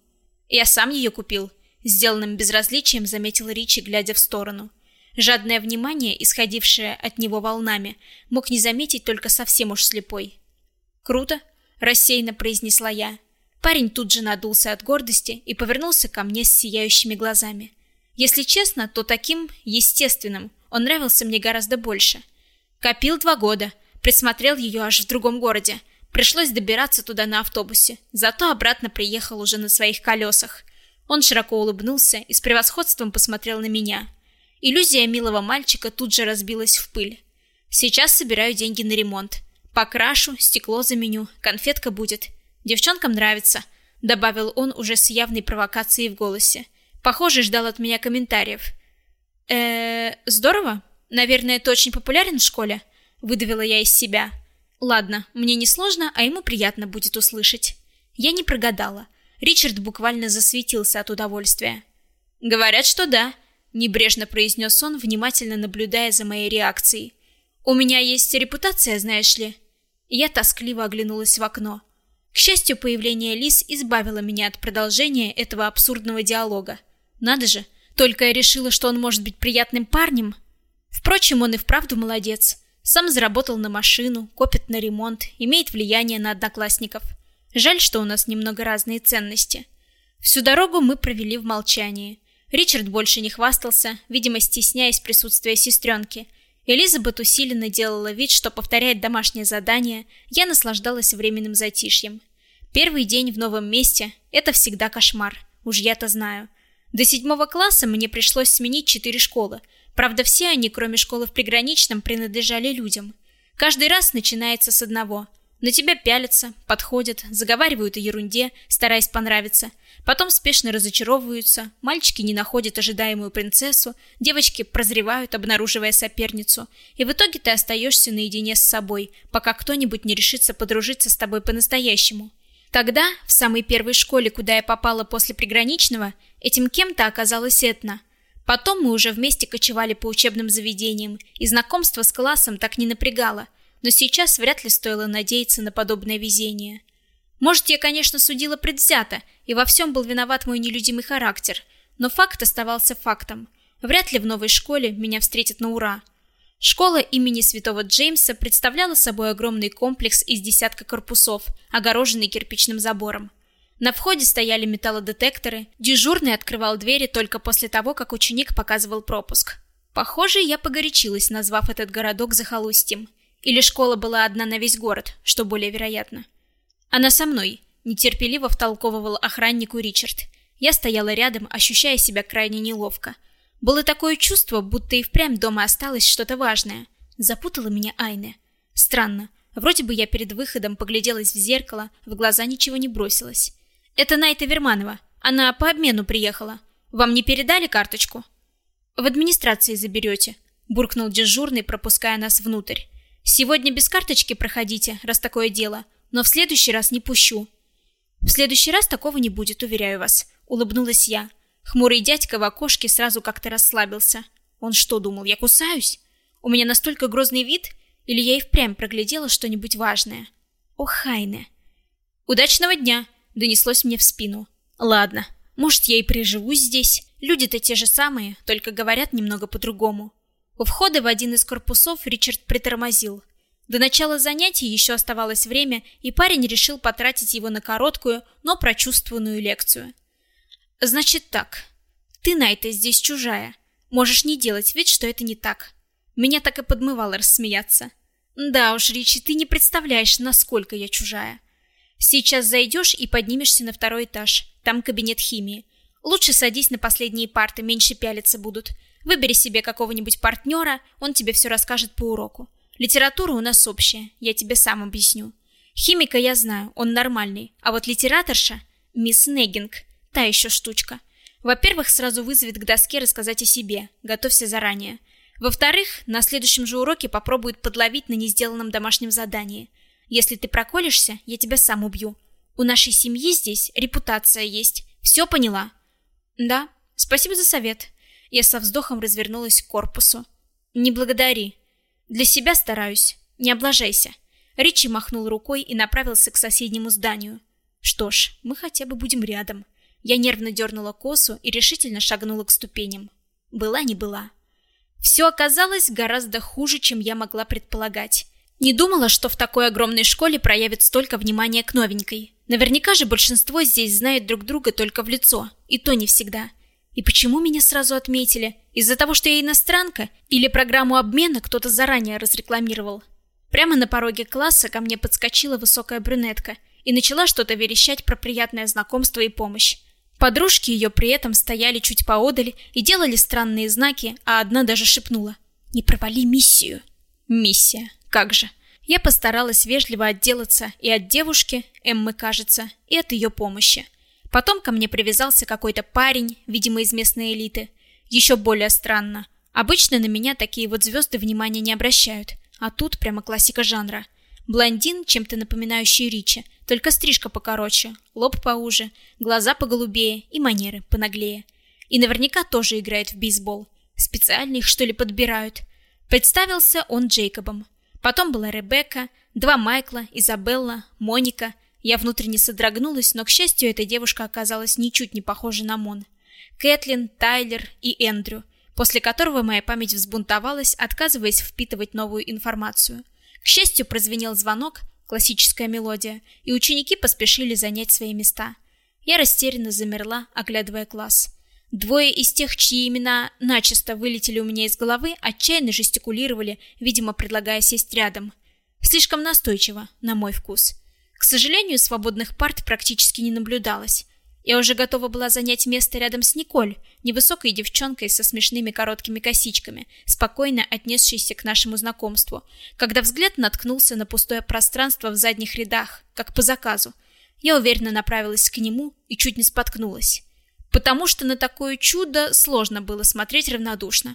[SPEAKER 1] Я сам ее купил, сделанным безразличием заметил Ричи, глядя в сторону. Жадное внимание, исходившее от него волнами, мог не заметить только совсем уж слепой. Круто, рассеянно произнесла я. Парень тут же надулся от гордости и повернулся ко мне с сияющими глазами. Если честно, то таким естественным он нравился мне гораздо больше. Копил два года, присмотрел ее аж в другом городе, Пришлось добираться туда на автобусе, зато обратно приехал уже на своих колесах. Он широко улыбнулся и с превосходством посмотрел на меня. Иллюзия милого мальчика тут же разбилась в пыль. Сейчас собираю деньги на ремонт. Покрашу, стекло заменю, конфетка будет. Девчонкам нравится, добавил он уже с явной провокацией в голосе. Похоже, ждал от меня комментариев. Э, здорово. Наверное, ты очень популярен в школе, выдавила я из себя. Ладно, мне не сложно, а ему приятно будет услышать. Я не прогадала. Ричард буквально засветился от удовольствия. Говорят, что да, небрежно произнес он, внимательно наблюдая за моей реакцией. У меня есть репутация, знаешь ли. Я тоскливо оглянулась в окно. К счастью, появление Лис избавило меня от продолжения этого абсурдного диалога. Надо же, только я решила, что он может быть приятным парнем. Впрочем, он и вправду молодец. Сам заработал на машину, копит на ремонт, имеет влияние на одноклассников. Жаль, что у нас немного разные ценности. Всю дорогу мы провели в молчании. Ричард больше не хвастался, видимо, стесняясь присутствия сестренки. Элизабет усиленно делала вид, что повторяет домашнее задание, я наслаждалась временным затишьем. Первый день в новом месте – это всегда кошмар, уж я-то знаю. До седьмого класса мне пришлось сменить четыре школы – Правда, все они, кроме школы в приграничном, принадлежали людям. Каждый раз начинается с одного. На тебя пялятся, подходят, заговаривают о ерунде, стараясь понравиться. Потом спешно разочаровываются, мальчики не находят ожидаемую принцессу, девочки прозревают, обнаруживая соперницу. И в итоге ты остаешься наедине с собой, пока кто-нибудь не решится подружиться с тобой по-настоящему. Тогда, в самой первой школе, куда я попала после приграничного, этим кем-то оказалась Этна. Потом мы уже вместе кочевали по учебным заведениям, и знакомство с классом так не напрягало, но сейчас вряд ли стоило надеяться на подобное везение. Может, я, конечно, судила предвзято, и во всем был виноват мой нелюдимый характер, но факт оставался фактом. Вряд ли в новой школе меня встретят на ура. Школа имени Святого Джеймса представляла собой огромный комплекс из десятка корпусов, огороженный кирпичным забором. На входе стояли металлодетекторы, дежурный открывал двери только после того, как ученик показывал пропуск. Похоже, я погорячилась, назвав этот городок захолустьем. Или школа была одна на весь город, что более вероятно. Она со мной, нетерпеливо втолковывал охраннику Ричард. Я стояла рядом, ощущая себя крайне неловко. Было такое чувство, будто и впрямь дома осталось что-то важное. Запутала меня Айне. Странно. Вроде бы я перед выходом погляделась в зеркало, в глаза ничего не бросилось. Это Найта Верманова. Она по обмену приехала. Вам не передали карточку? В администрации заберете, буркнул дежурный, пропуская нас внутрь. Сегодня без карточки проходите, раз такое дело, но в следующий раз не пущу. В следующий раз такого не будет, уверяю вас, улыбнулась я. Хмурый дядька в окошке сразу как-то расслабился. Он что, думал, я кусаюсь? У меня настолько грозный вид, или я и впрямь проглядела что-нибудь важное? О, Хайне. Удачного дня, донеслось мне в спину. Ладно, может, я и приживусь здесь. Люди-то те же самые, только говорят немного по-другому. У входа в один из корпусов Ричард притормозил. До начала занятий еще оставалось время, и парень решил потратить его на короткую, но прочувствованную лекцию. Значит так. Ты, Найта, здесь чужая. Можешь не делать вид, что это не так. Меня так и подмывало рассмеяться. Да уж, Ричи, ты не представляешь, насколько я чужая. Сейчас зайдешь и поднимешься на второй этаж. Там кабинет химии. Лучше садись на последние парты, меньше пялиться будут. Выбери себе какого-нибудь партнера, он тебе все расскажет по уроку. Литература у нас общая, я тебе сам объясню. Химика я знаю, он нормальный, а вот литераторша — мисс Негинг, та еще штучка. Во-первых, сразу вызовет к доске рассказать о себе, готовься заранее. Во-вторых, на следующем же уроке попробует подловить на несделанном домашнем задании. Если ты проколешься, я тебя сам убью. У нашей семьи здесь репутация есть. Все поняла? Да. Спасибо за совет. Я со вздохом развернулась к корпусу. Не благодари. Для себя стараюсь. Не облажайся. Ричи махнул рукой и направился к соседнему зданию. Что ж, мы хотя бы будем рядом. Я нервно дернула косу и решительно шагнула к ступеням. Была не была. Все оказалось гораздо хуже, чем я могла предполагать. Не думала, что в такой огромной школе проявят столько внимания к новенькой. Наверняка же большинство здесь знает друг друга только в лицо, и то не всегда. И почему меня сразу отметили? Из-за того, что я иностранка? Или программу обмена кто-то заранее разрекламировал? Прямо на пороге класса ко мне подскочила высокая брюнетка и начала что-то верещать про приятное знакомство и помощь. Подружки ее при этом стояли чуть поодаль и делали странные знаки, а одна даже шепнула «Не провали миссию». Миссия. Как же. Я постаралась вежливо отделаться и от девушки, Эммы, кажется, и от ее помощи. Потом ко мне привязался какой-то парень, видимо, из местной элиты. Еще более странно. Обычно на меня такие вот звезды внимания не обращают, а тут прямо классика жанра. Блондин, чем-то напоминающий Ричи, только стрижка покороче, лоб поуже, глаза поголубее и манеры понаглее. И наверняка тоже играет в бейсбол. Специально их, что ли, подбирают. Представился он Джейкобом. Потом была Ребекка, два Майкла, Изабелла, Моника. Я внутренне содрогнулась, но, к счастью, эта девушка оказалась ничуть не похожа на Мон. Кэтлин, Тайлер и Эндрю, после которого моя память взбунтовалась, отказываясь впитывать новую информацию. К счастью, прозвенел звонок, классическая мелодия, и ученики поспешили занять свои места. Я растерянно замерла, оглядывая класс. Двое из тех, чьи имена начисто вылетели у меня из головы, отчаянно жестикулировали, видимо, предлагая сесть рядом. Слишком настойчиво, на мой вкус. К сожалению, свободных парт практически не наблюдалось. Я уже готова была занять место рядом с Николь, невысокой девчонкой со смешными короткими косичками, спокойно отнесшейся к нашему знакомству, когда взгляд наткнулся на пустое пространство в задних рядах, как по заказу. Я уверенно направилась к нему и чуть не споткнулась. Потому что на такое чудо сложно было смотреть равнодушно.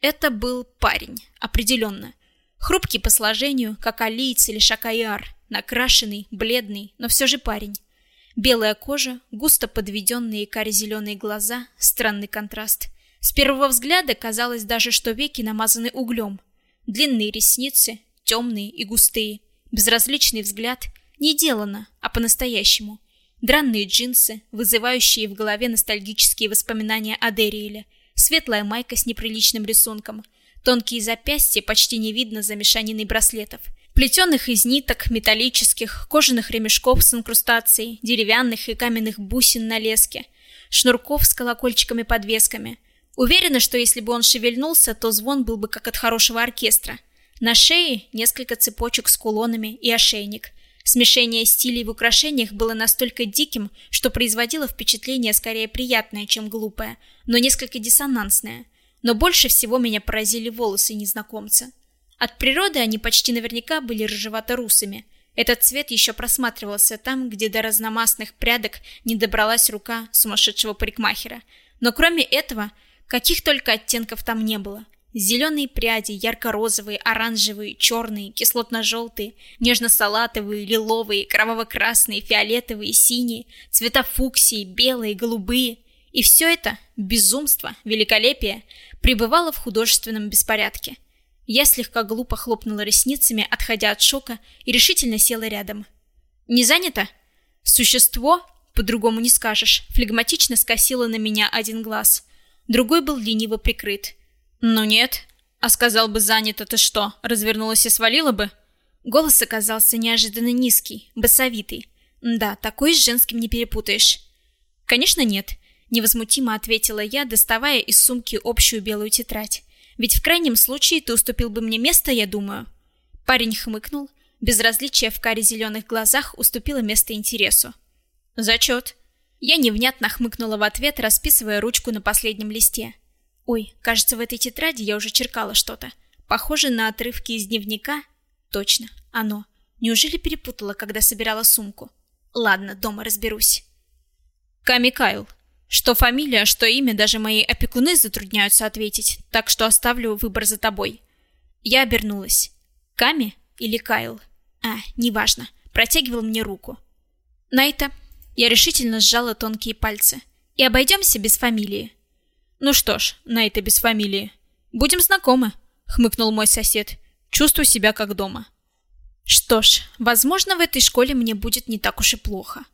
[SPEAKER 1] Это был парень, определенно. Хрупкий по сложению, как алиец или шакаяр, накрашенный, бледный, но все же парень. Белая кожа, густо подведенные каре-зеленые глаза, странный контраст. С первого взгляда казалось даже, что веки намазаны углем. Длинные ресницы, темные и густые. Безразличный взгляд. Не делано, а по-настоящему. Дранные джинсы, вызывающие в голове ностальгические воспоминания о Дериэле. Светлая майка с неприличным рисунком. Тонкие запястья почти не видно за мешаниной браслетов – плетеных из ниток, металлических, кожаных ремешков с инкрустацией, деревянных и каменных бусин на леске, шнурков с колокольчиками-подвесками. Уверена, что если бы он шевельнулся, то звон был бы как от хорошего оркестра. На шее несколько цепочек с кулонами и ошейник. Смешение стилей в украшениях было настолько диким, что производило впечатление скорее приятное, чем глупое, но несколько диссонансное. Но больше всего меня поразили волосы незнакомца. От природы они почти наверняка были рыжевато-русыми. Этот цвет еще просматривался там, где до разномастных прядок не добралась рука сумасшедшего парикмахера. Но кроме этого, каких только оттенков там не было – Зеленые пряди, ярко-розовые, оранжевые, черные, кислотно-желтые, нежно-салатовые, лиловые, кроваво-красные, фиолетовые, синие, цвета фуксии, белые, голубые. И все это, безумство, великолепие, пребывало в художественном беспорядке. Я слегка глупо хлопнула ресницами, отходя от шока, и решительно села рядом. «Не занято?» Существо, по-другому не скажешь, флегматично скосило на меня один глаз. Другой был лениво прикрыт. «Ну нет. А сказал бы занято, ты что, развернулась и свалила бы?» Голос оказался неожиданно низкий, басовитый. Да, такой с женским не перепутаешь. «Конечно нет», — невозмутимо ответила я, доставая из сумки общую белую тетрадь. «Ведь в крайнем случае ты уступил бы мне место, я думаю». Парень хмыкнул. Безразличие в каре зеленых глазах уступило место интересу. «Зачет». Я невнятно хмыкнула в ответ, расписывая ручку на последнем листе. Ой, кажется, в этой тетради я уже черкала что-то. Похоже на отрывки из дневника. Точно, оно. Неужели перепутала, когда собирала сумку? Ладно, дома разберусь. Ками Кайл. Что фамилия, что имя, даже мои опекуны затрудняются ответить, так что оставлю выбор за тобой. Я обернулась. Ками или Кайл? А, неважно. Протягивал мне руку. Найта. Я решительно сжала тонкие пальцы. И обойдемся без фамилии. «Ну что ж, Найта без фамилии. Будем знакомы», — хмыкнул мой сосед. «Чувствую себя как дома». Что ж, возможно, в этой школе мне будет не так уж и плохо.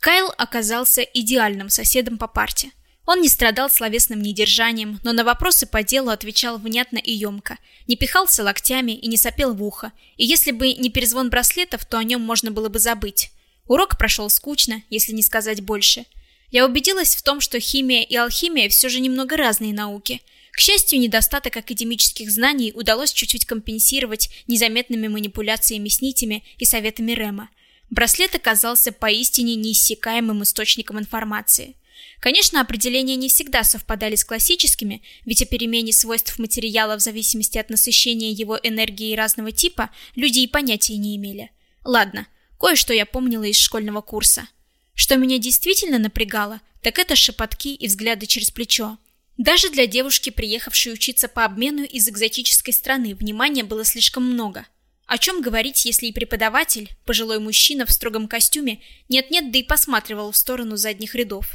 [SPEAKER 1] Кайл оказался идеальным соседом по парте. Он не страдал словесным недержанием, но на вопросы по делу отвечал внятно и емко, не пихался локтями и не сопел в ухо, и если бы не перезвон браслетов, то о нем можно было бы забыть. Урок прошел скучно, если не сказать больше — я убедилась в том, что химия и алхимия все же немного разные науки. К счастью, недостаток академических знаний удалось чуть-чуть компенсировать незаметными манипуляциями с нитями и советами Рема. Браслет оказался поистине неиссякаемым источником информации. Конечно, определения не всегда совпадали с классическими, ведь о перемене свойств материала в зависимости от насыщения его энергией разного типа люди и понятия не имели. Ладно, кое-что я помнила из школьного курса. Что меня действительно напрягало, так это шепотки и взгляды через плечо. Даже для девушки, приехавшей учиться по обмену из экзотической страны, внимания было слишком много. О чем говорить, если и преподаватель, пожилой мужчина в строгом костюме, нет-нет, да и посматривал в сторону задних рядов.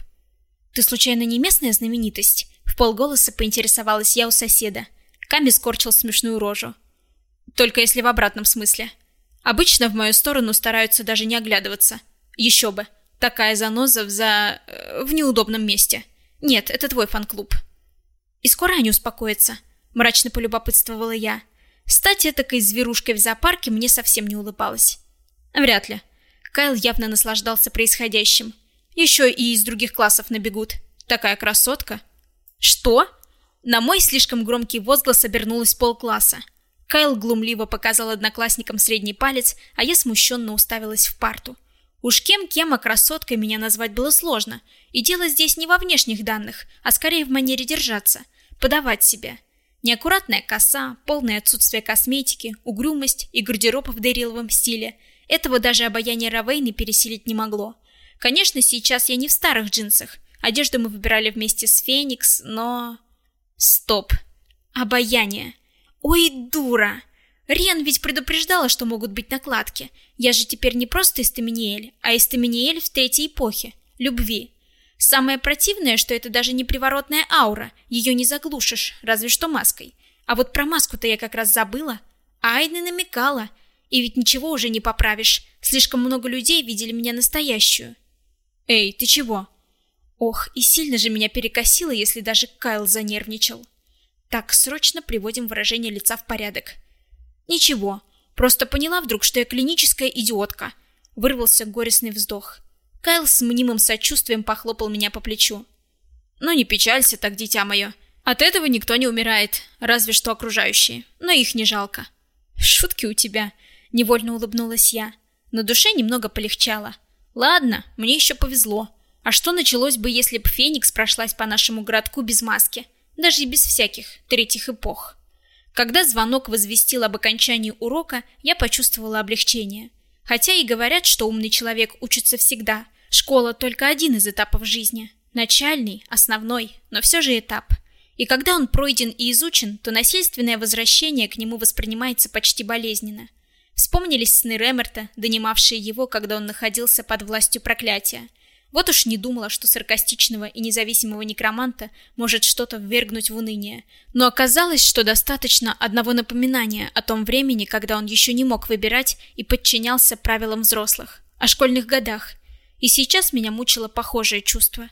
[SPEAKER 1] «Ты случайно не местная знаменитость?» В полголоса поинтересовалась я у соседа. Ками скорчил смешную рожу. «Только если в обратном смысле. Обычно в мою сторону стараются даже не оглядываться. Еще бы. Такая заноза в за... Э, в неудобном месте. Нет, это твой фан-клуб. И скоро они успокоятся, мрачно полюбопытствовала я. Стать этакой зверушкой в зоопарке мне совсем не улыбалось. Вряд ли. Кайл явно наслаждался происходящим. Еще и из других классов набегут. Такая красотка. Что? На мой слишком громкий возглас обернулась полкласса. Кайл глумливо показал одноклассникам средний палец, а я смущенно уставилась в парту. Уж кем-кем, а красоткой меня назвать было сложно. И дело здесь не во внешних данных, а скорее в манере держаться, подавать себя. Неаккуратная коса, полное отсутствие косметики, угрюмость и гардероб в дэриловом стиле. Этого даже обаяние Равейны пересилить не могло. Конечно, сейчас я не в старых джинсах. Одежду мы выбирали вместе с Феникс, но... Стоп. Обаяние. Ой, дура! Риан ведь предупреждала, что могут быть накладки. Я же теперь не просто Эстаминиэль, а Эстаминиэль в третьей эпохе. Любви. Самое противное, что это даже не приворотная аура. Ее не заглушишь, разве что маской. А вот про маску-то я как раз забыла. Айна намекала. И ведь ничего уже не поправишь. Слишком много людей видели меня настоящую. Эй, ты чего? Ох, и сильно же меня перекосило, если даже Кайл занервничал. Так, срочно приводим выражение лица в порядок. Ничего, просто поняла вдруг, что я клиническая идиотка. Вырвался горестный вздох. Кайл с мнимым сочувствием похлопал меня по плечу. Ну не печалься так, дитя мое. От этого никто не умирает, разве что окружающие, но их не жалко. Шутки у тебя, невольно улыбнулась я. На душе немного полегчало. Ладно, мне еще повезло. А что началось бы, если бы Феникс прошлась по нашему городку без маски? Даже и без всяких третьих эпох. Когда звонок возвестил об окончании урока, я почувствовала облегчение. Хотя и говорят, что умный человек учится всегда. Школа только один из этапов жизни. Начальный, основной, но все же этап. И когда он пройден и изучен, то насильственное возвращение к нему воспринимается почти болезненно. Вспомнились сны Ремерта, донимавшие его, когда он находился под властью проклятия. Вот уж не думала, что саркастичного и независимого некроманта может что-то ввергнуть в уныние. Но оказалось, что достаточно одного напоминания о том времени, когда он еще не мог выбирать и подчинялся правилам взрослых, о школьных годах. И сейчас меня мучило похожее чувство.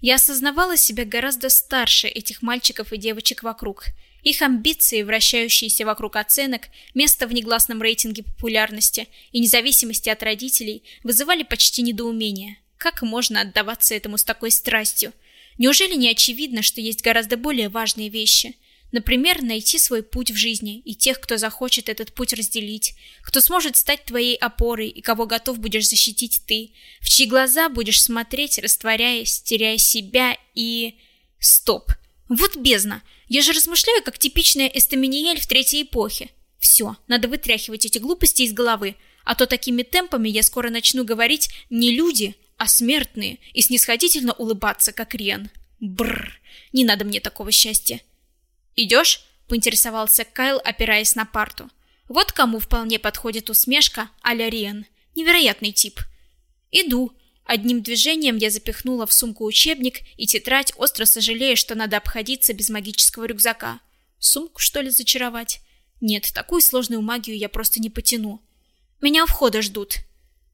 [SPEAKER 1] Я осознавала себя гораздо старше этих мальчиков и девочек вокруг. Их амбиции, вращающиеся вокруг оценок, место в негласном рейтинге популярности и независимости от родителей, вызывали почти недоумение. Как можно отдаваться этому с такой страстью? Неужели не очевидно, что есть гораздо более важные вещи? Например, найти свой путь в жизни и тех, кто захочет этот путь разделить, кто сможет стать твоей опорой и кого готов будешь защитить ты, в чьи глаза будешь смотреть, растворяясь, теряя себя и... Стоп! Вот бездна! Я же размышляю, как типичная Эстаминиэль в третьей эпохе. Все, надо вытряхивать эти глупости из головы, а то такими темпами я скоро начну говорить не люди, а смертные, и снисходительно улыбаться, как Рен. Бррр, не надо мне такого счастья. «Идешь?» — поинтересовался Кайл, опираясь на парту. Вот кому вполне подходит усмешка а-ля Риен. Невероятный тип. «Иду». Одним движением я запихнула в сумку учебник и тетрадь, остро сожалея, что надо обходиться без магического рюкзака. Сумку, что ли, зачаровать? Нет, такую сложную магию я просто не потяну. Меня у входа ждут.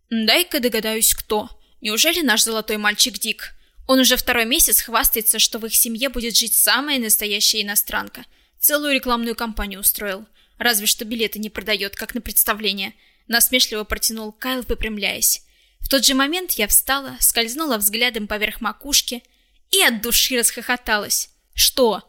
[SPEAKER 1] Дай-ка догадаюсь, кто. Неужели наш золотой мальчик Дик? Он уже второй месяц хвастается, что в их семье будет жить самая настоящая иностранка. Целую рекламную кампанию устроил. Разве что билеты не продает, как на представление. Насмешливо протянул Кайл, выпрямляясь. В тот же момент я встала, скользнула взглядом поверх макушки и от души расхохоталась. Что?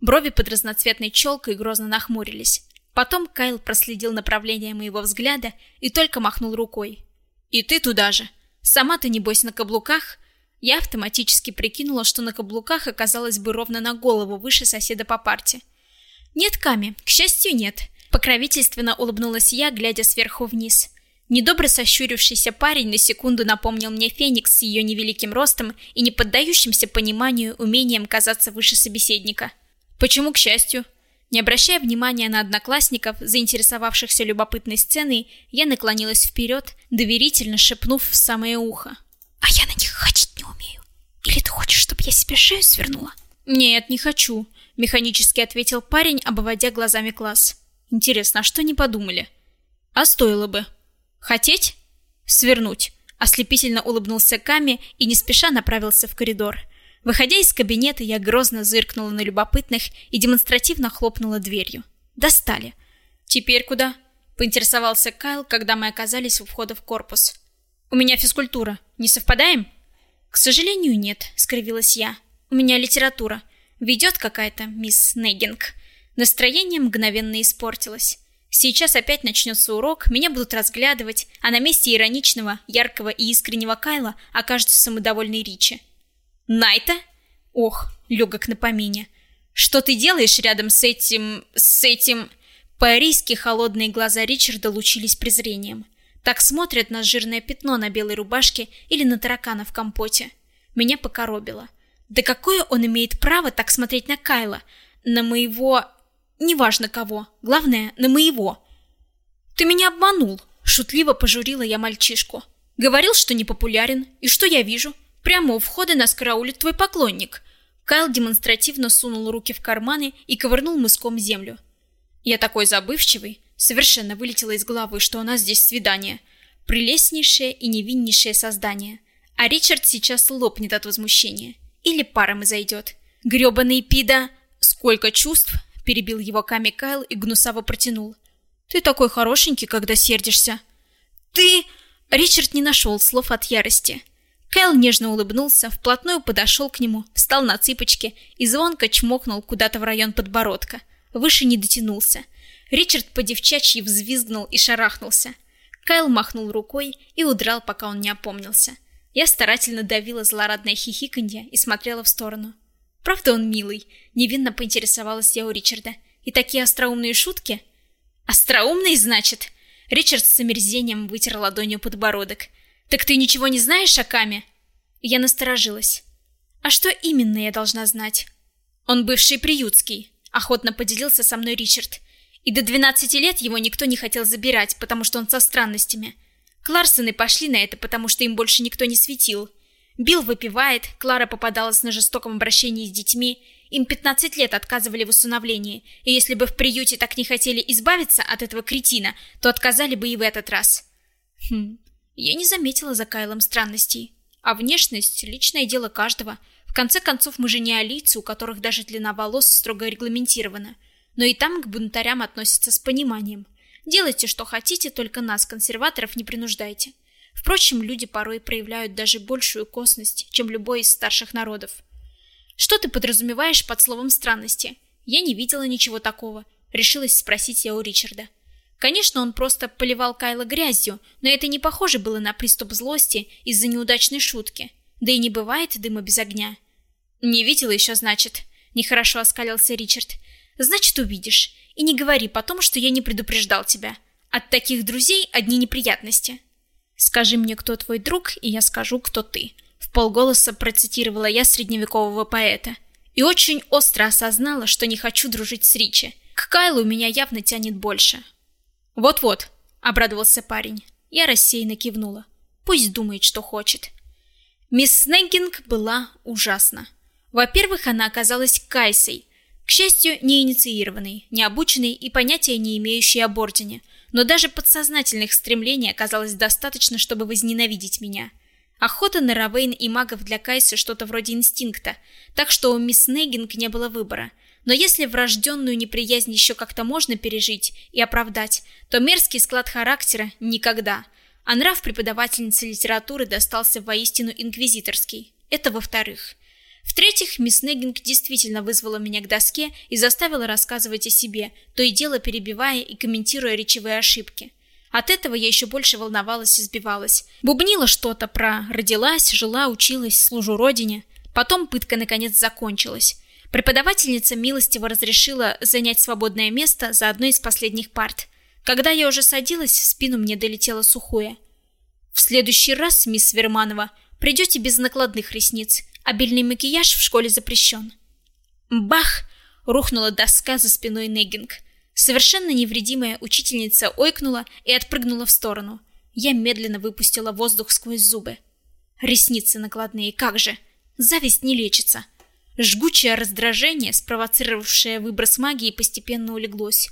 [SPEAKER 1] Брови под разноцветной челкой грозно нахмурились. Потом Кайл проследил направление моего взгляда и только махнул рукой. «И ты туда же!» Сама ты, небось, на каблуках? Я автоматически прикинула, что на каблуках оказалась бы ровно на голову выше соседа по парте. Нет, Ками, к счастью, нет. Покровительственно улыбнулась я, глядя сверху вниз. Недобро сощурившийся парень на секунду напомнил мне Феникс с ее невеликим ростом и не поддающимся пониманию умением казаться выше собеседника. Почему к счастью? Не обращая внимания на одноклассников, заинтересовавшихся любопытной сценой, я наклонилась вперед, доверительно шепнув в самое ухо. «А я на них не умею. Или ты хочешь, чтобы я себе шею свернула?» «Нет, не хочу», — механически ответил парень, обводя глазами класс. «Интересно, а что они подумали?» «А стоило бы». «Хотеть?» «Свернуть», — ослепительно улыбнулся Ками и не спеша направился в коридор. Выходя из кабинета, я грозно зыркнула на любопытных и демонстративно хлопнула дверью. Достали. Теперь куда? Поинтересовался Кайл, когда мы оказались у входа в корпус. У меня физкультура. Не совпадаем? К сожалению, нет, скривилась я. У меня литература. Ведет какая-то мисс Нейгинг. Настроение мгновенно испортилось. Сейчас опять начнется урок, меня будут разглядывать, а на месте ироничного, яркого и искреннего Кайла окажется самодовольный Ричи. Найта? Ох, легок на помине. Что ты делаешь рядом с этим... с этим... По-арийски холодные глаза Ричарда лучились презрением. Так смотрят на жирное пятно на белой рубашке или на таракана в компоте. Меня покоробило. Да какое он имеет право так смотреть на Кайла? На моего... Неважно кого. Главное, на моего. Ты меня обманул. Шутливо пожурила я мальчишку. Говорил, что не популярен. И что я вижу? Прямо у входа нас караулит твой поклонник. Кайл демонстративно сунул руки в карманы и ковырнул мыском землю. Я такой забывчивый, совершенно вылетело из головы, что у нас здесь свидание. Прелестнейшее и невиннейшее создание. А Ричард сейчас лопнет от возмущения. Или паром и зайдет. Грёбаный пида! Сколько чувств! Перебил его Ками Кайл и гнусаво протянул. Ты такой хорошенький, когда сердишься. Ты... Ричард не нашел слов от ярости. Кайл нежно улыбнулся, вплотную подошел к нему, встал на цыпочки и звонко чмокнул куда-то в район подбородка. Выше не дотянулся. Ричард по девчачьи взвизгнул и шарахнулся. Кайл махнул рукой и удрал, пока он не опомнился. Я старательно давила злорадное хихиканье и смотрела в сторону. Правда он милый? Невинно поинтересовалась я у Ричарда. И такие остроумные шутки? Остроумный, значит? Ричард с омерзением вытер ладонью подбородок. Так ты ничего не знаешь о Каме? Я насторожилась. А что именно я должна знать? Он бывший приютский, охотно поделился со мной Ричард. И до 12 лет его никто не хотел забирать, потому что он со странностями. Кларсоны пошли на это, потому что им больше никто не светил. Билл выпивает, Клара попадалась на жестоком обращении с детьми, им 15 лет отказывали в усыновлении, и если бы в приюте так не хотели избавиться от этого кретина, то отказали бы и в этот раз. Хм, я не заметила за Кайлом странностей. А внешность — личное дело каждого. В конце концов, мы же не алийцы, у которых даже длина волос строго регламентирована. Но и там к бунтарям относятся с пониманием. Делайте, что хотите, только нас, консерваторов, не принуждайте. Впрочем, люди порой проявляют даже большую косность, чем любой из старших народов. Что ты подразумеваешь под словом странности? Я не видела ничего такого, решилась спросить я у Ричарда. Конечно, он просто поливал Кайла грязью, но это не похоже было на приступ злости из-за неудачной шутки. Да и не бывает дыма без огня. Не видела еще, значит, нехорошо оскалился Ричард. Значит, увидишь. И не говори потом, что я не предупреждал тебя. От таких друзей одни неприятности. Скажи мне, кто твой друг, и я скажу, кто ты полголоса процитировала я средневекового поэта. И очень остро осознала, что не хочу дружить с Ричи. К Кайлу меня явно тянет больше. Вот-вот, обрадовался парень. Я рассеянно кивнула. Пусть думает, что хочет. Мисс Снеггинг была ужасна. Во-первых, она оказалась Кайсой, к счастью, не инициированной, не обученной и понятия не имеющей об ордене, но даже подсознательных стремлений оказалось достаточно, чтобы возненавидеть меня. Охота на Равейн и магов для Кайсы что-то вроде инстинкта, так что у мисс Нейгинг не было выбора. Но если врожденную неприязнь еще как-то можно пережить и оправдать, то мерзкий склад характера – никогда. А нрав преподавательницы литературы достался воистину инквизиторский. Это во-вторых. В-третьих, мисс Негинг действительно вызвала меня к доске и заставила рассказывать о себе, то и дело перебивая и комментируя речевые ошибки. От этого я еще больше волновалась и сбивалась. Бубнила что-то про «родилась», «жила», «училась», «служу родине». Потом пытка наконец закончилась. Преподавательница милостиво разрешила занять свободное место за одной из последних парт. Когда я уже садилась, в спину мне долетело сухое. «В следующий раз, мисс Верманова, придете без накладных ресниц. Обильный макияж в школе запрещен». Бах! Рухнула доска за спиной Негинг. Совершенно невредимая учительница ойкнула и отпрыгнула в сторону. Я медленно выпустила воздух сквозь зубы. Ресницы накладные, как же! Зависть не лечится. Жгучее раздражение, спровоцировавшее выброс магии, постепенно улеглось.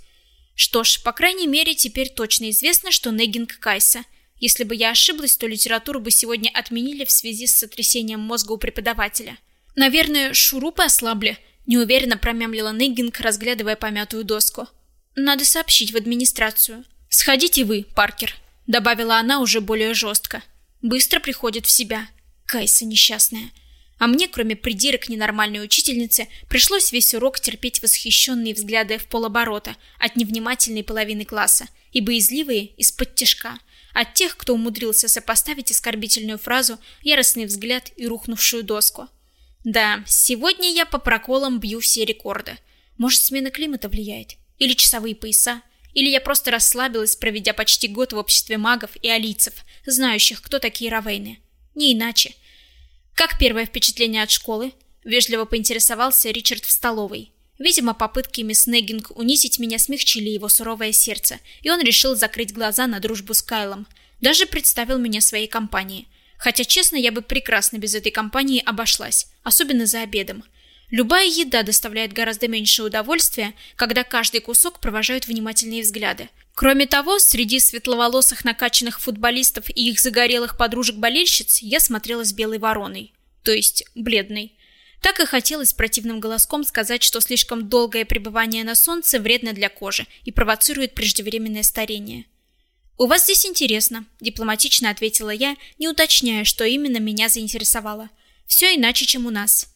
[SPEAKER 1] Что ж, по крайней мере, теперь точно известно, что Негинг Кайса. Если бы я ошиблась, то литературу бы сегодня отменили в связи с сотрясением мозга у преподавателя. Наверное, шурупы ослабли, неуверенно промямлила Негинг, разглядывая помятую доску. Надо сообщить в администрацию. Сходите вы, Паркер, добавила она уже более жестко. Быстро приходит в себя. Кайса несчастная. А мне, кроме придирок ненормальной учительницы, пришлось весь урок терпеть восхищенные взгляды в полоборота от невнимательной половины класса и боязливые из-под тяжка от тех, кто умудрился сопоставить оскорбительную фразу, яростный взгляд и рухнувшую доску. Да, сегодня я по проколам бью все рекорды. Может, смена климата влияет? Или часовые пояса. Или я просто расслабилась, проведя почти год в обществе магов и алийцев, знающих, кто такие равейны. Не иначе. Как первое впечатление от школы? Вежливо поинтересовался Ричард в столовой. Видимо, попытки мисс Негинг унизить меня смягчили его суровое сердце, и он решил закрыть глаза на дружбу с Кайлом. Даже представил меня своей компании. Хотя, честно, я бы прекрасно без этой компании обошлась, особенно за обедом. Любая еда доставляет гораздо меньше удовольствия, когда каждый кусок провожают внимательные взгляды. Кроме того, среди светловолосых накачанных футболистов и их загорелых подружек-болельщиц я смотрелась белой вороной, то есть бледной. Так и хотелось противным голоском сказать, что слишком долгое пребывание на солнце вредно для кожи и провоцирует преждевременное старение. «У вас здесь интересно», – дипломатично ответила я, не уточняя, что именно меня заинтересовало. «Все иначе, чем у нас».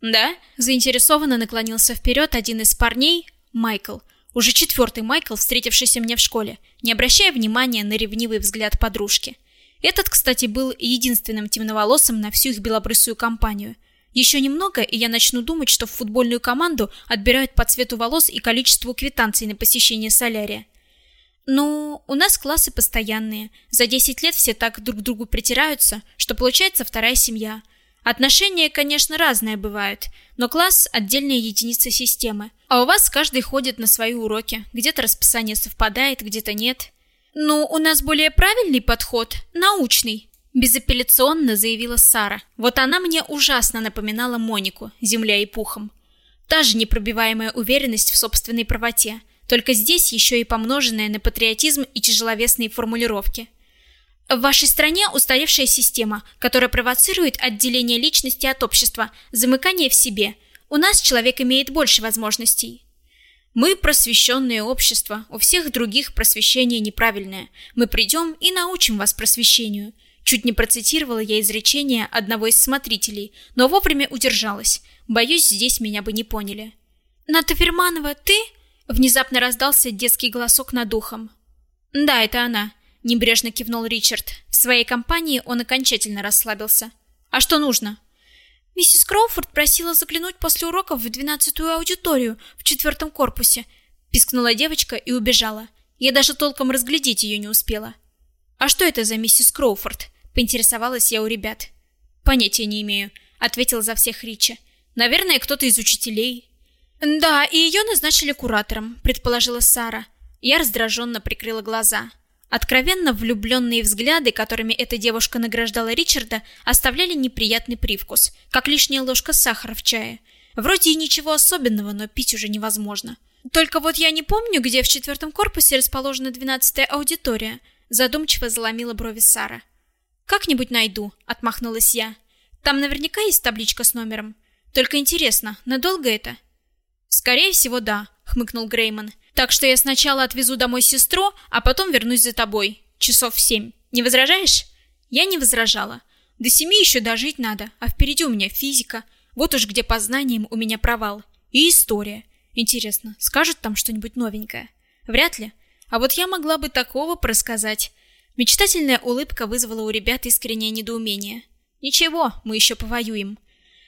[SPEAKER 1] «Да?» – заинтересованно наклонился вперед один из парней, Майкл, Уже четвертый Майкл, встретившийся мне в школе, не обращая внимания на ревнивый взгляд подружки. Этот, кстати, был единственным темноволосым на всю их белобрысую компанию. Еще немного, и я начну думать, что в футбольную команду отбирают по цвету волос и количеству квитанций на посещение солярия. Ну, у нас классы постоянные. За 10 лет все так друг к другу притираются, что получается вторая семья. Отношения, конечно, разные бывают, но класс – отдельная единица системы. А у вас каждый ходит на свои уроки. Где-то расписание совпадает, где-то нет. Ну, у нас более правильный подход – научный. Безапелляционно заявила Сара. Вот она мне ужасно напоминала Монику, земля и пухом. Та же непробиваемая уверенность в собственной правоте, только здесь еще и помноженная на патриотизм и тяжеловесные формулировки – в вашей стране устаревшая система, которая провоцирует отделение личности от общества, замыкание в себе. У нас человек имеет больше возможностей. Мы просвещенное общество, у всех других просвещение неправильное. Мы придем и научим вас просвещению. Чуть не процитировала я изречение одного из смотрителей, но вовремя удержалась. Боюсь, здесь меня бы не поняли. Ната Ферманова, ты? Внезапно раздался детский голосок над ухом. Да, это она. Небрежно кивнул Ричард. В своей компании он окончательно расслабился. А что нужно? Миссис Кроуфорд просила заглянуть после уроков в двенадцатую аудиторию в четвертом корпусе. Пискнула девочка и убежала. Я даже толком разглядеть ее не успела. А что это за миссис Кроуфорд? Поинтересовалась я у ребят. Понятия не имею, ответил за всех Ричи. Наверное, кто-то из учителей. Да, и ее назначили куратором, предположила Сара. Я раздраженно прикрыла глаза. Откровенно влюбленные взгляды, которыми эта девушка награждала Ричарда, оставляли неприятный привкус, как лишняя ложка сахара в чае. Вроде и ничего особенного, но пить уже невозможно. Только вот я не помню, где в четвертом корпусе расположена двенадцатая аудитория, задумчиво заломила брови Сара. Как-нибудь найду, отмахнулась я. Там наверняка есть табличка с номером. Только интересно, надолго это? Скорее всего, да, хмыкнул Грейман. Так что я сначала отвезу домой сестру, а потом вернусь за тобой. Часов в семь. Не возражаешь? Я не возражала. До семи еще дожить надо, а впереди у меня физика. Вот уж где по знаниям у меня провал. И история. Интересно, скажут там что-нибудь новенькое? Вряд ли. А вот я могла бы такого просказать. Мечтательная улыбка вызвала у ребят искреннее недоумение. Ничего, мы еще повоюем.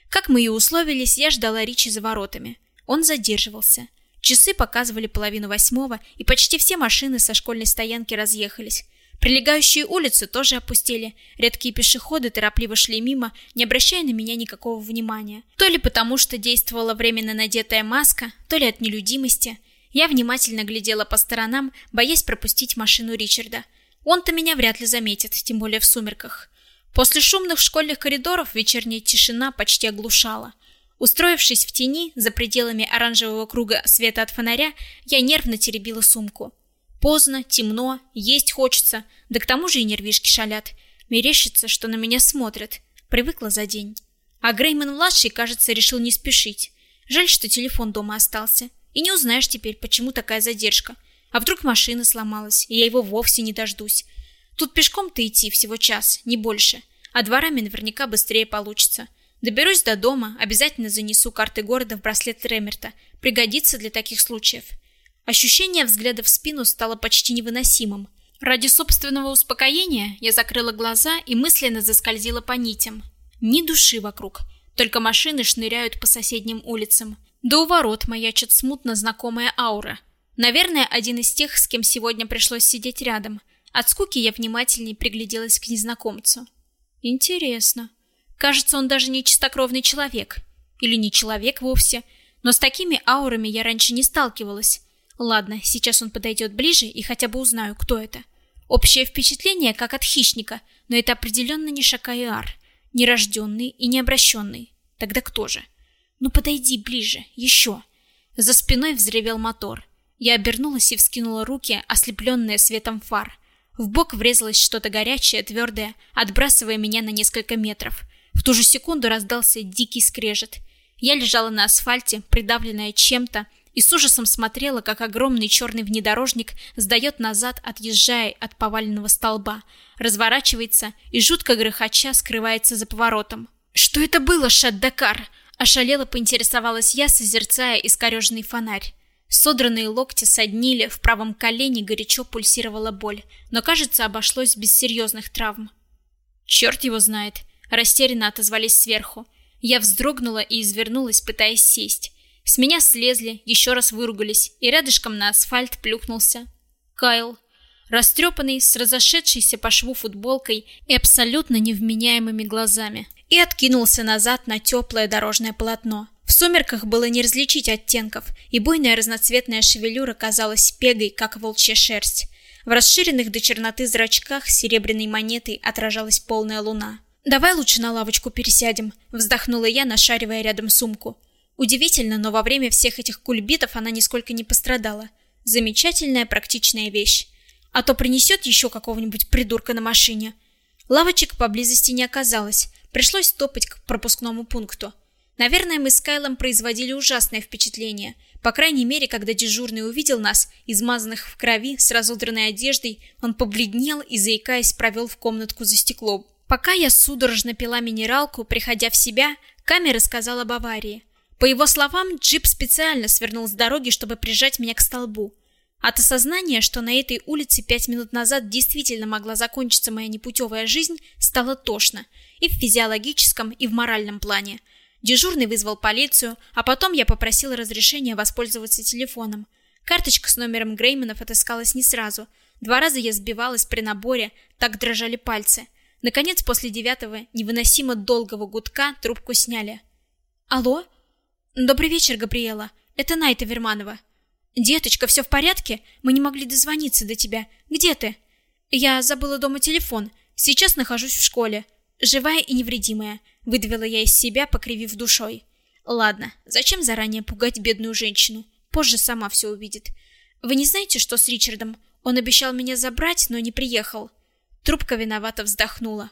[SPEAKER 1] Как мы и условились, я ждала Ричи за воротами. Он задерживался. Часы показывали половину восьмого, и почти все машины со школьной стоянки разъехались. Прилегающие улицы тоже опустели. Редкие пешеходы торопливо шли мимо, не обращая на меня никакого внимания. То ли потому, что действовала временно надетая маска, то ли от нелюдимости. Я внимательно глядела по сторонам, боясь пропустить машину Ричарда. Он-то меня вряд ли заметит, тем более в сумерках. После шумных школьных коридоров вечерняя тишина почти оглушала. Устроившись в тени, за пределами оранжевого круга света от фонаря, я нервно теребила сумку. Поздно, темно, есть хочется, да к тому же и нервишки шалят. Мерещится, что на меня смотрят. Привыкла за день. А Грейман-младший, кажется, решил не спешить. Жаль, что телефон дома остался. И не узнаешь теперь, почему такая задержка. А вдруг машина сломалась, и я его вовсе не дождусь. Тут пешком-то идти всего час, не больше. А дворами наверняка быстрее получится. Доберусь до дома, обязательно занесу карты города в браслет Ремерта. Пригодится для таких случаев. Ощущение взгляда в спину стало почти невыносимым. Ради собственного успокоения я закрыла глаза и мысленно заскользила по нитям. Ни души вокруг, только машины шныряют по соседним улицам. До у ворот маячит смутно знакомая аура. Наверное, один из тех, с кем сегодня пришлось сидеть рядом. От скуки я внимательнее пригляделась к незнакомцу. Интересно. Кажется, он даже не чистокровный человек. Или не человек вовсе. Но с такими аурами я раньше не сталкивалась. Ладно, сейчас он подойдет ближе и хотя бы узнаю, кто это. Общее впечатление, как от хищника, но это определенно не Шакайар. Нерожденный и необращенный. Тогда кто же? Ну подойди ближе, еще. За спиной взревел мотор. Я обернулась и вскинула руки, ослепленные светом фар. В бок врезалось что-то горячее, твердое, отбрасывая меня на несколько метров. В ту же секунду раздался дикий скрежет. Я лежала на асфальте, придавленная чем-то, и с ужасом смотрела, как огромный черный внедорожник сдает назад, отъезжая от поваленного столба, разворачивается и жутко грохоча скрывается за поворотом. Что это было, Шат-Дакар? Ошалело поинтересовалась я, созерцая искореженный фонарь. Содранные локти соднили, в правом колене горячо пульсировала боль, но, кажется, обошлось без серьезных травм. «Черт его знает!» — растерянно отозвались сверху. Я вздрогнула и извернулась, пытаясь сесть. С меня слезли, еще раз выругались, и рядышком на асфальт плюхнулся. Кайл. Растрепанный, с разошедшейся по шву футболкой и абсолютно невменяемыми глазами. И откинулся назад на теплое дорожное полотно. В сумерках было не различить оттенков, и буйная разноцветная шевелюра казалась пегой, как волчья шерсть. В расширенных до черноты зрачках серебряной монетой отражалась полная луна. «Давай лучше на лавочку пересядем», — вздохнула я, нашаривая рядом сумку. Удивительно, но во время всех этих кульбитов она нисколько не пострадала. Замечательная практичная вещь. А то принесет еще какого-нибудь придурка на машине. Лавочек поблизости не оказалось. Пришлось топать к пропускному пункту. Наверное, мы с Кайлом производили ужасное впечатление. По крайней мере, когда дежурный увидел нас, измазанных в крови, с разодранной одеждой, он побледнел и, заикаясь, провел в комнатку за стеклом. Пока я судорожно пила минералку, приходя в себя, камера сказала об аварии. По его словам, джип специально свернул с дороги, чтобы прижать меня к столбу. От осознания, что на этой улице пять минут назад действительно могла закончиться моя непутевая жизнь, стало тошно. И в физиологическом, и в моральном плане. Дежурный вызвал полицию, а потом я попросила разрешения воспользоваться телефоном. Карточка с номером Грейманов отыскалась не сразу. Два раза я сбивалась при наборе, так дрожали пальцы. Наконец, после девятого, невыносимо долгого гудка, трубку сняли. «Алло? Добрый вечер, Габриэла. Это Найта Верманова». «Деточка, все в порядке? Мы не могли дозвониться до тебя. Где ты?» «Я забыла дома телефон. Сейчас нахожусь в школе. Живая и невредимая. Выдавила я из себя, покривив душой. Ладно, зачем заранее пугать бедную женщину? Позже сама все увидит. Вы не знаете, что с Ричардом? Он обещал меня забрать, но не приехал. Трубка виновато вздохнула.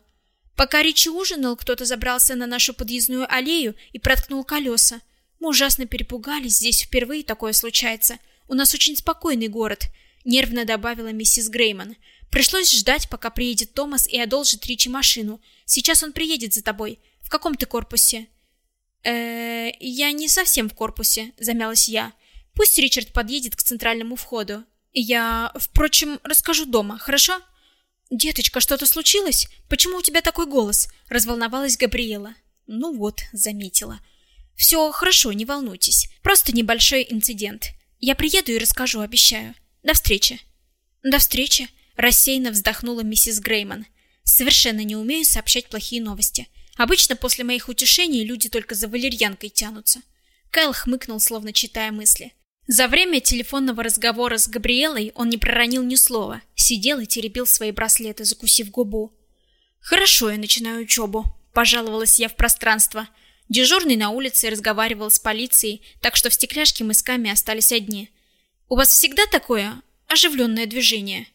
[SPEAKER 1] Пока Ричи ужинал, кто-то забрался на нашу подъездную аллею и проткнул колеса. Мы ужасно перепугались, здесь впервые такое случается. У нас очень спокойный город, нервно добавила миссис Грейман. Пришлось ждать, пока приедет Томас и одолжит Ричи машину. Сейчас он приедет за тобой. В каком ты корпусе? Э, я не совсем в корпусе, замялась я. Пусть Ричард подъедет к центральному входу. Я, впрочем, расскажу дома, хорошо? Деточка, что-то случилось? Почему у тебя такой голос? разволновалась Габриэла. Ну вот, заметила. Все хорошо, не волнуйтесь. Просто небольшой инцидент. Я приеду и расскажу, обещаю. До встречи. До встречи, рассеянно вздохнула миссис Грейман. Совершенно не умею сообщать плохие новости. Обычно после моих утешений люди только за валерьянкой тянутся. Кайл хмыкнул, словно читая мысли. За время телефонного разговора с Габриэлой он не проронил ни слова, сидел и теребил свои браслеты, закусив губу. «Хорошо, я начинаю учебу», – пожаловалась я в пространство. Дежурный на улице разговаривал с полицией, так что в стекляшке мы с Ками остались одни. «У вас всегда такое оживленное движение?»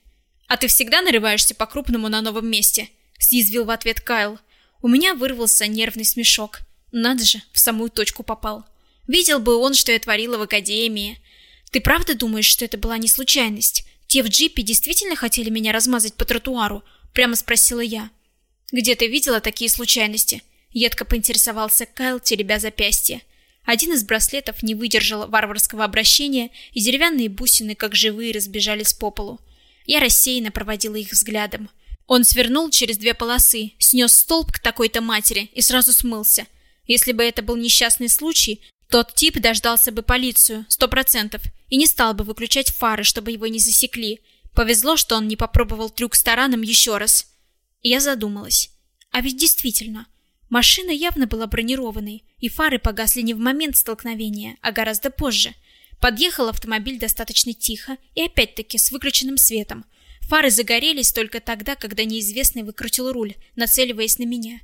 [SPEAKER 1] «А ты всегда нарываешься по-крупному на новом месте?» – съязвил в ответ Кайл. У меня вырвался нервный смешок. Надо же, в самую точку попал. Видел бы он, что я творила в академии. Ты правда думаешь, что это была не случайность? Те в джипе действительно хотели меня размазать по тротуару? Прямо спросила я. Где ты видела такие случайности? Едко поинтересовался Кайл, теребя запястье. Один из браслетов не выдержал варварского обращения, и деревянные бусины, как живые, разбежались по полу. Я рассеянно проводила их взглядом. Он свернул через две полосы, снес столб к такой-то матери и сразу смылся. Если бы это был несчастный случай, тот тип дождался бы полицию, сто процентов, и не стал бы выключать фары, чтобы его не засекли. Повезло, что он не попробовал трюк с тараном еще раз. Я задумалась. А ведь действительно, машина явно была бронированной, и фары погасли не в момент столкновения, а гораздо позже. Подъехал автомобиль достаточно тихо и опять-таки с выключенным светом, Фары загорелись только тогда, когда неизвестный выкрутил руль, нацеливаясь на меня.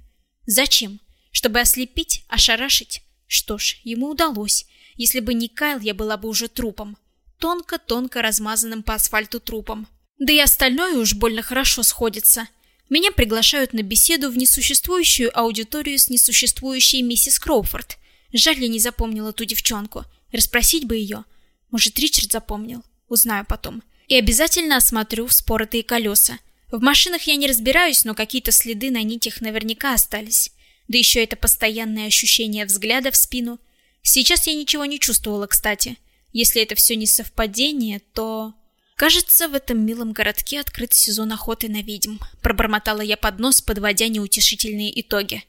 [SPEAKER 1] Зачем? Чтобы ослепить, ошарашить? Что ж, ему удалось. Если бы не Кайл, я была бы уже трупом. Тонко-тонко размазанным по асфальту трупом. Да и остальное уж больно хорошо сходится. Меня приглашают на беседу в несуществующую аудиторию с несуществующей миссис Кроуфорд. Жаль, я не запомнила ту девчонку. Расспросить бы ее. Может, Ричард запомнил. Узнаю потом. И обязательно осмотрю вспоротые колеса. В машинах я не разбираюсь, но какие-то следы на нитях наверняка остались. Да еще это постоянное ощущение взгляда в спину. Сейчас я ничего не чувствовала, кстати. Если это все не совпадение, то... Кажется, в этом милом городке открыт сезон охоты на ведьм. Пробормотала я под нос, подводя неутешительные итоги.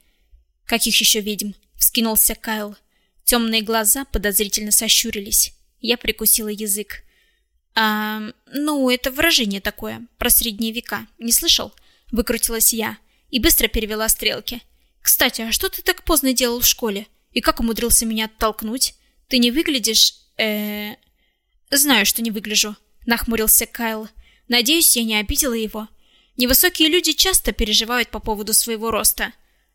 [SPEAKER 1] Каких еще ведьм? Вскинулся Кайл. Темные глаза подозрительно сощурились. Я прикусила язык. А, ну, это выражение такое, про средние века. Не слышал? Выкрутилась я и быстро перевела стрелки. Кстати, а что ты так поздно делал в школе? И как умудрился меня оттолкнуть? Ты не выглядишь... э Знаю, что не выгляжу. Нахмурился Кайл. Надеюсь, я не обидела его. Невысокие люди часто переживают по поводу своего роста.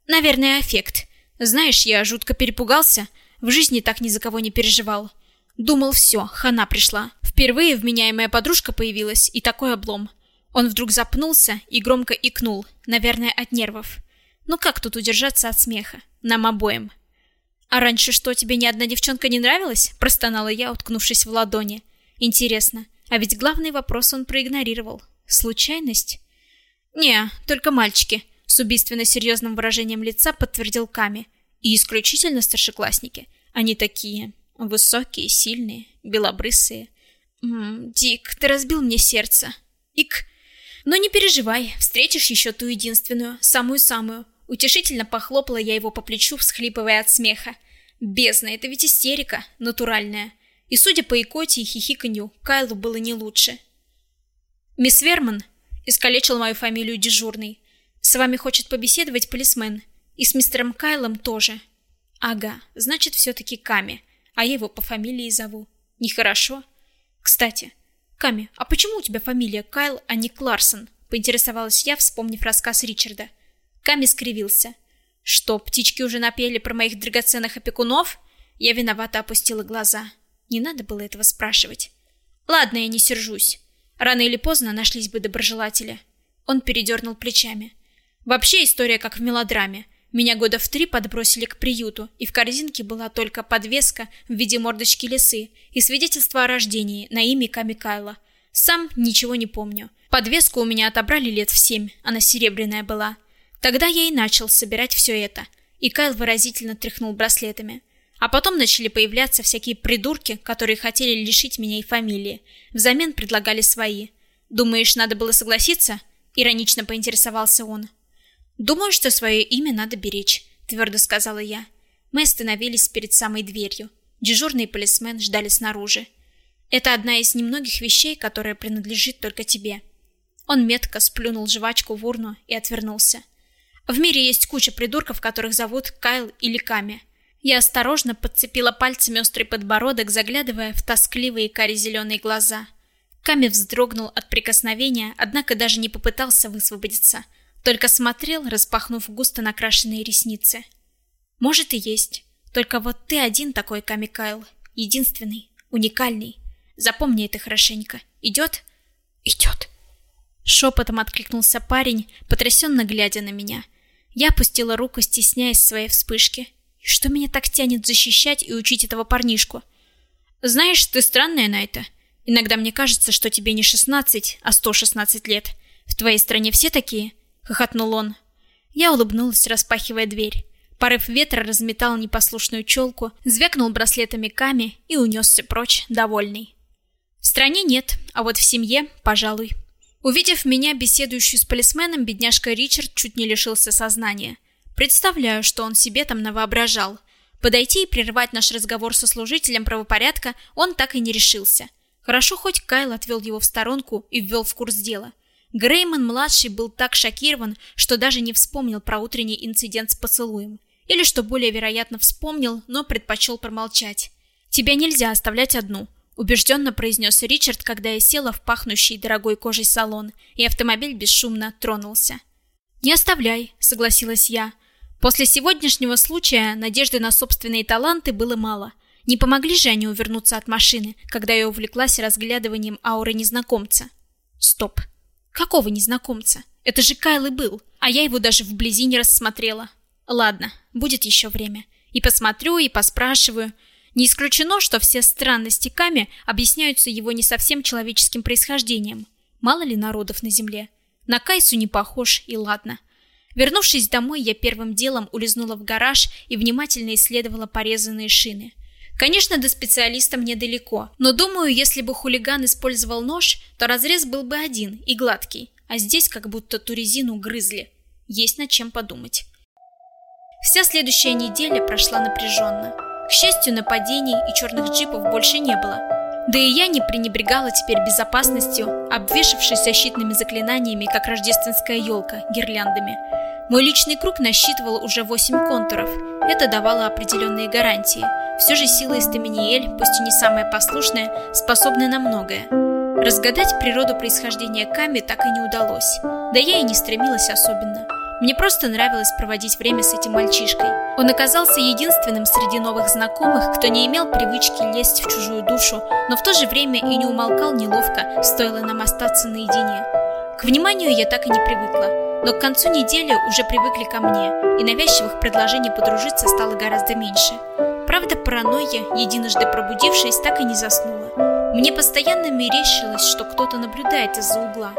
[SPEAKER 1] Наверное, аффект. Знаешь, я жутко перепугался. В жизни так ни за кого не переживал. Думал, все, хана пришла. Впервые вменяемая подружка появилась, и такой облом. Он вдруг запнулся и громко икнул, наверное, от нервов. Ну как тут удержаться от смеха? Нам обоим. «А раньше что, тебе ни одна девчонка не нравилась?» – простонала я, уткнувшись в ладони. «Интересно, а ведь главный вопрос он проигнорировал. Случайность?» «Не, только мальчики», — с убийственно серьезным выражением лица подтвердил Ками. «И исключительно старшеклассники. Они такие высокие, сильные, белобрысые. М -м, Дик, ты разбил мне сердце. Ик. Но не переживай, встретишь еще ту единственную, самую-самую. Утешительно похлопала я его по плечу, всхлипывая от смеха. Бездна, это ведь истерика, натуральная. И судя по икоте и хихиканью, Кайлу было не лучше. «Мисс Верман», — искалечил мою фамилию дежурный, — «с вами хочет побеседовать полисмен. И с мистером Кайлом тоже». «Ага, значит, все-таки Ками, а я его по фамилии зову. Нехорошо. Кстати, Ками, а почему у тебя фамилия Кайл, а не Кларсон?» — поинтересовалась я, вспомнив рассказ Ричарда. Ками скривился. «Что, птички уже напели про моих драгоценных опекунов?» Я виновато опустила глаза. Не надо было этого спрашивать. Ладно, я не сержусь. Рано или поздно нашлись бы доброжелатели. Он передернул плечами. Вообще история как в мелодраме. Меня года в три подбросили к приюту, и в корзинке была только подвеска в виде мордочки лисы и свидетельство о рождении на имя Камикайла. Сам ничего не помню. Подвеску у меня отобрали лет в семь, она серебряная была. Тогда я и начал собирать все это. И Кайл выразительно тряхнул браслетами. А потом начали появляться всякие придурки, которые хотели лишить меня и фамилии. Взамен предлагали свои. «Думаешь, надо было согласиться?» — иронично поинтересовался он. «Думаю, что свое имя надо беречь», — твердо сказала я. Мы остановились перед самой дверью. Дежурный полисмен ждали снаружи. «Это одна из немногих вещей, которая принадлежит только тебе». Он метко сплюнул жвачку в урну и отвернулся. «В мире есть куча придурков, которых зовут Кайл или Ками». Я осторожно подцепила пальцами острый подбородок, заглядывая в тоскливые кари-зеленые глаза. Ками вздрогнул от прикосновения, однако даже не попытался высвободиться. Только смотрел, распахнув густо накрашенные ресницы. Может и есть. Только вот ты один такой, Ками Кайл. Единственный, уникальный. Запомни это хорошенько. Идет? Идет. Шепотом откликнулся парень, потрясенно глядя на меня. Я опустила руку, стесняясь своей вспышки. Что меня так тянет защищать и учить этого парнишку? Знаешь, ты странная, Найта. Иногда мне кажется, что тебе не 16, а 116 лет. В твоей стране все такие? Хохотнул он. Я улыбнулась, распахивая дверь. Порыв ветра разметал непослушную челку, звякнул браслетами Ками и унесся прочь, довольный. В стране нет, а вот в семье, пожалуй. Увидев меня, беседующую с полисменом, бедняжка Ричард чуть не лишился сознания. Представляю, что он себе там навоображал. Подойти и прервать наш разговор со служителем правопорядка он так и не решился. Хорошо, хоть Кайл отвел его в сторонку и ввел в курс дела. Грейман-младший был так шокирован, что даже не вспомнил про утренний инцидент с поцелуем. Или, что более вероятно, вспомнил, но предпочел промолчать. «Тебя нельзя оставлять одну», — убежденно произнес Ричард, когда я села в пахнущий дорогой кожей салон, и автомобиль бесшумно тронулся. «Не оставляй», — согласилась я, — После сегодняшнего случая надежды на собственные таланты было мало. Не помогли же они увернуться от машины, когда я увлеклась разглядыванием ауры незнакомца. Стоп. Какого незнакомца? Это же Кайл и был, а я его даже вблизи не рассмотрела. Ладно, будет еще время. И посмотрю, и поспрашиваю. Не исключено, что все странности Ками объясняются его не совсем человеческим происхождением. Мало ли народов на земле. На Кайсу не похож, и ладно. Вернувшись домой, я первым делом улизнула в гараж и внимательно исследовала порезанные шины. Конечно, до специалиста мне далеко, но думаю, если бы хулиган использовал нож, то разрез был бы один и гладкий, а здесь как будто ту резину грызли. Есть над чем подумать. Вся следующая неделя прошла напряженно. К счастью, нападений и черных джипов больше не было. Да и я не пренебрегала теперь безопасностью, обвешавшись защитными заклинаниями, как рождественская елка, гирляндами. Мой личный круг насчитывал уже 8 контуров. Это давало определенные гарантии. Все же сила Эстаминиэль, пусть и не самая послушная, способна на многое. Разгадать природу происхождения Ками так и не удалось. Да я и не стремилась особенно. Мне просто нравилось проводить время с этим мальчишкой. Он оказался единственным среди новых знакомых, кто не имел привычки лезть в чужую душу, но в то же время и не умолкал неловко, стоило нам остаться наедине. К вниманию я так и не привыкла, но к концу недели уже привыкли ко мне, и навязчивых предложений подружиться стало гораздо меньше. Правда, паранойя, единожды пробудившись, так и не заснула. Мне постоянно мерещилось, что кто-то наблюдает из-за угла.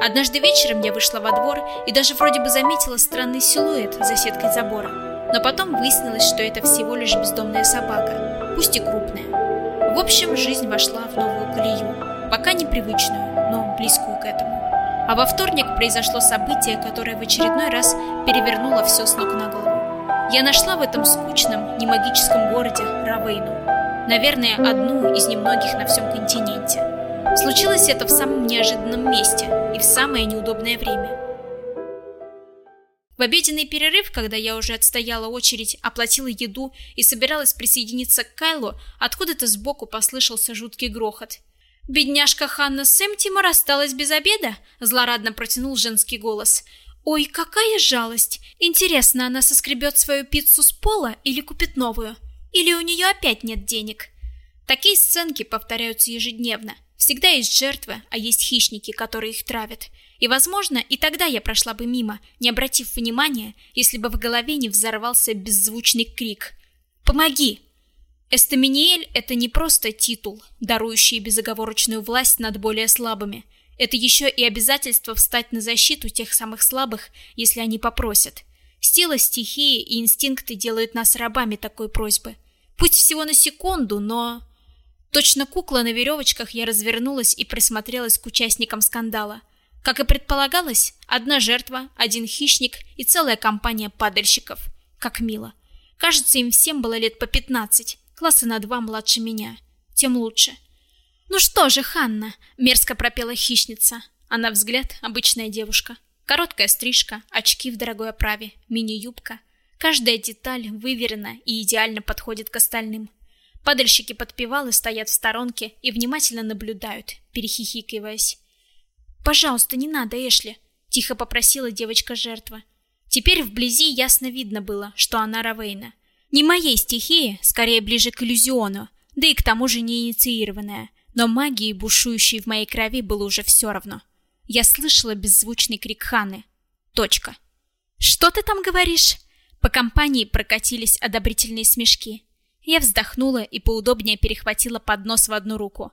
[SPEAKER 1] Однажды вечером я вышла во двор и даже вроде бы заметила странный силуэт за сеткой забора. Но потом выяснилось, что это всего лишь бездомная собака, пусть и крупная. В общем, жизнь вошла в новую колею, пока непривычную, но близкую к этому. А во вторник произошло событие, которое в очередной раз перевернуло все с ног на голову. Я нашла в этом скучном, немагическом городе Равейну. Наверное, одну из немногих на всем континенте. Случилось это в самом неожиданном месте и в самое неудобное время. В обеденный перерыв, когда я уже отстояла очередь, оплатила еду и собиралась присоединиться к Кайлу, откуда-то сбоку послышался жуткий грохот. «Бедняжка Ханна Сэмтимор осталась без обеда?» – злорадно протянул женский голос. «Ой, какая жалость! Интересно, она соскребет свою пиццу с пола или купит новую? Или у нее опять нет денег?» Такие сценки повторяются ежедневно. Всегда есть жертвы, а есть хищники, которые их травят. И, возможно, и тогда я прошла бы мимо, не обратив внимания, если бы в голове не взорвался беззвучный крик. «Помоги!» Эстаминиэль — это не просто титул, дарующий безоговорочную власть над более слабыми. Это еще и обязательство встать на защиту тех самых слабых, если они попросят. Сила стихии и инстинкты делают нас рабами такой просьбы. Пусть всего на секунду, но... Точно кукла на веревочках я развернулась и присмотрелась к участникам скандала. Как и предполагалось, одна жертва, один хищник и целая компания падальщиков. Как мило. Кажется, им всем было лет по 15, класса на два младше меня. Тем лучше. «Ну что же, Ханна?» – мерзко пропела хищница. Она взгляд – обычная девушка. Короткая стрижка, очки в дорогой оправе, мини-юбка. Каждая деталь выверена и идеально подходит к остальным. Падальщики подпевалы стоят в сторонке и внимательно наблюдают, перехихикиваясь. «Пожалуйста, не надо, Эшли!» — тихо попросила девочка-жертва. Теперь вблизи ясно видно было, что она Равейна. Не моей стихии, скорее ближе к иллюзиону, да и к тому же не инициированная, но магии, бушующей в моей крови, было уже все равно. Я слышала беззвучный крик Ханы. Точка. «Что ты там говоришь?» По компании прокатились одобрительные смешки. Я вздохнула и поудобнее перехватила поднос в одну руку.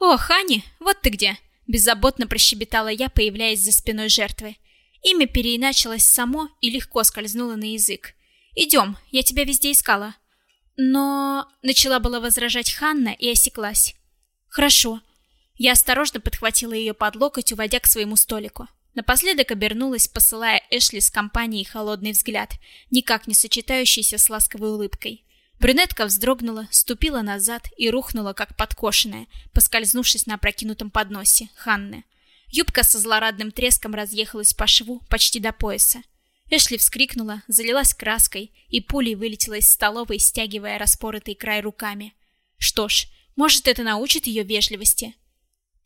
[SPEAKER 1] «О, Хани, вот ты где!» – беззаботно прощебетала я, появляясь за спиной жертвы. Имя переиначилось само и легко скользнуло на язык. «Идем, я тебя везде искала». «Но...» – начала была возражать Ханна и осеклась. «Хорошо». Я осторожно подхватила ее под локоть, уводя к своему столику. Напоследок обернулась, посылая Эшли с компанией холодный взгляд, никак не сочетающийся с ласковой улыбкой. Брюнетка вздрогнула, ступила назад и рухнула, как подкошенная, поскользнувшись на опрокинутом подносе Ханны. Юбка со злорадным треском разъехалась по шву почти до пояса. Эшли вскрикнула, залилась краской и пулей вылетела из столовой, стягивая распоротый край руками. Что ж, может, это научит ее вежливости.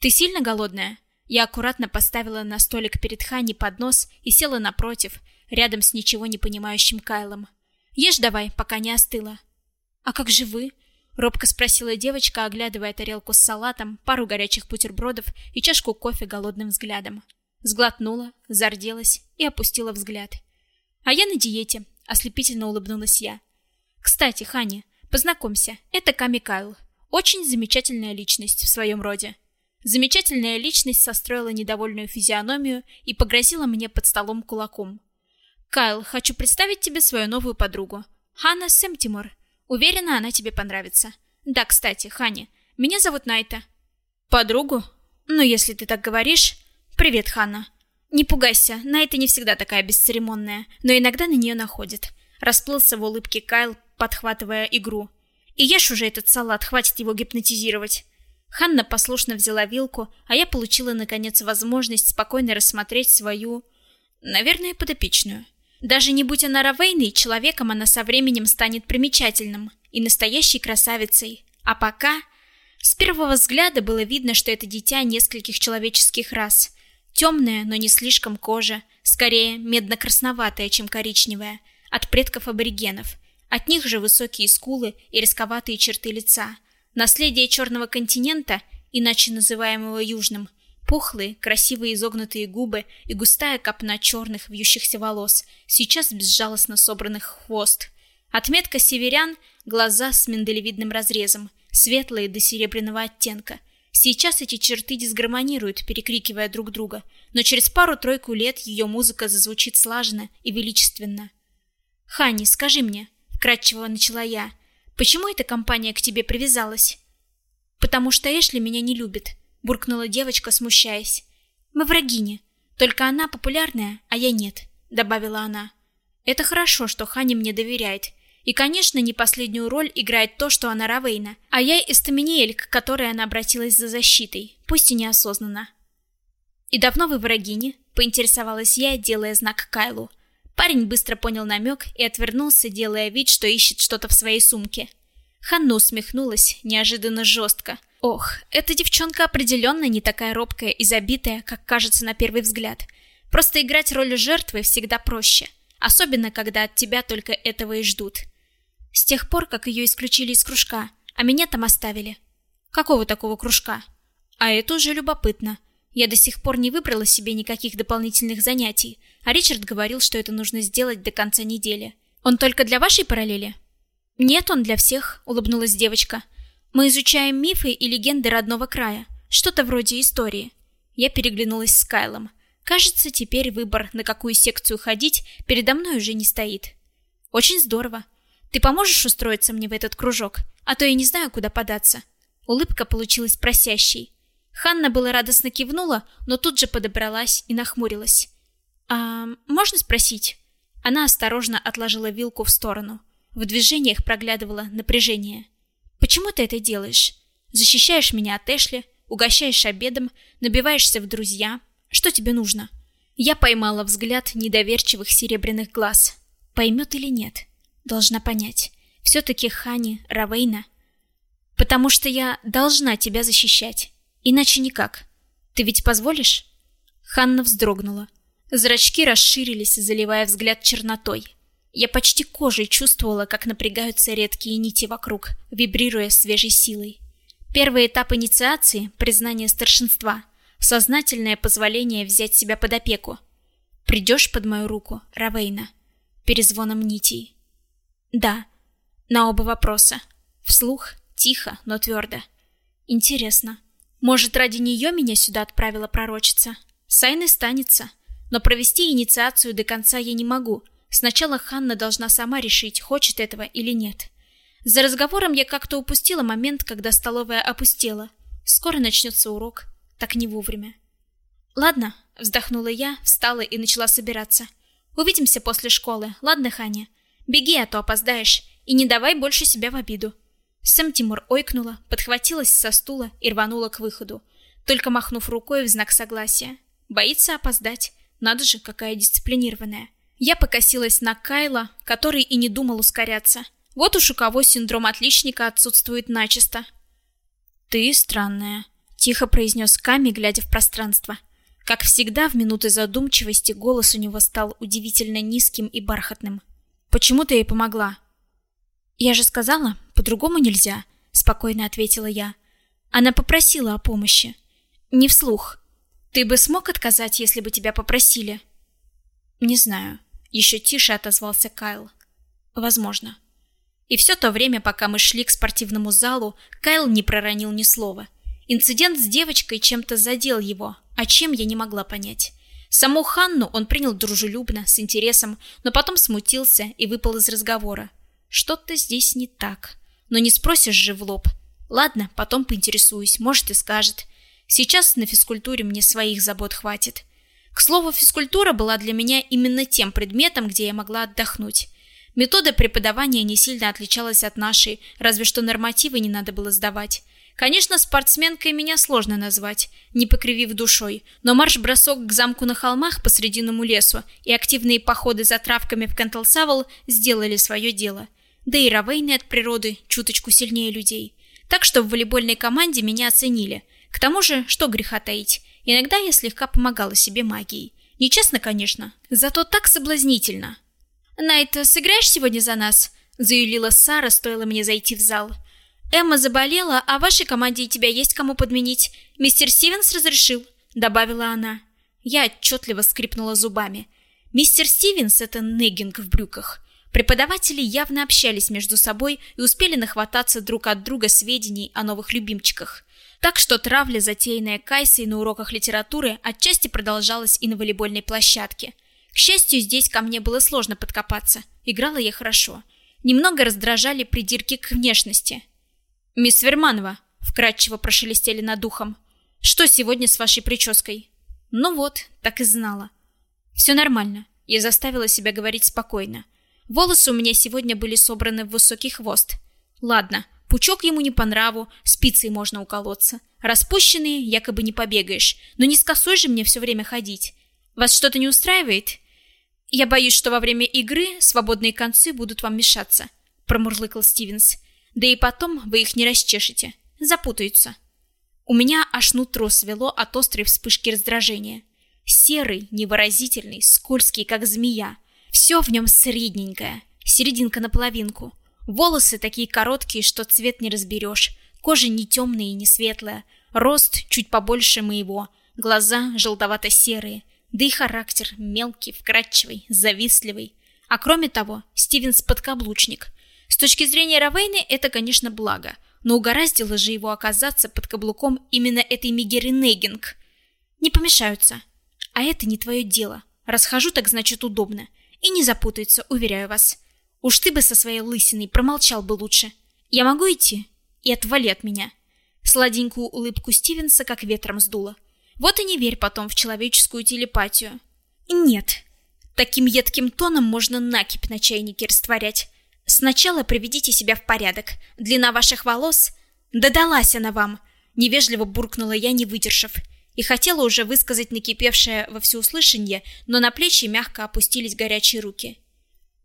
[SPEAKER 1] «Ты сильно голодная?» Я аккуратно поставила на столик перед Ханни поднос и села напротив, рядом с ничего не понимающим Кайлом. «Ешь давай, пока не остыла». «А как же вы?» — робко спросила девочка, оглядывая тарелку с салатом, пару горячих бутербродов и чашку кофе голодным взглядом. Сглотнула, зарделась и опустила взгляд. «А я на диете», — ослепительно улыбнулась я. «Кстати, Ханя, познакомься, это Ками Кайл. Очень замечательная личность в своем роде». Замечательная личность состроила недовольную физиономию и погрозила мне под столом кулаком. «Кайл, хочу представить тебе свою новую подругу. Ханна Сэмтимор. Уверена, она тебе понравится. Да, кстати, Хани, меня зовут Найта. Подругу? Ну, если ты так говоришь. Привет, Ханна. Не пугайся, Найта не всегда такая бесцеремонная, но иногда на нее находит. Расплылся в улыбке Кайл, подхватывая игру. И ешь уже этот салат, хватит его гипнотизировать. Ханна послушно взяла вилку, а я получила наконец возможность спокойно рассмотреть свою, наверное, подопечную. Даже не будь она Равейной, человеком она со временем станет примечательным и настоящей красавицей. А пока... С первого взгляда было видно, что это дитя нескольких человеческих рас. Темная, но не слишком кожа, скорее медно-красноватая, чем коричневая, от предков аборигенов. От них же высокие скулы и рисковатые черты лица. Наследие черного континента, иначе называемого южным, Пухлые, красивые изогнутые губы и густая копна черных вьющихся волос, сейчас безжалостно собранных хвост. Отметка северян – глаза с миндалевидным разрезом, светлые до серебряного оттенка. Сейчас эти черты дисгармонируют, перекрикивая друг друга, но через пару-тройку лет ее музыка зазвучит слаженно и величественно. «Ханни, скажи мне», – вкратчиво начала я, – «почему эта компания к тебе привязалась?» «Потому что Эшли меня не любит», буркнула девочка, смущаясь. Мы врагини. Только она популярная, а я нет, добавила она. Это хорошо, что Хани мне доверяет. И, конечно, не последнюю роль играет то, что она Равейна, а я Эстаминиэль, к которой она обратилась за защитой, пусть и неосознанно. «И давно вы врагини?» — поинтересовалась я, делая знак Кайлу. Парень быстро понял намек и отвернулся, делая вид, что ищет что-то в своей сумке. Ханна усмехнулась, неожиданно жестко. Ох, эта девчонка определенно не такая робкая и забитая, как кажется на первый взгляд. Просто играть роль жертвы всегда проще. Особенно, когда от тебя только этого и ждут. С тех пор, как ее исключили из кружка, а меня там оставили. Какого такого кружка? А это уже любопытно. Я до сих пор не выбрала себе никаких дополнительных занятий, а Ричард говорил, что это нужно сделать до конца недели. Он только для вашей параллели? Нет, он для всех, улыбнулась девочка. Мы изучаем мифы и легенды родного края, что-то вроде истории. Я переглянулась с Кайлом. Кажется, теперь выбор, на какую секцию ходить, передо мной уже не стоит. Очень здорово. Ты поможешь устроиться мне в этот кружок, а то я не знаю, куда податься. Улыбка получилась просящей. Ханна была радостно кивнула, но тут же подобралась и нахмурилась. А, можно спросить? Она осторожно отложила вилку в сторону. В движениях проглядывало напряжение. Почему ты это делаешь? Защищаешь меня от Эшли, угощаешь обедом, набиваешься в друзья. Что тебе нужно? Я поймала взгляд недоверчивых серебряных глаз. Поймет или нет? Должна понять. Все-таки Хани, Равейна. Потому что я должна тебя защищать. Иначе никак. Ты ведь позволишь? Ханна вздрогнула. Зрачки расширились, заливая взгляд чернотой. Я почти кожей чувствовала, как напрягаются редкие нити вокруг, вибрируя свежей силой. Первый этап инициации — признание старшинства, сознательное позволение взять себя под опеку. Придешь под мою руку, Равейна? Перезвоном нитей. Да. На оба вопроса. Вслух, тихо, но твердо. Интересно. Может, ради нее меня сюда отправила пророчица? Сайны станется. Но провести инициацию до конца я не могу — Сначала Ханна должна сама решить, хочет этого или нет. За разговором я как-то упустила момент, когда столовая опустела. Скоро начнется урок, так не вовремя. Ладно, вздохнула я, встала и начала собираться. Увидимся после школы, ладно, Ханя? Беги, а то опоздаешь, и не давай больше себя в обиду. Сэм Тимур ойкнула, подхватилась со стула и рванула к выходу, только махнув рукой в знак согласия. Боится опоздать. Надо же, какая дисциплинированная. Я покосилась на Кайла, который и не думал ускоряться. Вот уж у кого синдром отличника отсутствует начисто. «Ты странная», — тихо произнес Ками, глядя в пространство. Как всегда, в минуты задумчивости голос у него стал удивительно низким и бархатным. «Почему ты ей помогла?» «Я же сказала, по-другому нельзя», — спокойно ответила я. Она попросила о помощи. Не вслух. «Ты бы смог отказать, если бы тебя попросили?» «Не знаю», еще тише отозвался Кайл. Возможно. И все то время, пока мы шли к спортивному залу, Кайл не проронил ни слова. Инцидент с девочкой чем-то задел его, а чем я не могла понять. Саму Ханну он принял дружелюбно, с интересом, но потом смутился и выпал из разговора. Что-то здесь не так. Но не спросишь же в лоб. Ладно, потом поинтересуюсь, может и скажет. Сейчас на физкультуре мне своих забот хватит. К слову, физкультура была для меня именно тем предметом, где я могла отдохнуть. Метода преподавания не сильно отличалась от нашей, разве что нормативы не надо было сдавать. Конечно, спортсменкой меня сложно назвать, не покривив душой, но марш-бросок к замку на холмах по срединному лесу и активные походы за травками в Кенталсавл сделали свое дело. Да и Равейны от природы чуточку сильнее людей. Так что в волейбольной команде меня оценили. К тому же, что греха таить, иногда я слегка помогала себе магией. Нечестно, конечно, зато так соблазнительно. «Найт, сыграешь сегодня за нас?» – заявила Сара, стоило мне зайти в зал – Эмма заболела, а в вашей команде и тебя есть кому подменить. Мистер Стивенс разрешил, добавила она. Я отчетливо скрипнула зубами. Мистер Стивенс это негинг в брюках. Преподаватели явно общались между собой и успели нахвататься друг от друга сведений о новых любимчиках. Так что травля, затеянная Кайсой на уроках литературы, отчасти продолжалась и на волейбольной площадке. К счастью, здесь ко мне было сложно подкопаться. Играла я хорошо. Немного раздражали придирки к внешности. «Мисс Верманова», — вкратчиво прошелестели над ухом, — «что сегодня с вашей прической?» «Ну вот, так и знала». «Все нормально», — я заставила себя говорить спокойно. Волосы у меня сегодня были собраны в высокий хвост. Ладно, пучок ему не по нраву, спицей можно уколоться. Распущенные якобы не побегаешь, но не с косой же мне все время ходить. Вас что-то не устраивает? Я боюсь, что во время игры свободные концы будут вам мешаться, промурлыкал Стивенс. Да и потом вы их не расчешете. Запутаются. У меня аж нутро свело от острой вспышки раздражения. Серый, невыразительный, скользкий, как змея. Все в нем средненькое, серединка на половинку. Волосы такие короткие, что цвет не разберешь. Кожа не темная и не светлая. Рост чуть побольше моего. Глаза желтовато-серые. Да и характер мелкий, вкрадчивый, завистливый. А кроме того, Стивенс подкаблучник. С точки зрения Равейны это, конечно, благо, но угораздило же его оказаться под каблуком именно этой Мегеры Нейгинг. Не помешаются. А это не твое дело. Расхожу, так значит удобно. И не запутается, уверяю вас. Уж ты бы со своей лысиной промолчал бы лучше. Я могу идти? И отвали от меня. Сладенькую улыбку Стивенса как ветром сдуло. Вот и не верь потом в человеческую телепатию. Нет. Таким едким тоном можно накипь на чайнике растворять. Сначала приведите себя в порядок. Длина ваших волос... Да далась она вам! Невежливо буркнула я, не выдержав. И хотела уже высказать накипевшее во всеуслышание, но на плечи мягко опустились горячие руки.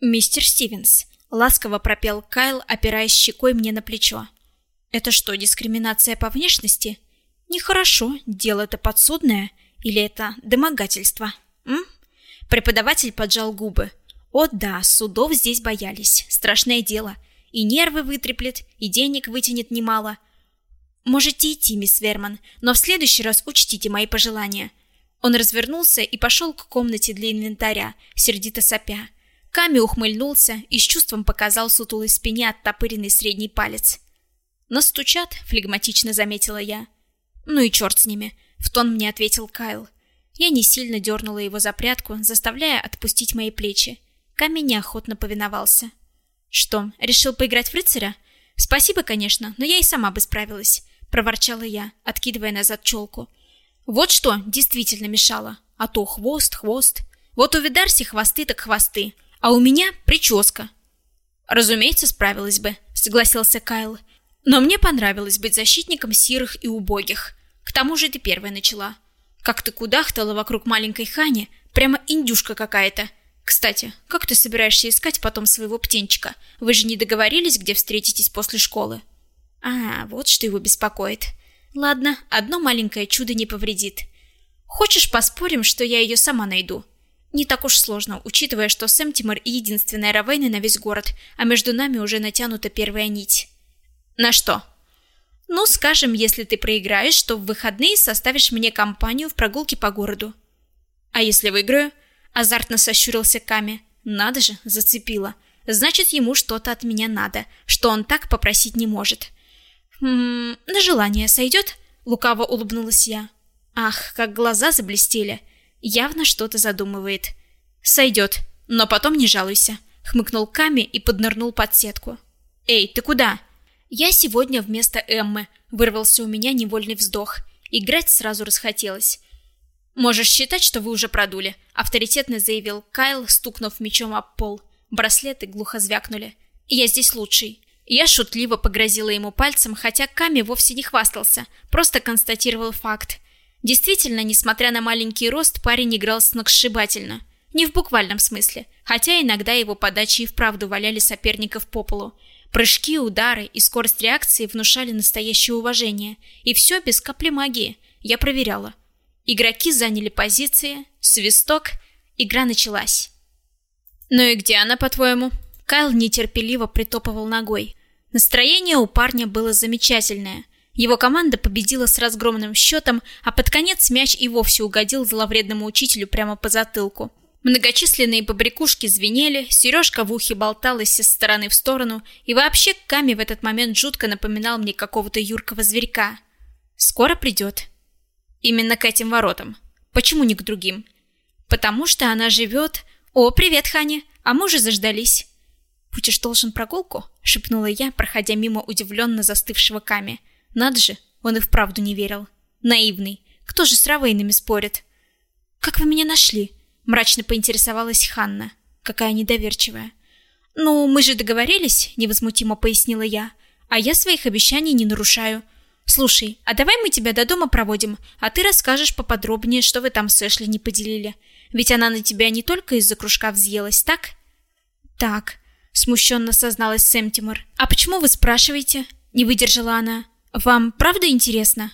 [SPEAKER 1] «Мистер Стивенс», — ласково пропел Кайл, опираясь щекой мне на плечо. «Это что, дискриминация по внешности?» «Нехорошо, дело-то подсудное. Или это домогательство?» М? Преподаватель поджал губы. О да, судов здесь боялись. Страшное дело. И нервы вытреплет, и денег вытянет немало. Можете идти, мисс Верман, но в следующий раз учтите мои пожелания. Он развернулся и пошел к комнате для инвентаря, сердито сопя. Ками ухмыльнулся и с чувством показал сутулой спине оттопыренный средний палец. «Настучат», — флегматично заметила я. «Ну и черт с ними», — в тон мне ответил Кайл. Я не сильно дернула его за прядку, заставляя отпустить мои плечи. Камень неохотно повиновался. «Что, решил поиграть в рыцаря?» «Спасибо, конечно, но я и сама бы справилась», — проворчала я, откидывая назад челку. «Вот что действительно мешало. А то хвост, хвост. Вот у Видарси хвосты так хвосты, а у меня прическа». «Разумеется, справилась бы», — согласился Кайл. «Но мне понравилось быть защитником сирых и убогих. К тому же ты первая начала. Как ты кудахтала вокруг маленькой Хани, прямо индюшка какая-то». Кстати, как ты собираешься искать потом своего птенчика? Вы же не договорились, где встретитесь после школы? А, вот что его беспокоит. Ладно, одно маленькое чудо не повредит. Хочешь, поспорим, что я ее сама найду? Не так уж сложно, учитывая, что Сэм Тимур единственная Равейна на весь город, а между нами уже натянута первая нить. На что? Ну, скажем, если ты проиграешь, то в выходные составишь мне компанию в прогулке по городу. А если выиграю? Азартно сощурился Ками. Надо же, зацепило. Значит, ему что-то от меня надо, что он так попросить не может. Хм, на желание сойдет? Лукаво улыбнулась я. Ах, как глаза заблестели. Явно что-то задумывает. Сойдет, но потом не жалуйся. хмыкнул Ками и поднырнул под сетку. Эй, ты куда? Я сегодня вместо Эммы, вырвался у меня невольный вздох. Играть сразу расхотелось. Можешь считать, что вы уже продули, авторитетно заявил Кайл, стукнув мечом об пол. Браслеты глухо звякнули. Я здесь лучший. Я шутливо погрозила ему пальцем, хотя Ками вовсе не хвастался, просто констатировал факт. Действительно, несмотря на маленький рост, парень играл сногсшибательно. Не в буквальном смысле, хотя иногда его подачи и вправду валяли соперников по полу. Прыжки, удары и скорость реакции внушали настоящее уважение. И все без капли магии. Я проверяла. Игроки заняли позиции, свисток, игра началась. «Ну и где она, по-твоему?» Кайл нетерпеливо притопывал ногой. Настроение у парня было замечательное. Его команда победила с разгромным счетом, а под конец мяч и вовсе угодил зловредному учителю прямо по затылку. Многочисленные побрякушки звенели, сережка в ухе болталась из стороны в сторону, и вообще Ками в этот момент жутко напоминал мне какого-то юркого зверька. Скоро придет. Именно к этим воротам. Почему не к другим? Потому что она живет... О, привет, Хани! А мы уже заждались. «Будешь должен прогулку?» — шепнула я, проходя мимо удивленно застывшего Ками. Над же, он и вправду не верил. Наивный. Кто же с Равейнами спорит? «Как вы меня нашли?» — мрачно поинтересовалась Ханна. Какая недоверчивая. «Ну, мы же договорились», — невозмутимо пояснила я. «А я своих обещаний не нарушаю. Слушай, а давай мы тебя до дома проводим, а ты расскажешь поподробнее, что вы там с Эшли не поделили. Ведь она на тебя не только из-за кружка взъелась, так?» «Так», смущенно созналась Сэм Тимур. А почему вы спрашиваете? Не выдержала она. Вам правда интересно?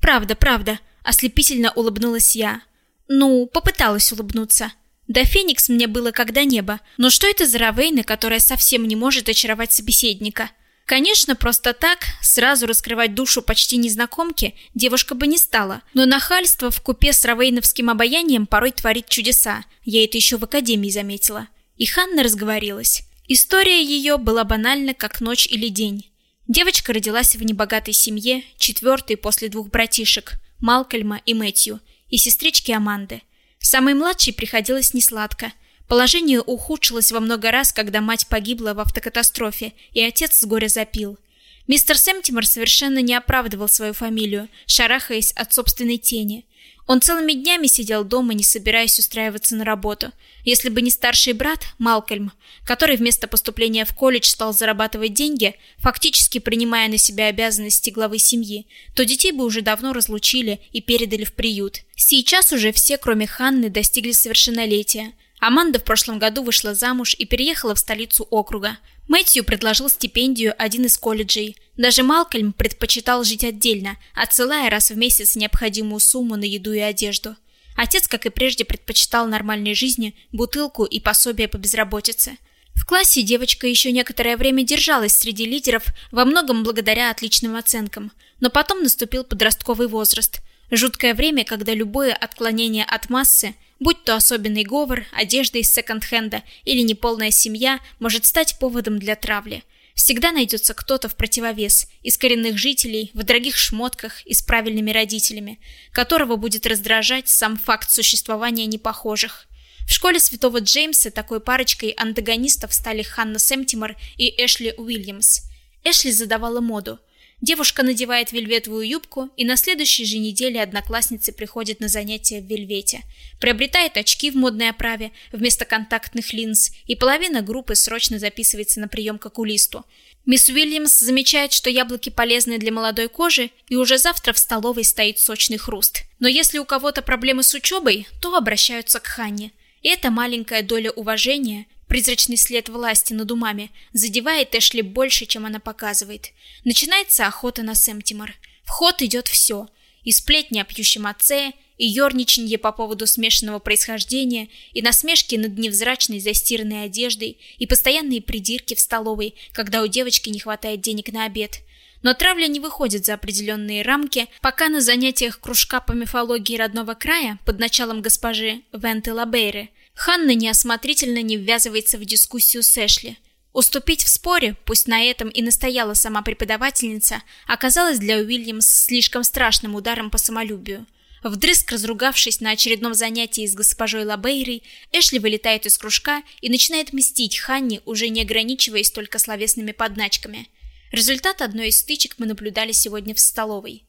[SPEAKER 1] Правда, правда, ослепительно улыбнулась я. Ну, попыталась улыбнуться. Да Феникс мне было когда небо. Но что это за Равейна, которая совсем не может очаровать собеседника? Конечно, просто так сразу раскрывать душу почти незнакомки девушка бы не стала, но нахальство в купе с равейновским обаянием порой творит чудеса. Я это еще в академии заметила. И Ханна разговорилась. История ее была банальна, как ночь или день. Девочка родилась в небогатой семье, четвертой после двух братишек, Малкольма и Мэтью, и сестрички Аманды. Самой младшей приходилось несладко. Положение ухудшилось во много раз, когда мать погибла в автокатастрофе, и отец с горя запил. Мистер Сэмтимор совершенно не оправдывал свою фамилию, шарахаясь от собственной тени. Он целыми днями сидел дома, не собираясь устраиваться на работу. Если бы не старший брат, Малкольм, который вместо поступления в колледж стал зарабатывать деньги, фактически принимая на себя обязанности главы семьи, то детей бы уже давно разлучили и передали в приют. Сейчас уже все, кроме Ханны, достигли совершеннолетия. Аманда в прошлом году вышла замуж и переехала в столицу округа. Мэтью предложил стипендию один из колледжей. Даже Малкольм предпочитал жить отдельно, отсылая раз в месяц необходимую сумму на еду и одежду. Отец, как и прежде, предпочитал нормальной жизни бутылку и пособие по безработице. В классе девочка еще некоторое время держалась среди лидеров, во многом благодаря отличным оценкам. Но потом наступил подростковый возраст. Жуткое время, когда любое отклонение от массы – Будь то особенный говор, одежда из секонд-хенда или неполная семья, может стать поводом для травли. Всегда найдется кто-то в противовес, из коренных жителей, в дорогих шмотках и с правильными родителями, которого будет раздражать сам факт существования непохожих. В школе Святого Джеймса такой парочкой антагонистов стали Ханна Сэмтимор и Эшли Уильямс. Эшли задавала моду – Девушка надевает вельветовую юбку, и на следующей же неделе одноклассницы приходят на занятия в вельвете. Приобретает очки в модной оправе вместо контактных линз, и половина группы срочно записывается на прием к окулисту. Мисс Уильямс замечает, что яблоки полезны для молодой кожи, и уже завтра в столовой стоит сочный хруст. Но если у кого-то проблемы с учебой, то обращаются к Ханне. И эта маленькая доля уважения Призрачный след власти над умами задевает Эшли больше, чем она показывает. Начинается охота на Сэмтимор. В ход идет все. И сплетни о пьющем отце, и ерничанье по поводу смешанного происхождения, и насмешки над невзрачной застиранной одеждой, и постоянные придирки в столовой, когда у девочки не хватает денег на обед. Но травля не выходит за определенные рамки, пока на занятиях кружка по мифологии родного края под началом госпожи Венты Лабейры Ханна неосмотрительно не ввязывается в дискуссию с Эшли. Уступить в споре, пусть на этом и настояла сама преподавательница, оказалось для Уильямс слишком страшным ударом по самолюбию. Вдрызг разругавшись на очередном занятии с госпожой Лабейрой, Эшли вылетает из кружка и начинает мстить Ханни, уже не ограничиваясь только словесными подначками. Результат одной из стычек мы наблюдали сегодня в столовой.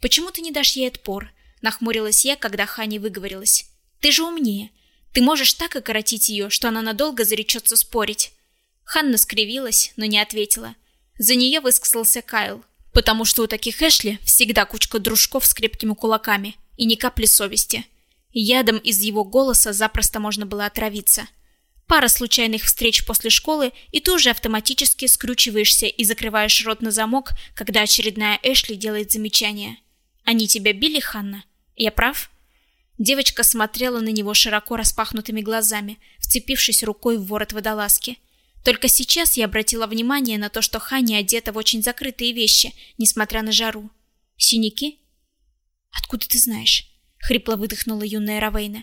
[SPEAKER 1] «Почему ты не дашь ей отпор?» – нахмурилась я, когда Ханни выговорилась. «Ты же умнее. Ты можешь так окоротить ее, что она надолго заречется спорить». Ханна скривилась, но не ответила. За нее высказался Кайл, потому что у таких Эшли всегда кучка дружков с крепкими кулаками – и ни капли совести. Ядом из его голоса запросто можно было отравиться. Пара случайных встреч после школы, и ты уже автоматически скручиваешься и закрываешь рот на замок, когда очередная Эшли делает замечание. «Они тебя били, Ханна? Я прав?» Девочка смотрела на него широко распахнутыми глазами, вцепившись рукой в ворот водолазки. Только сейчас я обратила внимание на то, что Ханни одета в очень закрытые вещи, несмотря на жару. Синяки? «Откуда ты знаешь?» — хрипло выдохнула юная Равейна.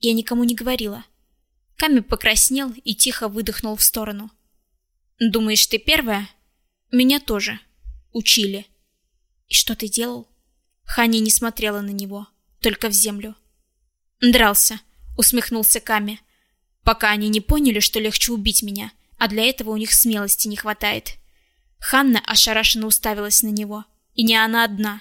[SPEAKER 1] «Я никому не говорила». Ками покраснел и тихо выдохнул в сторону. «Думаешь, ты первая?» «Меня тоже. Учили». «И что ты делал?» Хани не смотрела на него, только в землю. «Дрался», — усмехнулся Ками. «Пока они не поняли, что легче убить меня, а для этого у них смелости не хватает». Ханна ошарашенно уставилась на него. И не она одна.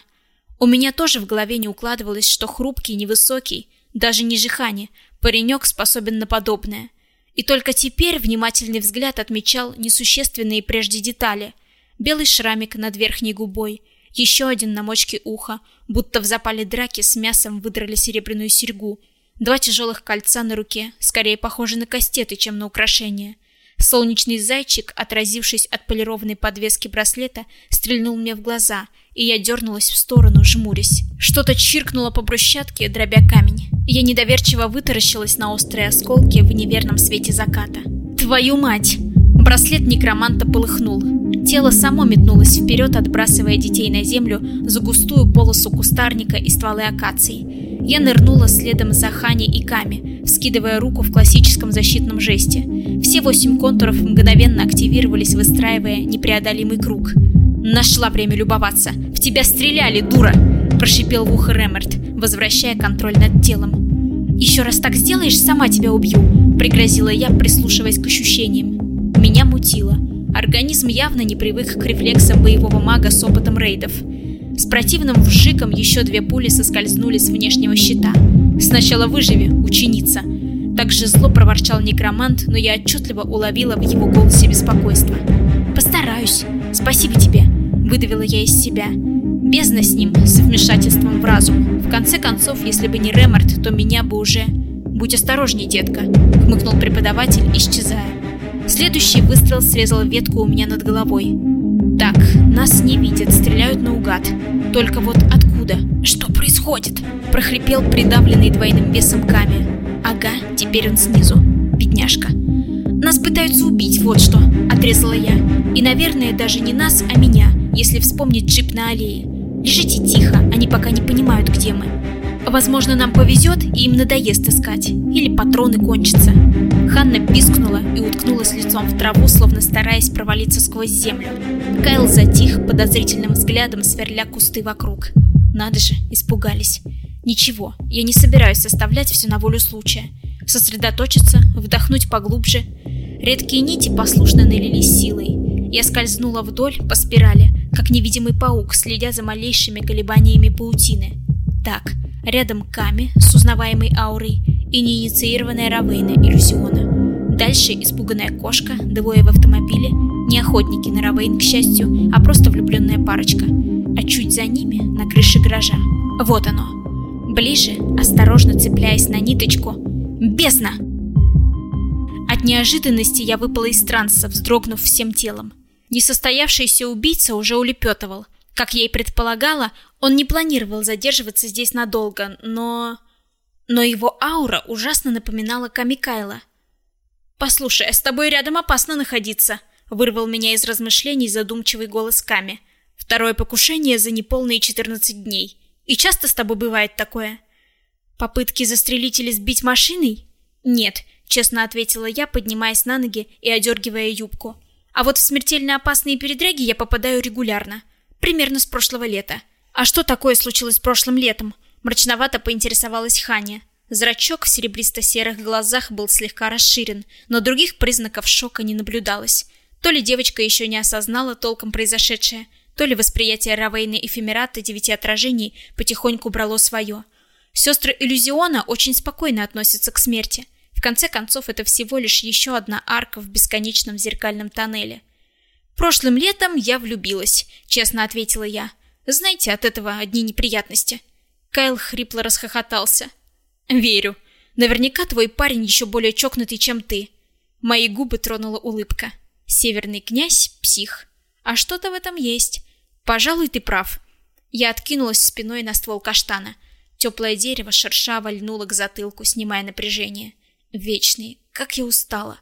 [SPEAKER 1] У меня тоже в голове не укладывалось, что хрупкий, невысокий, даже ниже Хани, паренек способен на подобное. И только теперь внимательный взгляд отмечал несущественные прежде детали. Белый шрамик над верхней губой, еще один на мочке уха, будто в запале драки с мясом выдрали серебряную серьгу, два тяжелых кольца на руке, скорее похожи на кастеты, чем на украшения. Солнечный зайчик, отразившись от полированной подвески браслета, стрельнул мне в глаза — и я дернулась в сторону, жмурясь. Что-то чиркнуло по брусчатке, дробя камень. Я недоверчиво вытаращилась на острые осколки в неверном свете заката. «Твою мать!» Браслет некроманта полыхнул. Тело само метнулось вперед, отбрасывая детей на землю за густую полосу кустарника и стволы акаций. Я нырнула следом за Хани и Ками, вскидывая руку в классическом защитном жесте. Все восемь контуров мгновенно активировались, выстраивая непреодолимый круг. «Нашла время любоваться! В тебя стреляли, дура!» – прошипел в ухо Ремерт, возвращая контроль над телом. «Еще раз так сделаешь, сама тебя убью!» – пригрозила я, прислушиваясь к ощущениям. Меня мутило. Организм явно не привык к рефлексам боевого мага с опытом рейдов. С противным вжиком еще две пули соскользнули с внешнего щита. «Сначала выживи, ученица!» Так же зло проворчал некромант, но я отчетливо уловила в его голосе беспокойство. «Постараюсь. Спасибо тебе», — выдавила я из себя. Бездна с ним, с вмешательством в разум. В конце концов, если бы не Ремарт, то меня бы уже... «Будь осторожней, детка», — хмыкнул преподаватель, исчезая. Следующий выстрел срезал ветку у меня над головой. «Так, нас не видят, стреляют наугад. Только вот откуда? Что происходит?» — прохрипел придавленный двойным весом Ками. «Ага, теперь он снизу. Бедняжка». Нас пытаются убить, вот что, отрезала я. И, наверное, даже не нас, а меня, если вспомнить джип на аллее. Лежите тихо, они пока не понимают, где мы. Возможно, нам повезет, и им надоест искать. Или патроны кончатся. Ханна пискнула и уткнулась лицом в траву, словно стараясь провалиться сквозь землю. Кайл затих, подозрительным взглядом сверля кусты вокруг. Надо же, испугались. Ничего, я не собираюсь оставлять все на волю случая. Сосредоточиться, вдохнуть поглубже — Редкие нити послушно налились силой. Я скользнула вдоль, по спирали, как невидимый паук, следя за малейшими колебаниями паутины. Так, рядом Ками с узнаваемой аурой и неинициированная Равейна иллюзиона. Дальше испуганная кошка, двое в автомобиле, не охотники на Равейн, к счастью, а просто влюбленная парочка. А чуть за ними, на крыше гаража. Вот оно. Ближе, осторожно цепляясь на ниточку. Бездна! От неожиданности я выпала из транса, вздрогнув всем телом. Несостоявшийся убийца уже улепетывал. Как я и предполагала, он не планировал задерживаться здесь надолго, но... Но его аура ужасно напоминала Камикайла. «Послушай, а с тобой рядом опасно находиться», — вырвал меня из размышлений задумчивый голос Ками. «Второе покушение за неполные 14 дней. И часто с тобой бывает такое?» «Попытки застрелить или сбить машиной?» «Нет, честно ответила я, поднимаясь на ноги и одергивая юбку. А вот в смертельно опасные передряги я попадаю регулярно. Примерно с прошлого лета. А что такое случилось прошлым летом? Мрачновато поинтересовалась Ханя. Зрачок в серебристо-серых глазах был слегка расширен, но других признаков шока не наблюдалось. То ли девочка еще не осознала толком произошедшее, то ли восприятие Равейны эфемерата девяти отражений потихоньку брало свое. Сестры Иллюзиона очень спокойно относятся к смерти. В конце концов, это всего лишь еще одна арка в бесконечном зеркальном тоннеле. «Прошлым летом я влюбилась», — честно ответила я. «Знаете, от этого одни неприятности». Кайл хрипло расхохотался. «Верю. Наверняка твой парень еще более чокнутый, чем ты». Мои губы тронула улыбка. «Северный князь — псих. А что-то в этом есть. Пожалуй, ты прав». Я откинулась спиной на ствол каштана. Теплое дерево шершаво льнуло к затылку, снимая напряжение. Вечный, как я устала.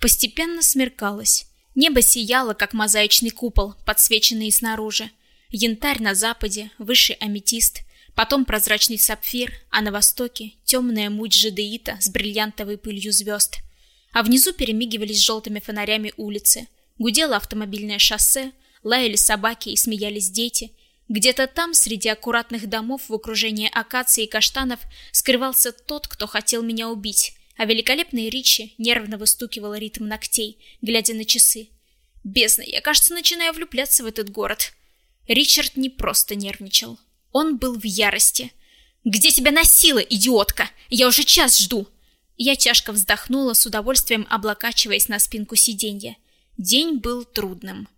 [SPEAKER 1] Постепенно смеркалось. Небо сияло, как мозаичный купол, подсвеченный снаружи. Янтарь на западе, выше аметист, потом прозрачный сапфир, а на востоке темная муть жадеита с бриллиантовой пылью звезд. А внизу перемигивались желтыми фонарями улицы. Гудело автомобильное шоссе, лаяли собаки и смеялись дети. Где-то там, среди аккуратных домов в окружении акаций и каштанов, скрывался тот, кто хотел меня убить. А великолепный Ричи нервно выстукивал ритм ногтей, глядя на часы. Бездна, я, кажется, начинаю влюбляться в этот город. Ричард не просто нервничал. Он был в ярости. «Где тебя носила, идиотка? Я уже час жду!» Я тяжко вздохнула, с удовольствием облокачиваясь на спинку сиденья. День был трудным.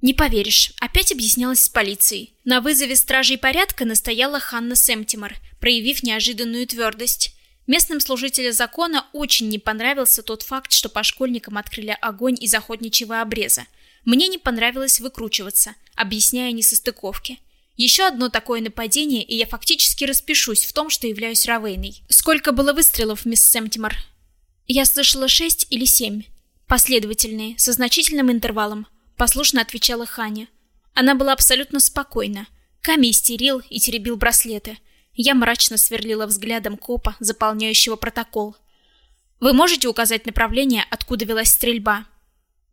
[SPEAKER 1] Не поверишь, опять объяснялась с полицией. На вызове стражей порядка настояла Ханна Сэмтимор, проявив неожиданную твердость. Местным служителям закона очень не понравился тот факт, что по школьникам открыли огонь из охотничьего обреза. Мне не понравилось выкручиваться, объясняя несостыковки. Еще одно такое нападение, и я фактически распишусь в том, что являюсь Равейной. Сколько было выстрелов, мисс Сэмтимор? Я слышала шесть или семь. Последовательные, со значительным интервалом. Послушно отвечала Ханя. Она была абсолютно спокойна. Ками истерил и теребил браслеты. Я мрачно сверлила взглядом копа, заполняющего протокол. «Вы можете указать направление, откуда велась стрельба?»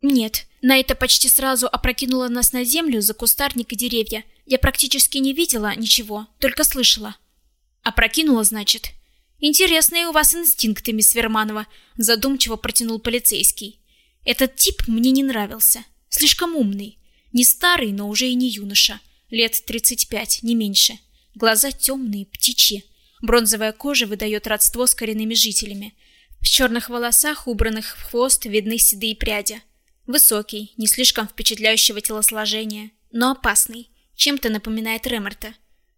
[SPEAKER 1] «Нет. На это почти сразу опрокинуло нас на землю за кустарник и деревья. Я практически не видела ничего, только слышала». «Опрокинула, значит?» «Интересные у вас инстинкты, мисс Верманова», — задумчиво протянул полицейский. «Этот тип мне не нравился. Слишком умный. Не старый, но уже и не юноша. Лет 35, не меньше. Глаза темные, птичьи. Бронзовая кожа выдает родство с коренными жителями. В черных волосах, убранных в хвост, видны седые пряди. Высокий, не слишком впечатляющего телосложения, но опасный. Чем-то напоминает Ремерта.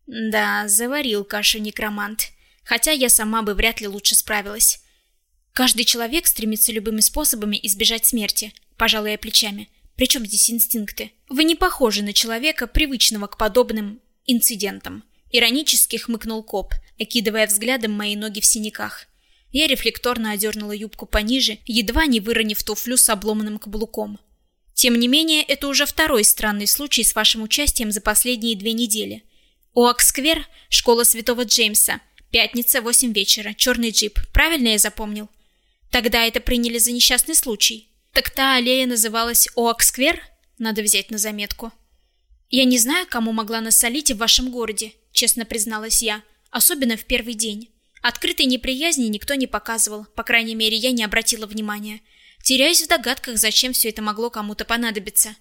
[SPEAKER 1] Да, заварил кашу некромант. Хотя я сама бы вряд ли лучше справилась. Каждый человек стремится любыми способами избежать смерти, пожалуй, я плечами. Причем здесь инстинкты? Вы не похожи на человека, привычного к подобным инцидентам. Иронически хмыкнул коп, окидывая взглядом мои ноги в синяках. Я рефлекторно одернула юбку пониже, едва не выронив туфлю с обломанным каблуком. Тем не менее, это уже второй странный случай с вашим участием за последние две недели. Оак-сквер, школа Святого Джеймса, пятница, восемь вечера, черный джип. Правильно я запомнил? Тогда это приняли за несчастный случай. Так та аллея называлась Оак-сквер? Надо взять на заметку. Я не знаю, кому могла насолить в вашем городе, честно призналась я, особенно в первый день. Открытой неприязни никто не показывал, по крайней мере, я не обратила внимания. Теряюсь в догадках, зачем все это могло кому-то понадобиться.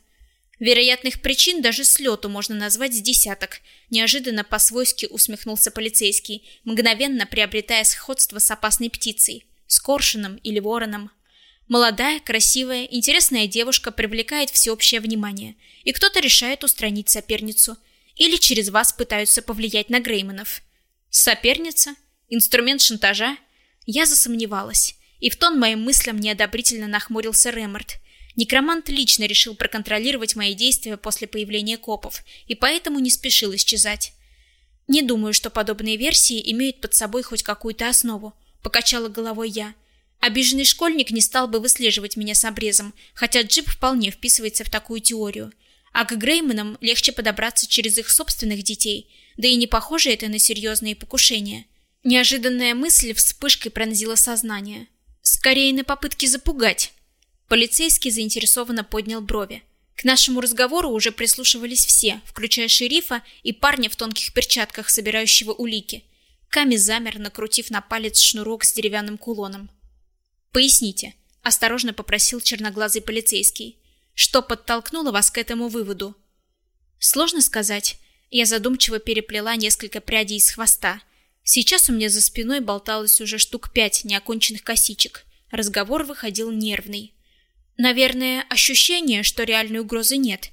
[SPEAKER 1] Вероятных причин даже с лету можно назвать с десяток. Неожиданно по-свойски усмехнулся полицейский, мгновенно приобретая сходство с опасной птицей, с коршуном или вороном. Молодая, красивая, интересная девушка привлекает всеобщее внимание, и кто-то решает устранить соперницу, или через вас пытаются повлиять на Грейманов. Соперница? Инструмент шантажа? Я засомневалась, и в тон моим мыслям неодобрительно нахмурился Ремарт. Некромант лично решил проконтролировать мои действия после появления копов, и поэтому не спешил исчезать. Не думаю, что подобные версии имеют под собой хоть какую-то основу, покачала головой я. Обиженный школьник не стал бы выслеживать меня с обрезом, хотя джип вполне вписывается в такую теорию. А к Грейманам легче подобраться через их собственных детей, да и не похоже это на серьезные покушения. Неожиданная мысль вспышкой пронзила сознание. Скорее на попытки запугать. Полицейский заинтересованно поднял брови. К нашему разговору уже прислушивались все, включая шерифа и парня в тонких перчатках, собирающего улики. Ками замер, накрутив на палец шнурок с деревянным кулоном. «Поясните», — осторожно попросил черноглазый полицейский. «Что подтолкнуло вас к этому выводу?» «Сложно сказать». Я задумчиво переплела несколько прядей из хвоста. Сейчас у меня за спиной болталось уже штук пять неоконченных косичек. Разговор выходил нервный. Наверное, ощущение, что реальной угрозы нет.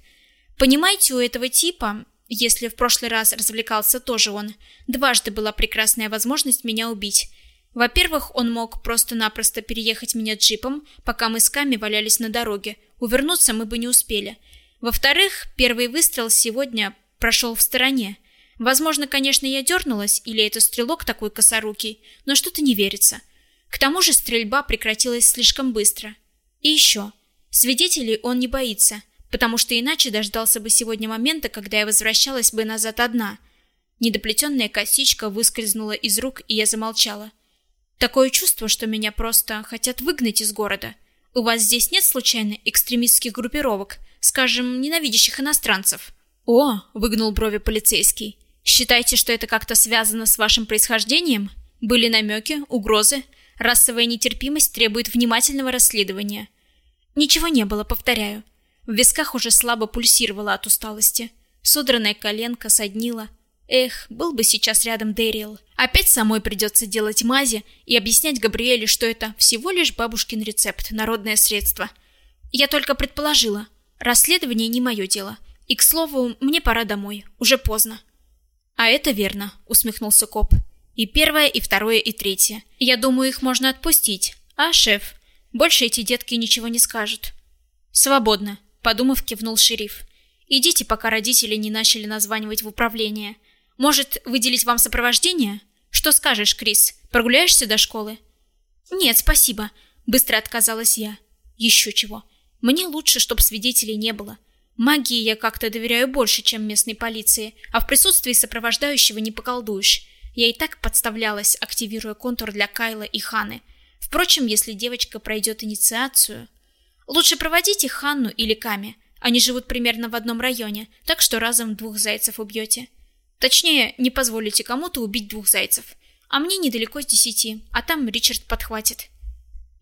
[SPEAKER 1] Понимаете, у этого типа, если в прошлый раз развлекался тоже он, дважды была прекрасная возможность меня убить. Во-первых, он мог просто-напросто переехать меня джипом, пока мы с Ками валялись на дороге. Увернуться мы бы не успели. Во-вторых, первый выстрел сегодня прошел в стороне. Возможно, конечно, я дернулась, или это стрелок такой косорукий, но что-то не верится. К тому же стрельба прекратилась слишком быстро. И еще. Свидетелей он не боится, потому что иначе дождался бы сегодня момента, когда я возвращалась бы назад одна. Недоплетенная косичка выскользнула из рук, и я замолчала. Такое чувство, что меня просто хотят выгнать из города. У вас здесь нет случайно экстремистских группировок, скажем, ненавидящих иностранцев? О, выгнул брови полицейский. Считаете, что это как-то связано с вашим происхождением? Были намеки, угрозы? Расовая нетерпимость требует внимательного расследования. Ничего не было, повторяю. В висках уже слабо пульсировало от усталости. Содранная коленка соднила. Эх, был бы сейчас рядом Дэриэл. Опять самой придется делать мази и объяснять Габриэле, что это всего лишь бабушкин рецепт, народное средство. Я только предположила. Расследование не мое дело. И, к слову, мне пора домой. Уже поздно. А это верно, усмехнулся коп. И первое, и второе, и третье. Я думаю, их можно отпустить. А, шеф, больше эти детки ничего не скажут. Свободно, подумав, кивнул шериф. Идите, пока родители не начали названивать в управление. Может, выделить вам сопровождение? Что скажешь, Крис? Прогуляешься до школы? Нет, спасибо, быстро отказалась я. Еще чего. Мне лучше, чтоб свидетелей не было. Магии я как-то доверяю больше, чем местной полиции, а в присутствии сопровождающего не поколдуешь. Я и так подставлялась, активируя контур для Кайла и Ханы. Впрочем, если девочка пройдет инициацию... Лучше проводите Ханну или Ками. Они живут примерно в одном районе, так что разом двух зайцев убьете. Точнее, не позволите кому-то убить двух зайцев. А мне недалеко с десяти, а там Ричард подхватит.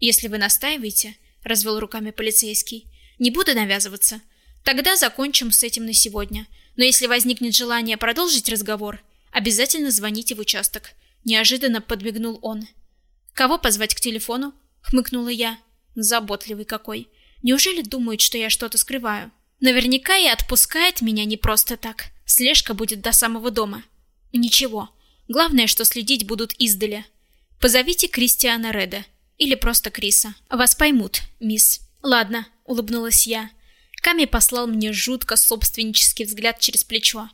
[SPEAKER 1] Если вы настаиваете, развел руками полицейский, не буду навязываться. Тогда закончим с этим на сегодня. Но если возникнет желание продолжить разговор, Обязательно звоните в участок. Неожиданно подмигнул он. Кого позвать к телефону? Хмыкнула я. Заботливый какой. Неужели думает, что я что-то скрываю? Наверняка и отпускает меня не просто так. Слежка будет до самого дома. Ничего. Главное, что следить будут издали. Позовите Кристиана Реда. Или просто Криса. Вас поймут, мисс. Ладно, улыбнулась я. Ками послал мне жутко собственнический взгляд через плечо.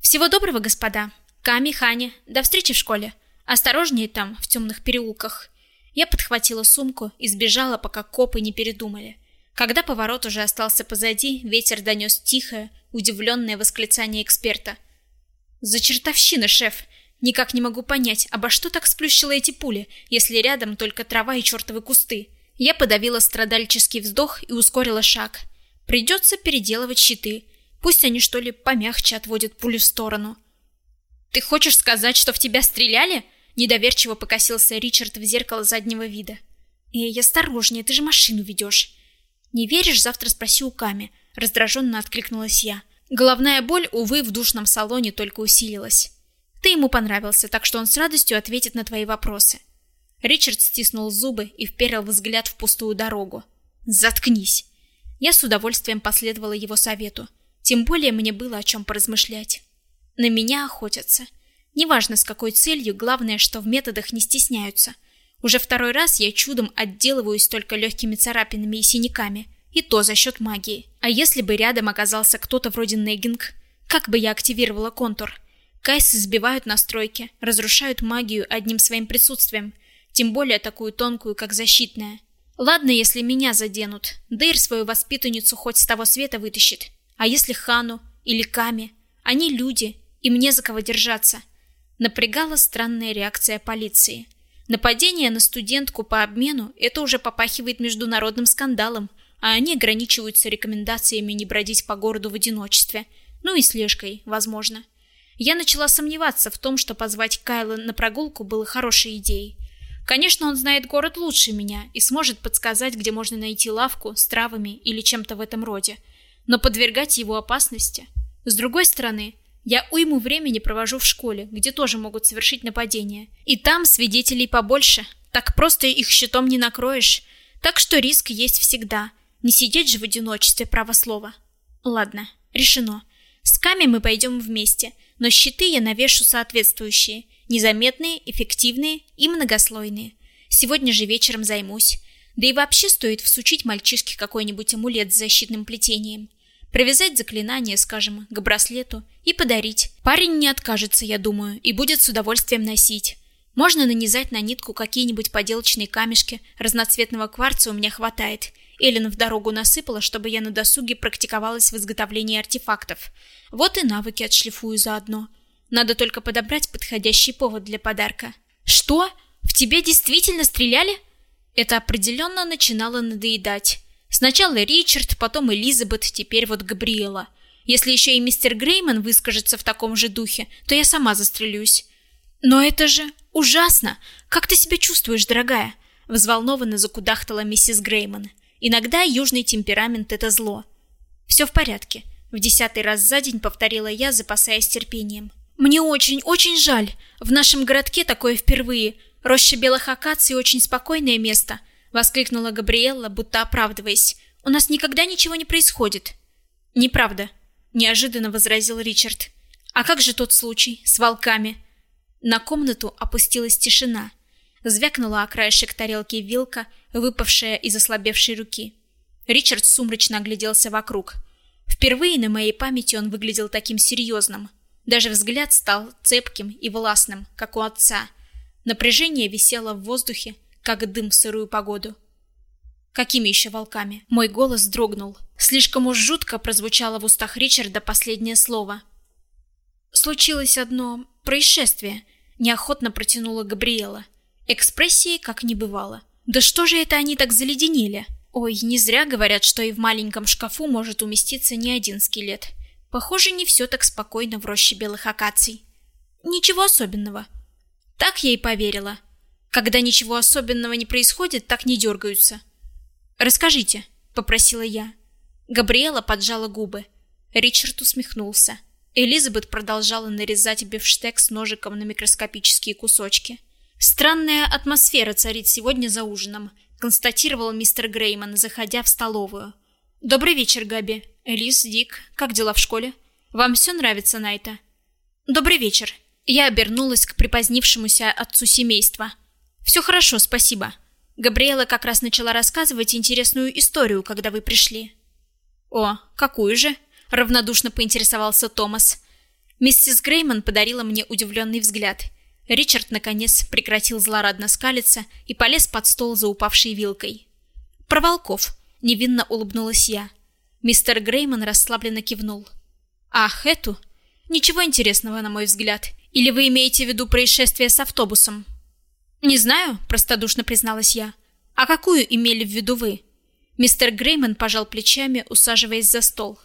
[SPEAKER 1] Всего доброго, господа. Ками, Хани, до встречи в школе. Осторожнее там, в темных переулках. Я подхватила сумку и сбежала, пока копы не передумали. Когда поворот уже остался позади, ветер донес тихое, удивленное восклицание эксперта. «За чертовщина, шеф! Никак не могу понять, обо что так сплющило эти пули, если рядом только трава и чертовы кусты?» Я подавила страдальческий вздох и ускорила шаг. Придется переделывать щиты. Пусть они что ли помягче отводят пулю в сторону. «Ты хочешь сказать, что в тебя стреляли?» Недоверчиво покосился Ричард в зеркало заднего вида. «Эй, осторожнее, ты же машину ведешь». «Не веришь? Завтра спроси у Ками», — раздраженно откликнулась я. Головная боль, увы, в душном салоне только усилилась. «Ты ему понравился, так что он с радостью ответит на твои вопросы». Ричард стиснул зубы и вперил взгляд в пустую дорогу. «Заткнись!» Я с удовольствием последовала его совету. Тем более мне было о чем поразмышлять. На меня охотятся. Неважно с какой целью, главное, что в методах не стесняются. Уже второй раз я чудом отделываюсь только легкими царапинами и синяками, и то за счет магии. А если бы рядом оказался кто-то вроде Негинг, как бы я активировала контур? Кайсы сбивают настройки, разрушают магию одним своим присутствием, тем более такую тонкую, как защитная. Ладно, если меня заденут, Дейр свою воспитанницу хоть с того света вытащит. А если Хану или Ками? Они люди, и мне за кого держаться. Напрягала странная реакция полиции. Нападение на студентку по обмену – это уже попахивает международным скандалом, а они ограничиваются рекомендациями не бродить по городу в одиночестве. Ну и слежкой, возможно. Я начала сомневаться в том, что позвать Кайла на прогулку было хорошей идеей. Конечно, он знает город лучше меня и сможет подсказать, где можно найти лавку с травами или чем-то в этом роде. Но подвергать его опасности... С другой стороны, я уйму времени провожу в школе, где тоже могут совершить нападение. И там свидетелей побольше. Так просто их щитом не накроешь. Так что риск есть всегда. Не сидеть же в одиночестве, право слова. Ладно, решено. С Ками мы пойдем вместе, но щиты я навешу соответствующие. Незаметные, эффективные и многослойные. Сегодня же вечером займусь. Да и вообще стоит всучить мальчишке какой-нибудь амулет с защитным плетением. Привязать заклинание, скажем, к браслету и подарить. Парень не откажется, я думаю, и будет с удовольствием носить. Можно нанизать на нитку какие-нибудь поделочные камешки, разноцветного кварца у меня хватает. Эллен в дорогу насыпала, чтобы я на досуге практиковалась в изготовлении артефактов. Вот и навыки отшлифую заодно. Надо только подобрать подходящий повод для подарка. Что? В тебе действительно стреляли? Это определенно начинало надоедать. Сначала Ричард, потом Элизабет, теперь вот Габриэла. Если еще и мистер Грейман выскажется в таком же духе, то я сама застрелюсь. Но это же ужасно. Как ты себя чувствуешь, дорогая? Взволнованно закудахтала миссис Грейман. Иногда южный темперамент это зло. Все в порядке. В десятый раз за день повторила я, запасаясь терпением. Мне очень, очень жаль. В нашем городке такое впервые. Роща белых акаций очень спокойное место воскликнула Габриэлла, будто оправдываясь. У нас никогда ничего не происходит. Неправда, неожиданно возразил Ричард. А как же тот случай с волками? На комнату опустилась тишина. Звякнула о краешек тарелки вилка, выпавшая из ослабевшей руки. Ричард сумрачно огляделся вокруг. Впервые на моей памяти он выглядел таким серьезным. Даже взгляд стал цепким и властным, как у отца. Напряжение висело в воздухе, как дым в сырую погоду. Какими еще волками? Мой голос дрогнул. Слишком уж жутко прозвучало в устах Ричарда последнее слово. Случилось одно происшествие, неохотно протянула Габриэла. Экспрессии как не бывало. Да что же это они так заледенели? Ой, не зря говорят, что и в маленьком шкафу может уместиться не один скелет. Похоже, не все так спокойно в роще белых акаций. Ничего особенного. Так я и поверила. Когда ничего особенного не происходит, так не дергаются. Расскажите, попросила я. Габриэла поджала губы. Ричард усмехнулся. Элизабет продолжала нарезать бифштекс ножиком на микроскопические кусочки. Странная атмосфера царит сегодня за ужином, констатировал мистер Грейман, заходя в столовую. Добрый вечер, Габи. Элис, Дик, как дела в школе? Вам все нравится, Найта? Добрый вечер. Я обернулась к припозднившемуся отцу семейства. Все хорошо, спасибо. Габриэла как раз начала рассказывать интересную историю, когда вы пришли. О, какую же? равнодушно поинтересовался Томас. Миссис Грейман подарила мне удивленный взгляд. Ричард наконец прекратил злорадно скалиться и полез под стол за упавшей вилкой. Про волков, невинно улыбнулась я. Мистер Грейман расслабленно кивнул. Ах, эту? Ничего интересного, на мой взгляд. Или вы имеете в виду происшествие с автобусом? Не знаю, простодушно призналась я. А какую имели в виду вы? Мистер Грейман пожал плечами, усаживаясь за стол.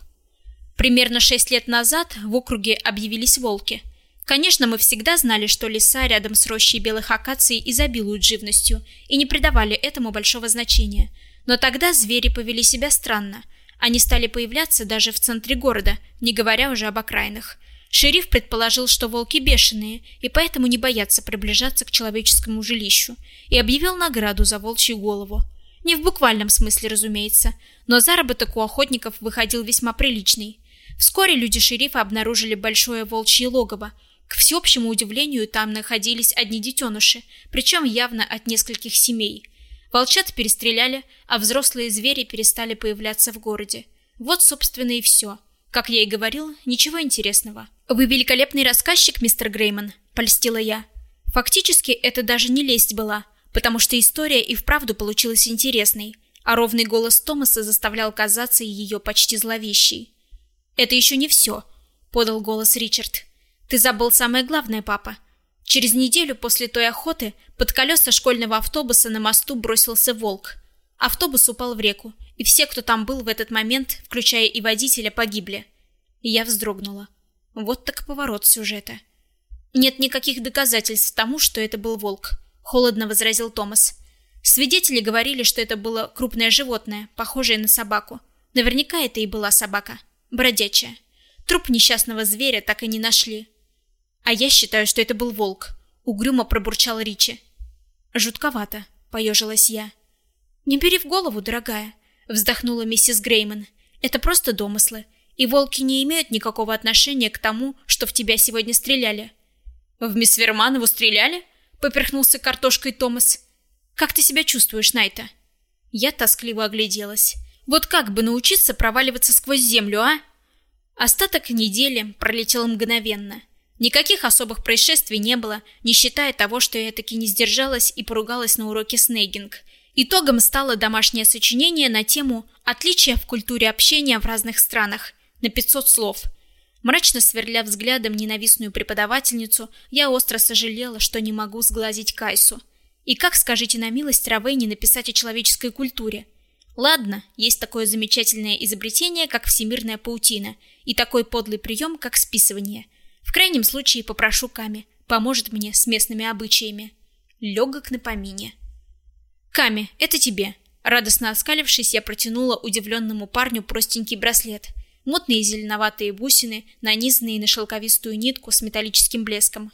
[SPEAKER 1] Примерно шесть лет назад в округе объявились волки. Конечно, мы всегда знали, что леса рядом с рощей белых акаций изобилуют живностью и не придавали этому большого значения. Но тогда звери повели себя странно. Они стали появляться даже в центре города, не говоря уже об окраинах. Шериф предположил, что волки бешеные, и поэтому не боятся приближаться к человеческому жилищу, и объявил награду за волчью голову. Не в буквальном смысле, разумеется, но заработок у охотников выходил весьма приличный. Вскоре люди шерифа обнаружили большое волчье логово. К всеобщему удивлению, там находились одни детеныши, причем явно от нескольких семей. Волчат перестреляли, а взрослые звери перестали появляться в городе. Вот, собственно, и все. Как я и говорил, ничего интересного. Вы великолепный рассказчик, мистер Грейман, польстила я. Фактически это даже не лесть была, потому что история и вправду получилась интересной, а ровный голос Томаса заставлял казаться ее почти зловещей. Это еще не все», — подал голос Ричард. Ты забыл самое главное, папа. Через неделю после той охоты под колеса школьного автобуса на мосту бросился волк. Автобус упал в реку, и все, кто там был в этот момент, включая и водителя, погибли. И я вздрогнула. Вот так поворот сюжета. Нет никаких доказательств тому, что это был волк, холодно возразил Томас. Свидетели говорили, что это было крупное животное, похожее на собаку. Наверняка это и была собака, бродячая. Труп несчастного зверя так и не нашли. А я считаю, что это был волк, угрюмо пробурчал Ричи. Жутковато, поежилась я. Не бери в голову, дорогая, вздохнула миссис Грейман. Это просто домыслы, и волки не имеют никакого отношения к тому, что в тебя сегодня стреляли. В мисс Верманову стреляли? поперхнулся картошкой Томас. Как ты себя чувствуешь, Найта? Я тоскливо огляделась. Вот как бы научиться проваливаться сквозь землю, а? Остаток недели пролетел мгновенно. Никаких особых происшествий не было, не считая того, что я таки не сдержалась и поругалась на уроке снейгинг. Итогом стало домашнее сочинение на тему «Отличия в культуре общения в разных странах» на 500 слов. Мрачно сверля взглядом ненавистную преподавательницу, я остро сожалела, что не могу сглазить Кайсу. И как, скажите на милость, Равейне написать о человеческой культуре? Ладно, есть такое замечательное изобретение, как всемирная паутина, и такой подлый прием, как списывание – в крайнем случае попрошу Ками, поможет мне с местными обычаями. Легок на помине. Ками, это тебе. Радостно оскалившись, я протянула удивленному парню простенький браслет. Мутные зеленоватые бусины, нанизанные на шелковистую нитку с металлическим блеском.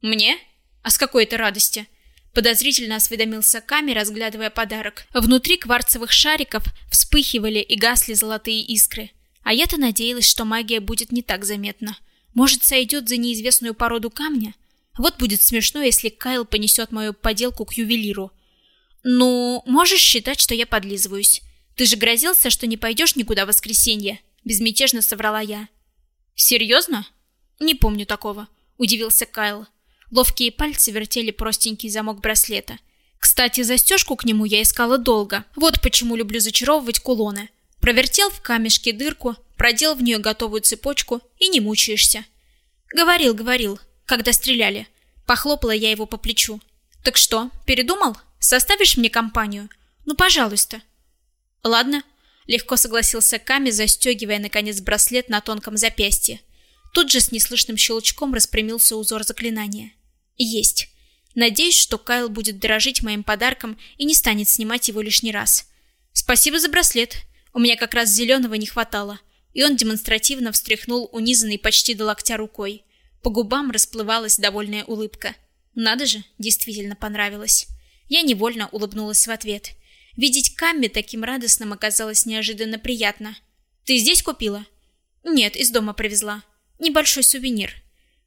[SPEAKER 1] Мне? А с какой это радости? Подозрительно осведомился Ками, разглядывая подарок. Внутри кварцевых шариков вспыхивали и гасли золотые искры. А я-то надеялась, что магия будет не так заметна. Может, сойдет за неизвестную породу камня? Вот будет смешно, если Кайл понесет мою поделку к ювелиру. Ну, можешь считать, что я подлизываюсь. Ты же грозился, что не пойдешь никуда в воскресенье, безмятежно соврала я. Серьезно? Не помню такого, удивился Кайл. Ловкие пальцы вертели простенький замок браслета. Кстати, застежку к нему я искала долго. Вот почему люблю зачаровывать кулоны. Провертел в камешке дырку, продел в нее готовую цепочку и не мучаешься. Говорил, говорил, когда стреляли. Похлопала я его по плечу. Так что, передумал? Составишь мне компанию? Ну, пожалуйста. Ладно, легко согласился Ками, застегивая наконец браслет на тонком запястье. Тут же с неслышным щелчком распрямился узор заклинания. Есть. Надеюсь, что Кайл будет дорожить моим подарком и не станет снимать его лишний раз. Спасибо за браслет. У меня как раз зеленого не хватало и он демонстративно встряхнул унизанный почти до локтя рукой. По губам расплывалась довольная улыбка. Надо же, действительно понравилось. Я невольно улыбнулась в ответ. Видеть Камми таким радостным оказалось неожиданно приятно. Ты здесь купила? Нет, из дома привезла. Небольшой сувенир.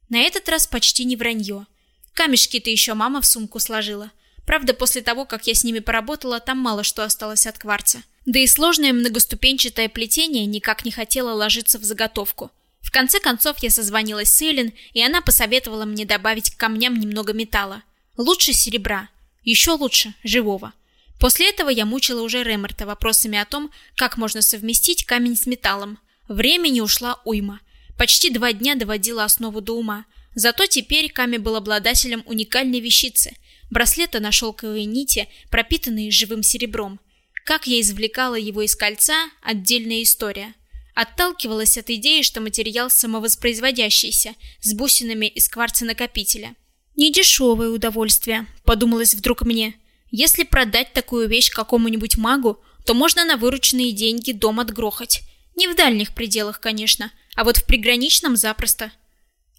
[SPEAKER 1] На этот раз почти не вранье. Камешки-то еще мама в сумку сложила. Правда, после того, как я с ними поработала, там мало что осталось от кварца. Да и сложное многоступенчатое плетение никак не хотело ложиться в заготовку. В конце концов я созвонилась с Эллен, и она посоветовала мне добавить к камням немного металла. Лучше серебра, еще лучше живого. После этого я мучила уже Ремерта вопросами о том, как можно совместить камень с металлом. Времени ушла уйма. Почти два дня доводила основу до ума. Зато теперь Ками был обладателем уникальной вещицы – браслета на шелковой нити, пропитанной живым серебром. Как я извлекала его из кольца – отдельная история. Отталкивалась от идеи, что материал самовоспроизводящийся, с бусинами из кварца-накопителя. Недешевое удовольствие, подумалось вдруг мне. Если продать такую вещь какому-нибудь магу, то можно на вырученные деньги дом отгрохать. Не в дальних пределах, конечно, а вот в приграничном запросто.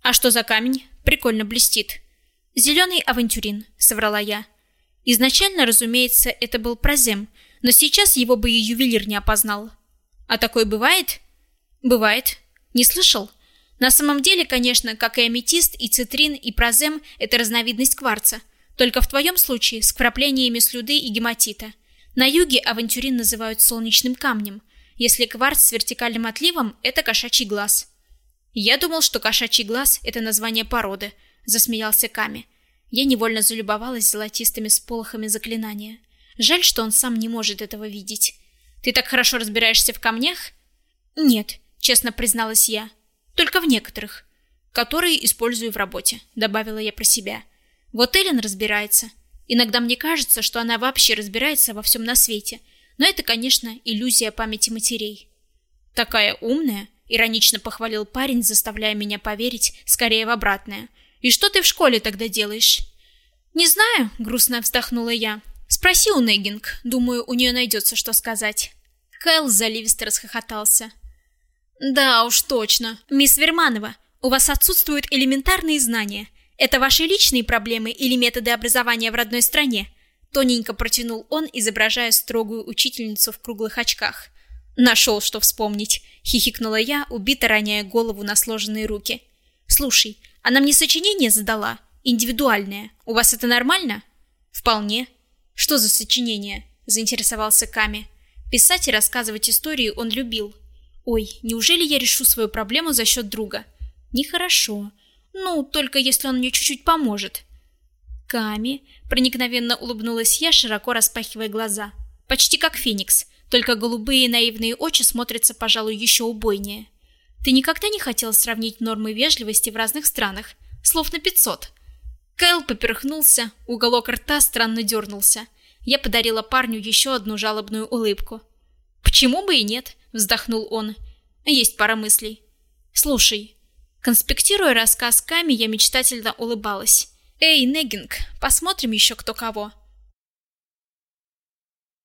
[SPEAKER 1] А что за камень? Прикольно блестит. Зеленый авантюрин, соврала я. Изначально, разумеется, это был прозем, но сейчас его бы и ювелир не опознал. А такое бывает? Бывает. Не слышал? На самом деле, конечно, как и аметист, и цитрин, и прозем – это разновидность кварца. Только в твоем случае с вкраплениями слюды и гематита. На юге авантюрин называют солнечным камнем. Если кварц с вертикальным отливом – это кошачий глаз. Я думал, что кошачий глаз – это название породы, засмеялся Ками. Я невольно залюбовалась золотистыми сполохами заклинания. Жаль, что он сам не может этого видеть. Ты так хорошо разбираешься в камнях? Нет, честно призналась я. Только в некоторых, которые использую в работе, добавила я про себя. Вот Эллен разбирается. Иногда мне кажется, что она вообще разбирается во всем на свете. Но это, конечно, иллюзия памяти матерей. Такая умная, иронично похвалил парень, заставляя меня поверить скорее в обратное. И что ты в школе тогда делаешь? Не знаю, грустно вздохнула я. Спроси у Негинг, думаю, у нее найдется, что сказать. Кэл заливисто расхохотался. Да уж точно. Мисс Верманова, у вас отсутствуют элементарные знания. Это ваши личные проблемы или методы образования в родной стране? Тоненько протянул он, изображая строгую учительницу в круглых очках. Нашел, что вспомнить, хихикнула я, убито роняя голову на сложенные руки. Слушай, она мне сочинение задала, индивидуальное. У вас это нормально? Вполне. Что за сочинение? заинтересовался Ками. Писать и рассказывать истории он любил. Ой, неужели я решу свою проблему за счет друга? Нехорошо. Ну, только если он мне чуть-чуть поможет. Ками, проникновенно улыбнулась я, широко распахивая глаза. Почти как Феникс, только голубые наивные очи смотрятся, пожалуй, еще убойнее. Ты никогда не хотел сравнить нормы вежливости в разных странах? Слов на пятьсот. Кайл поперхнулся, уголок рта странно дернулся. Я подарила парню еще одну жалобную улыбку. «Почему бы и нет?» — вздохнул он. «Есть пара мыслей. Слушай, Конспектируя рассказ Ками, я мечтательно улыбалась. «Эй, Негинг, посмотрим еще кто кого».